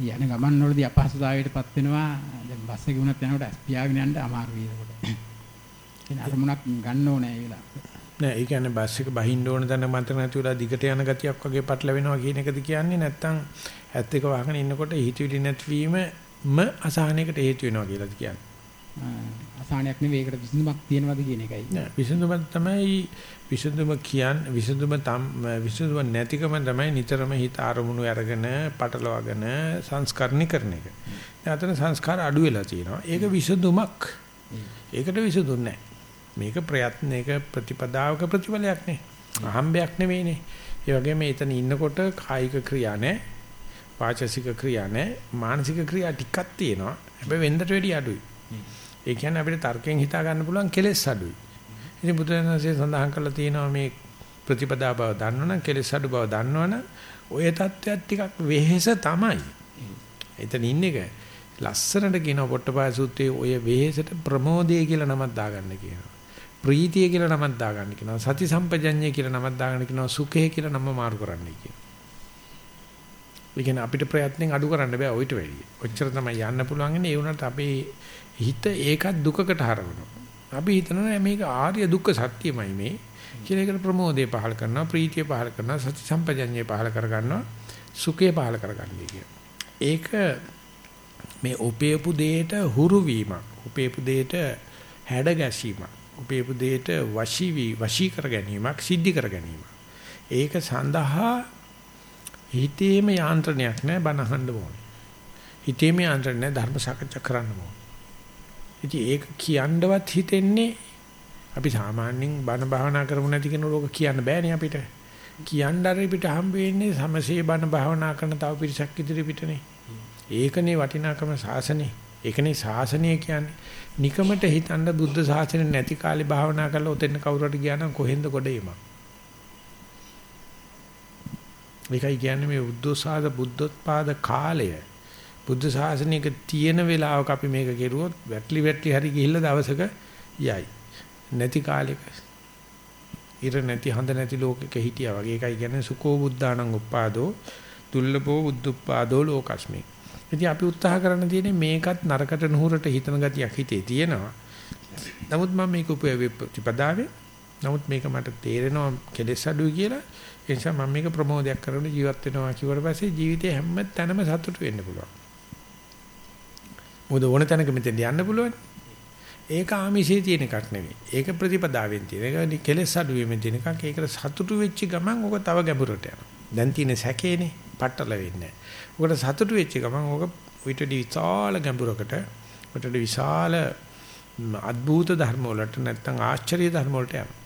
යන ගමන් වලදී අපහසුතාවයටපත් වෙනවා. දැන් බස් එකේ වුණත් යනකොට ඇස් පියාගෙන යන්න අමාරුයි ඒකට. එන අරමුණක් ගන්න ඕනේ ඒ වෙලාවට. නෑ ඒ කියන්නේ බස් එක බහින්න ඕන තැන මන්ට නැති වෙලා දිගට යන ගතියක් වගේ පටලවෙනවා කියන එකද කියන්නේ නැත්නම් ඇත්ත එක වහගෙන ඉන්නකොට හිතවිලි නැතිවීම ම අසහනයකට හේතු වෙනවා කියලාද කියන්නේ අසහනයක් නෙවෙයි ඒකට විසඳුමක් තියෙනවද කියන එකයි නෑ විසඳුම තමයි විසඳුම කියන් විසඳුම තම විසඳුම නැතිකම තමයි නිතරම හිත අරමුණු අරගෙන පටලවාගෙන සංස්කරණි කරන එක. දැන් අතන සංස්කාර අඩු වෙලා තියෙනවා. ඒක විසඳුමක්. ඒකට විසඳුන්නේ නැහැ. මේක ප්‍රයත්නයක ප්‍රතිපදාවක ප්‍රතිඵලයක් නේ. අහම්බයක් නෙවෙයිනේ. ඒ වගේම එතන ඉන්නකොට කායික ක්‍රියා නැහැ. වාචසික ක්‍රියා නැහැ. මානසික ක්‍රියා ටිකක් තියෙනවා. හැබැයි වෙන්දට වැඩි අඩුයි. ඒ කියන්නේ අපිට තර්කයෙන් හිතා ගන්න පුළුවන් කෙලෙස් අඩුයි. ඉතින් බුදුරජාණන්සේ සඳහන් කරලා තියෙනවා මේ ප්‍රතිපදා බව දන්නවනම් කෙලෙස් අඩු බව දන්නවනම් ওই தත්වයක් ටිකක් වෙහෙස තමයි. එතන ඉන්න එක ලස්සනට කියන පොට්ටපාය සූත්‍රයේ ඔය වෙහෙසට ප්‍රමෝදය කියලා නමක් දාගන්න කියනවා. ප්‍රීතිය කියලා නමක් දාගන්න කියනවා. සති සම්පජඤ්ඤය කියලා නමක් දාගන්න කියනවා. සුඛය කියලා නම මාරු කරන්න කියනවා. ඒ කියන්නේ අපිට ප්‍රයත්නෙන් අඩු කරන්න බෑ ඔయిత වැඩි. ඔච්චර තමයි යන්න පුළුවන් ඉන්නේ. ඒ වුණාට අපේ හිත ඒකත් දුකකට හරවනවා. අපි හිතනවා මේක ආර්ය දුක්ඛ සත්‍යමයි මේ. කියලා ඒකට ප්‍රමෝදය පහල කරනවා, ප්‍රීතිය පහල කරනවා, සති සම්පජඤ්ඤය පහල කර ගන්නවා, සුඛය පහල කරගන්නේ කියන. ඒක මේ උපේපු දෙයට හුරු වීමක්, උපේපු දෙයට හැඩ ගැසීමක්. උපේපු දෙයට වශී වී වශී කර ගැනීමක් සිද්ධි කර ගැනීමක්. ඒක සඳහා හිතේම යාන්ත්‍රණයක් නැහැ බනහන්න ඕනේ. හිතේම යාන්ත්‍රණ නැහැ ධර්ම සාකච්ඡා කරන්න ඕනේ. ඉතින් ඒක කියන්නවත් හිතෙන්නේ අපි සාමාන්‍යයෙන් බණ භාවනා කරමු නැති කෙනෙකුට කියන්න බෑනේ අපිට. කියන්න අර පිට හම්බ වෙන්නේ සමසේ බණ භාවනා කරන තව පිරිසක් ඉදිරි පිටනේ. ඒකනේ වටිනාකම සාසනේ. ඒකනේ සාසනය කියන්නේ. නිකමට හිතන්න බුද්ධ ශාසනය නැති කාලේ භාවනා කරලා ඔතෙන් කවුරුහට ගියා නම් කොහෙන්ද ගොඩේම. ඒකයි කියන්නේ මේ බුද්ධෝසාද බුද්ධෝත්පාද කාලය. බුද්ධ ශාසනයක තියෙන වෙලාවක අපි මේක කෙරුවොත් වැටලි වැටලි හරි ගිහිල්ලා දවසක යයි. නැති කාලෙක ඉර නැති හඳ නැති ලෝකෙක හිටියා වගේ. ඒකයි කියන්නේ සුකෝ බුද්ධාණං උප්පාදෝ දුර්ලභෝ බුද්ධුප්පාදෝ ලෝකස්මේ. ඉතින් අපි උත්සාහ කරන්න තියෙන්නේ මේකත් නරකට නුහුරට හිතන ගතියක් හිතේ තියෙනවා. නමුත් මම මේක උපයෝගී ප්‍රතිපදාවේ නමුත් මේක මට තේරෙනවා කෙලෙස් අඩුයි කියලා. ඒ නිසා මම මේක ප්‍රමෝදයක් කරගෙන ජීවත් වෙනවා කිව්වට පස්සේ ජීවිතේ හැම තැනම සතුට වෙන්න පුළුවන්. මොකද ඕන තැනක මෙතෙන් යන්න පුළුවන්. ඒක ආමිෂයේ තියෙන එකක් නෙවෙයි. ඒක ප්‍රතිපදාවෙන් තියෙන එක. කෙලෙස් අඩුවීමෙන් තියෙන එකක්. ඒකට සතුටු වෙච්ච ගමන් ඕක තව ගැඹුරට යනවා. දැන් තියෙන සැකේනේ පටල වෙන්නේ. ඕකට සතුටු වෙච්ච ගමන් ඕක විතරදි විශාල ගැඹුරකට විතරදි විශාල අద్භූත ධර්ම වලට නැත්නම් ආශ්චර්ය ධර්ම වලට යනවා.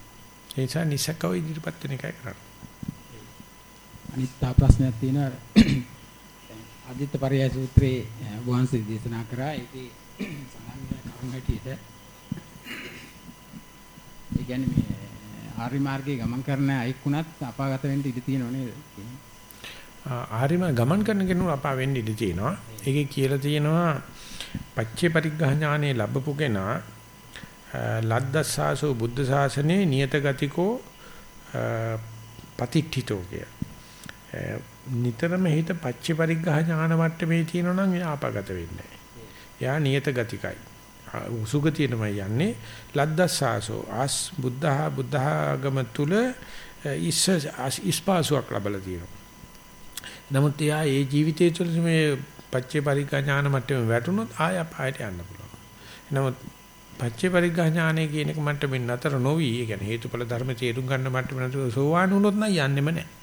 ඒ නිසා නිසකව ඉදිරිපත් වෙන එකයි කරන්නේ. අනිත් තා ප්‍රශ්නයක් තියෙනවා අදිත්ත පරයය සූත්‍රයේ වහන්සේ දේශනා කරා ඒකේ <clears throat> සඳහන් වෙන කරුණු හැටියට ඒ කියන්නේ මේ ආර්ය මාර්ගයේ ගමන් කරන අයෙකුණත් අපාගත වෙන්න ඉඩ තියෙනව නේද? ආර්යම ගමන් කරන කෙනෙකු අපා වෙන්න ඉඩ තියෙනවා. ඒකේ කියලා තියෙනවා පච්චේ පරිග්‍රහ ඥානෙ ලැබපු කෙනා ලද්දස්සාසෝ බුද්ධ ශාසනයේ නියත ගතිකෝ පතිට්ඨිතෝ කිය. නිතරම හිත පච්චේ පරිග්‍රහ ඥාන මට්ටමේ තියෙනවා නම් එයා ආපගත වෙන්නේ එයා නියත ගතිකයි. සුගතියටමයි යන්නේ ලද්දස්සාසෝ ආස් බුද්ධහ බුද්ධාගම තුල ඉස් ඉස්පාසුවක් ලැබලා තියෙනවා. නමුත් එයා ඒ ජීවිතය තුළ මේ පච්චේ පරිග්‍රහ ඥාන මට්ටමේ වැටුනොත් ආය අපායට යන්න පුළුවන්. නමුත් පච්චේ පරිග්‍රහ ඥානය කියන එක මට්ටමින් නතර නොවි, ඒ කියන්නේ හේතුඵල ධර්ම තේරුම් ගන්න මට්ටම නතර සෝවාන් වුණොත් නම් යන්නෙම නැහැ.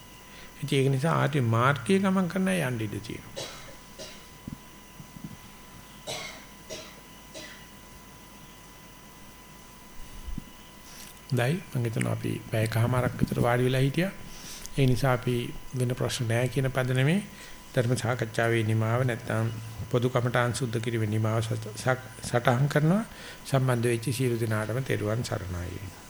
ඒක නිසා ආදී මාර්ගයේ ගමන් කරන්න යන්න ඉඩ තියෙනවා. දැයි මම හිතනවා අපි පැයකමාරක් විතර වාඩි වෙලා හිටියා. ඒ නිසා අපි වෙන ප්‍රශ්න නැහැ කියන පදනමේ ධර්ම සාකච්ඡාවේ නිමාව නැත්නම් පොදු කමඨාන් සුද්ධ කිරීමේ නිමාව සටහන් කරනවා සම්බන්ධ වෙච්ච සියලු දෙනාටම තෙරුවන් සරණයි